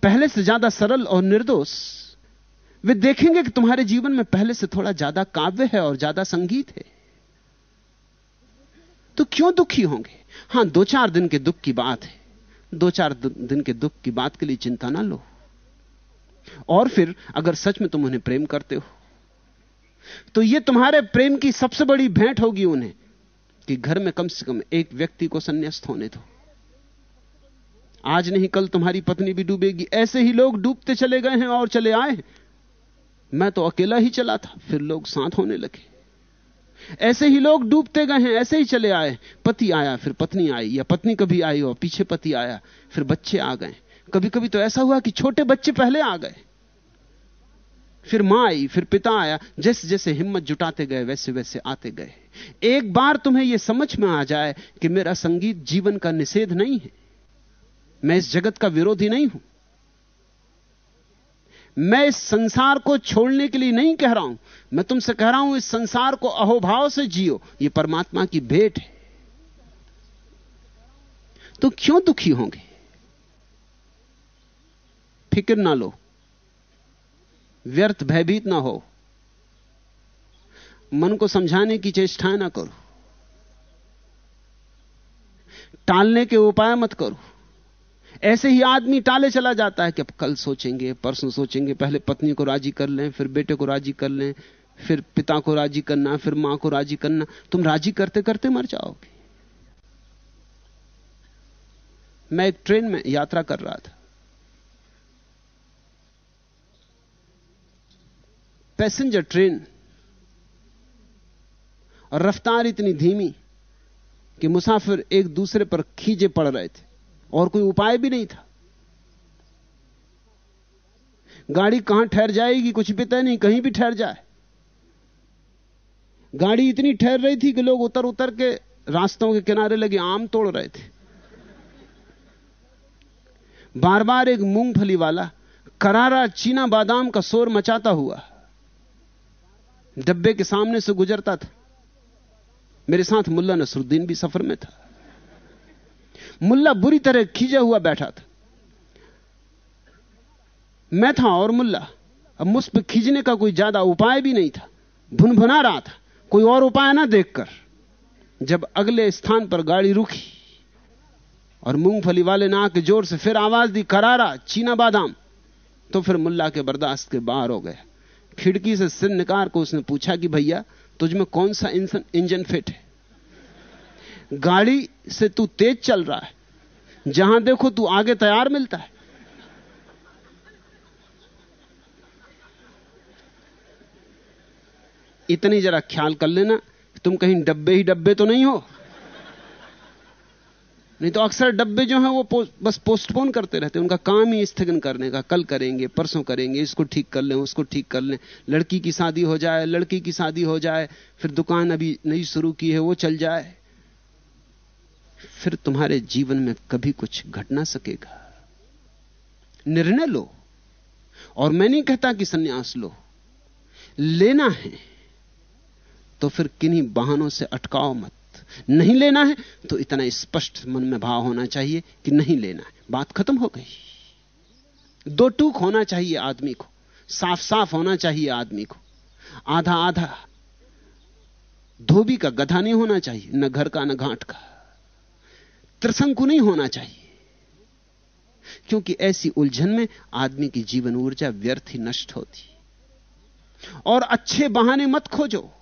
पहले से ज़्यादा सरल और निर्दोष। वे देखेंगे कि तुम्हारे जीवन में पहले से थोड़ा ज़्यादा काव्य है और ज़्यादा संगीत है। तो क्यों दुखी होंगे? हाँ, दो चार दिन के दुख की बात है। दो चार दिन के दुख की बात के लिए चिंता ना लो। और फिर अगर सच में तुम उन्हें प्रेम करते हो तो यह तुम्हारे प्रेम की सबसे बड़ी भेंट होगी उन्हें कि घर में कम से कम एक व्यक्ति को संन्यास्त होने दो। आज नहीं, कल तुम्हारी पत्नी भी डूबेगी। ऐसे ही लोग डूबते चले गए हैं और चले आए मैं तो अकेला ही चला था, फिर लोग साथ होने लगे। ऐसे ही लोग डूबते गए हैं, ऐसे ही चले आए। पति आया, फिर पत्नी आई, या पत्नी कभी आई और पीछे पति आया, फिर बच्चे आ गए। कभी कभी तो ऐसा हुआ कि छोटे बच्चे पहले आ गए। फिर माँ आई, फिर पिता आया जैसे जैसे हिम्मत जुटाते गए वैसे वैसे आते गए। एक बार तुम्हें यह समझ में आ जाए कि मेरा संगीत जीवन का निषेध नहीं है। मैं इस जगत का विरोधी नहीं हूँ। मैं इस संसार को छोड़ने के लिए नहीं कह रहा हूँ। मैं तुमसे कह रहा हूँ, इस संसार को अहोभाव से जियो। यह परमात्मा की भेंट है। तो क्यों दुखी होंगे? फ़िक्र ना लो। व्यर्थ भयभीत ना हो। मन को समझाने की चेष्टाएँ ना करो। टालने के उपाय मत करो। ऐसे ही आदमी टाले चला जाता है कि अब कल सोचेंगे, परसों सोचेंगे, पहले पत्नी को राज़ी कर लें, फिर बेटे को राज़ी कर लें, फिर पिता को राज़ी करना, फिर माँ को राज़ी करना। तुम राज़ी करते करते मर जाओगे। मैं एक ट्रेन में यात्रा कर रहा था। पैसेंजर ट्रेन और रफ्तार इतनी धीमी कि मुसाफिर एक दूसरे पर खींचे पड़ रहे थे। और कोई उपाय भी नहीं था। गाड़ी कहाँ ठहर जाएगी कुछ भी तय नहीं, कहीं भी ठहर जाए। गाड़ी इतनी ठहर रही थी कि लोग उतर उतर के रास्तों के किनारे लगे, आम तोड़ रहे थे। बार बार एक मूंगफली वाला करारा चीना बादाम का शोर मचाता हुआ डब्बे के सामने से गुजरता था। मेरे साथ मुल्ला नसरुद्दीन भी सफ़र में था। मुल्ला बुरी तरह खींचा हुआ बैठा था। मैं था और मुल्ला। अब मुझ पर खींचने का कोई ज़्यादा उपाय भी नहीं था। भुनभुना रहा था। कोई और उपाय ना देखकर। जब अगले स्थान पर गाड़ी रुकी और मूंगफली वाले ने आके ज़ोर से फिर आवाज़ दी, करारा, चीना बादाम। तो फिर मुल्ला के बर्दाश्त के बाहर हो गया। खिड़की से सिर निकाल को उसने पूछा कि, भैया तुझमें कौन सा इंजन फिट है? गाड़ी से तू तेज चल रहा है। जहाँ देखो तू आगे तैयार मिलता है। इतनी जरा ख्याल कर लेना तुम कहीं डब्बे ही डब्बे तो नहीं हो। नहीं तो अक्सर डब्बे जो हैं वो पो, बस पोस्टपोन करते रहते हैं। उनका काम ही स्थगन करने का कल करेंगे परसों करेंगे इसको ठीक कर लें उसको ठीक कर लें। लड़की की शादी हो जाए लड़की की शादी हो जाए फिर दुकान अभी नई शुरू की है वो चल जाए। फिर तुम्हारे जीवन में कभी कुछ घट ना सकेगा। निर्णय लो। और मैं नहीं कहता कि सन्यास लो। लेना है तो फिर किन्हीं बहानों से अटकाओ मत। नहीं लेना है तो इतना स्पष्ट मन में भाव होना चाहिए कि नहीं लेना है। बात खत्म हो गई। दो टूक होना चाहिए आदमी को। साफ़ साफ़ होना चाहिए आदमी को। आधा आधा धोबी का गधा नहीं होना चाहिए, न घर का, न घाट का। त्रिशंकु नहीं होना चाहिए। क्योंकि ऐसी उलझन में आदमी की जीवन ऊर्जा व्यर्थ ही नष्ट होती। और अच्छे बहाने मत खोजो।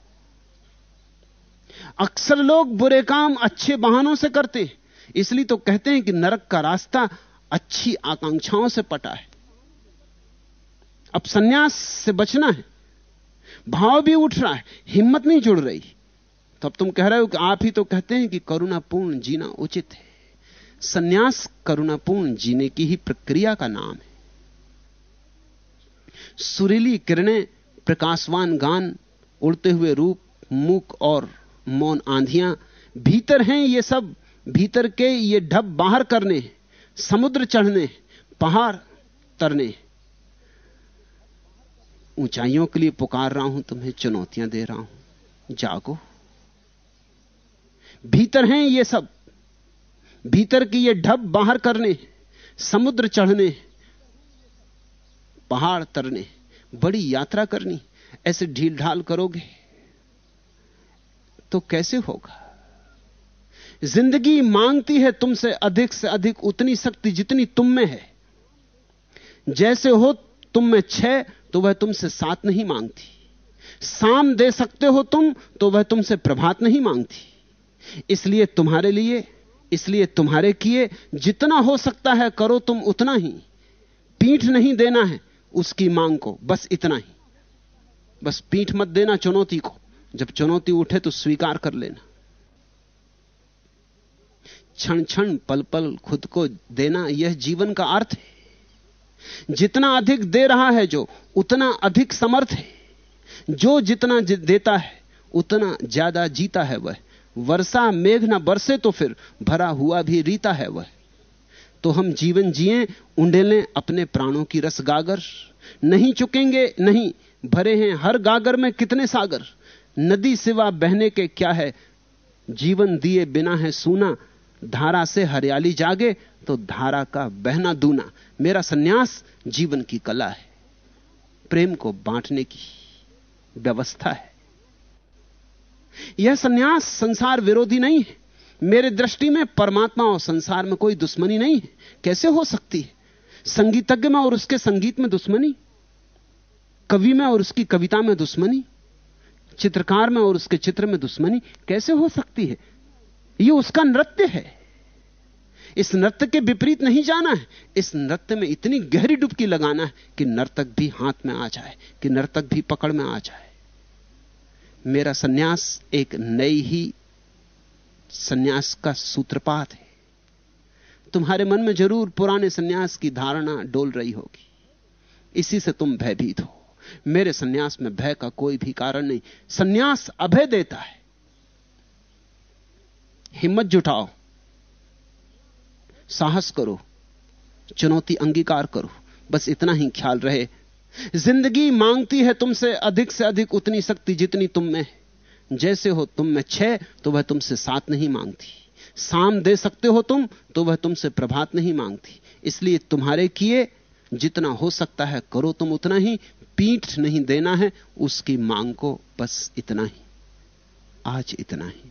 अक्सर लोग बुरे काम अच्छे बहानों से करते हैं। इसलिए तो कहते हैं कि नरक का रास्ता अच्छी आकांक्षाओं से पटा है। अब सन्यास से बचना है। भाव भी उठ रहा है। हिम्मत नहीं जुड़ रही। तो अब तुम कह रहे हो कि आप ही तो कहते हैं कि करुणापूर्ण जीना उचित है। सन्यास करुणापूर्ण जीने की ही प्रक्रिया का नाम है। सुरीली किरणें प्रकाशवान गान, उड़ते हुए रूप मुख और मौन आंधियाँ, भीतर हैं ये सब, भीतर के ये ढब बाहर करने, समुद्र चढ़ने, पहाड़ तरने। ऊंचाइयों के लिए पुकार रहा हूँ, तुम्हें चुनौतियाँ दे रहा हूँ। जागो। भीतर हैं ये सब भीतर की ये ढब बाहर करने, समुद्र चढ़ने, पहाड़ तरने, बड़ी यात्रा करनी, ऐसे ढील ढाल करोगे तो कैसे होगा? ज़िंदगी मांगती है तुमसे अधिक से अधिक उतनी शक्ति जितनी तुम में है। जैसे हो तुम में छह तो वह तुमसे सात नहीं मांगती। शाम दे सकते हो तुम तो वह तुमसे प्रभात नहीं मांगती। इसलिए तुम्हारे लिए इसलिए तुम्हारे किए जितना हो सकता है करो तुम उतना ही। पीठ नहीं देना है उसकी मांग को, बस इतना ही। बस पीठ मत देना चुनौती को। जब चुनौती उठे तो स्वीकार कर लेना। क्षण क्षण पल पल खुद को देना यह जीवन का अर्थ है। जितना अधिक दे रहा है जो, उतना अधिक समर्थ है। जो जितना देता है, उतना ज़्यादा जीता है वह। वर्षा, मेघ ना बरसे तो फिर भरा हुआ भी रीता है वह। तो हम जीवन जिए, उंडेलें अपने प्राणों की रस गागर। नहीं चुकेंगे, नहीं, भरे हैं हर गागर में कितने सागर। नदी सिवा बहने के क्या है? जीवन दिए बिना है सूना। धारा से हरियाली जागे तो धारा का बहना दूना। मेरा सन्यास जीवन की कला है। प्रेम को बांटने की व्यवस्था है। यह सन्यास संसार विरोधी नहीं है। मेरे दृष्टि में परमात्मा और संसार में कोई दुश्मनी नहीं है। कैसे हो सकती है? संगीतज्ञ में और उसके संगीत में दुश्मनी? कवि में और उसकी कविता में दुश्मनी? चित्रकार में और उसके चित्र में दुश्मनी? कैसे हो सकती है? यह उसका नृत्य है। इस नृत्य के विपरीत नहीं जाना है। इस नृत्य में इतनी गहरी डुबकी लगाना है कि नर्तक भी हाथ में आ जाए, कि नर्तक भी पकड़ में आ जाए। मेरा सन्यास एक नई ही सन्यास का सूत्रपात है। तुम्हारे मन में ज़रूर पुराने सन्यास की धारणा डोल रही होगी। इसी से तुम भयभीत हो। मेरे सन्यास में भय का कोई भी कारण नहीं। सन्यास अभय देता है। हिम्मत जुटाओ। साहस करो। चुनौती अंगीकार करो। बस इतना ही ख्याल रहे। ज़िंदगी मांगती है तुमसे अधिक से अधिक उतनी शक्ति जितनी तुम में जैसे हो तुम में छह तो वह तुमसे सात नहीं मांगती। शाम दे सकते हो तुम तो वह तुमसे प्रभात नहीं मांगती। इसलिए तुम्हारे किए, जितना हो सकता है करो तुम उतना ही, पीठ नहीं देना है, उसकी मांग को बस इतना ही। आज इतना ही।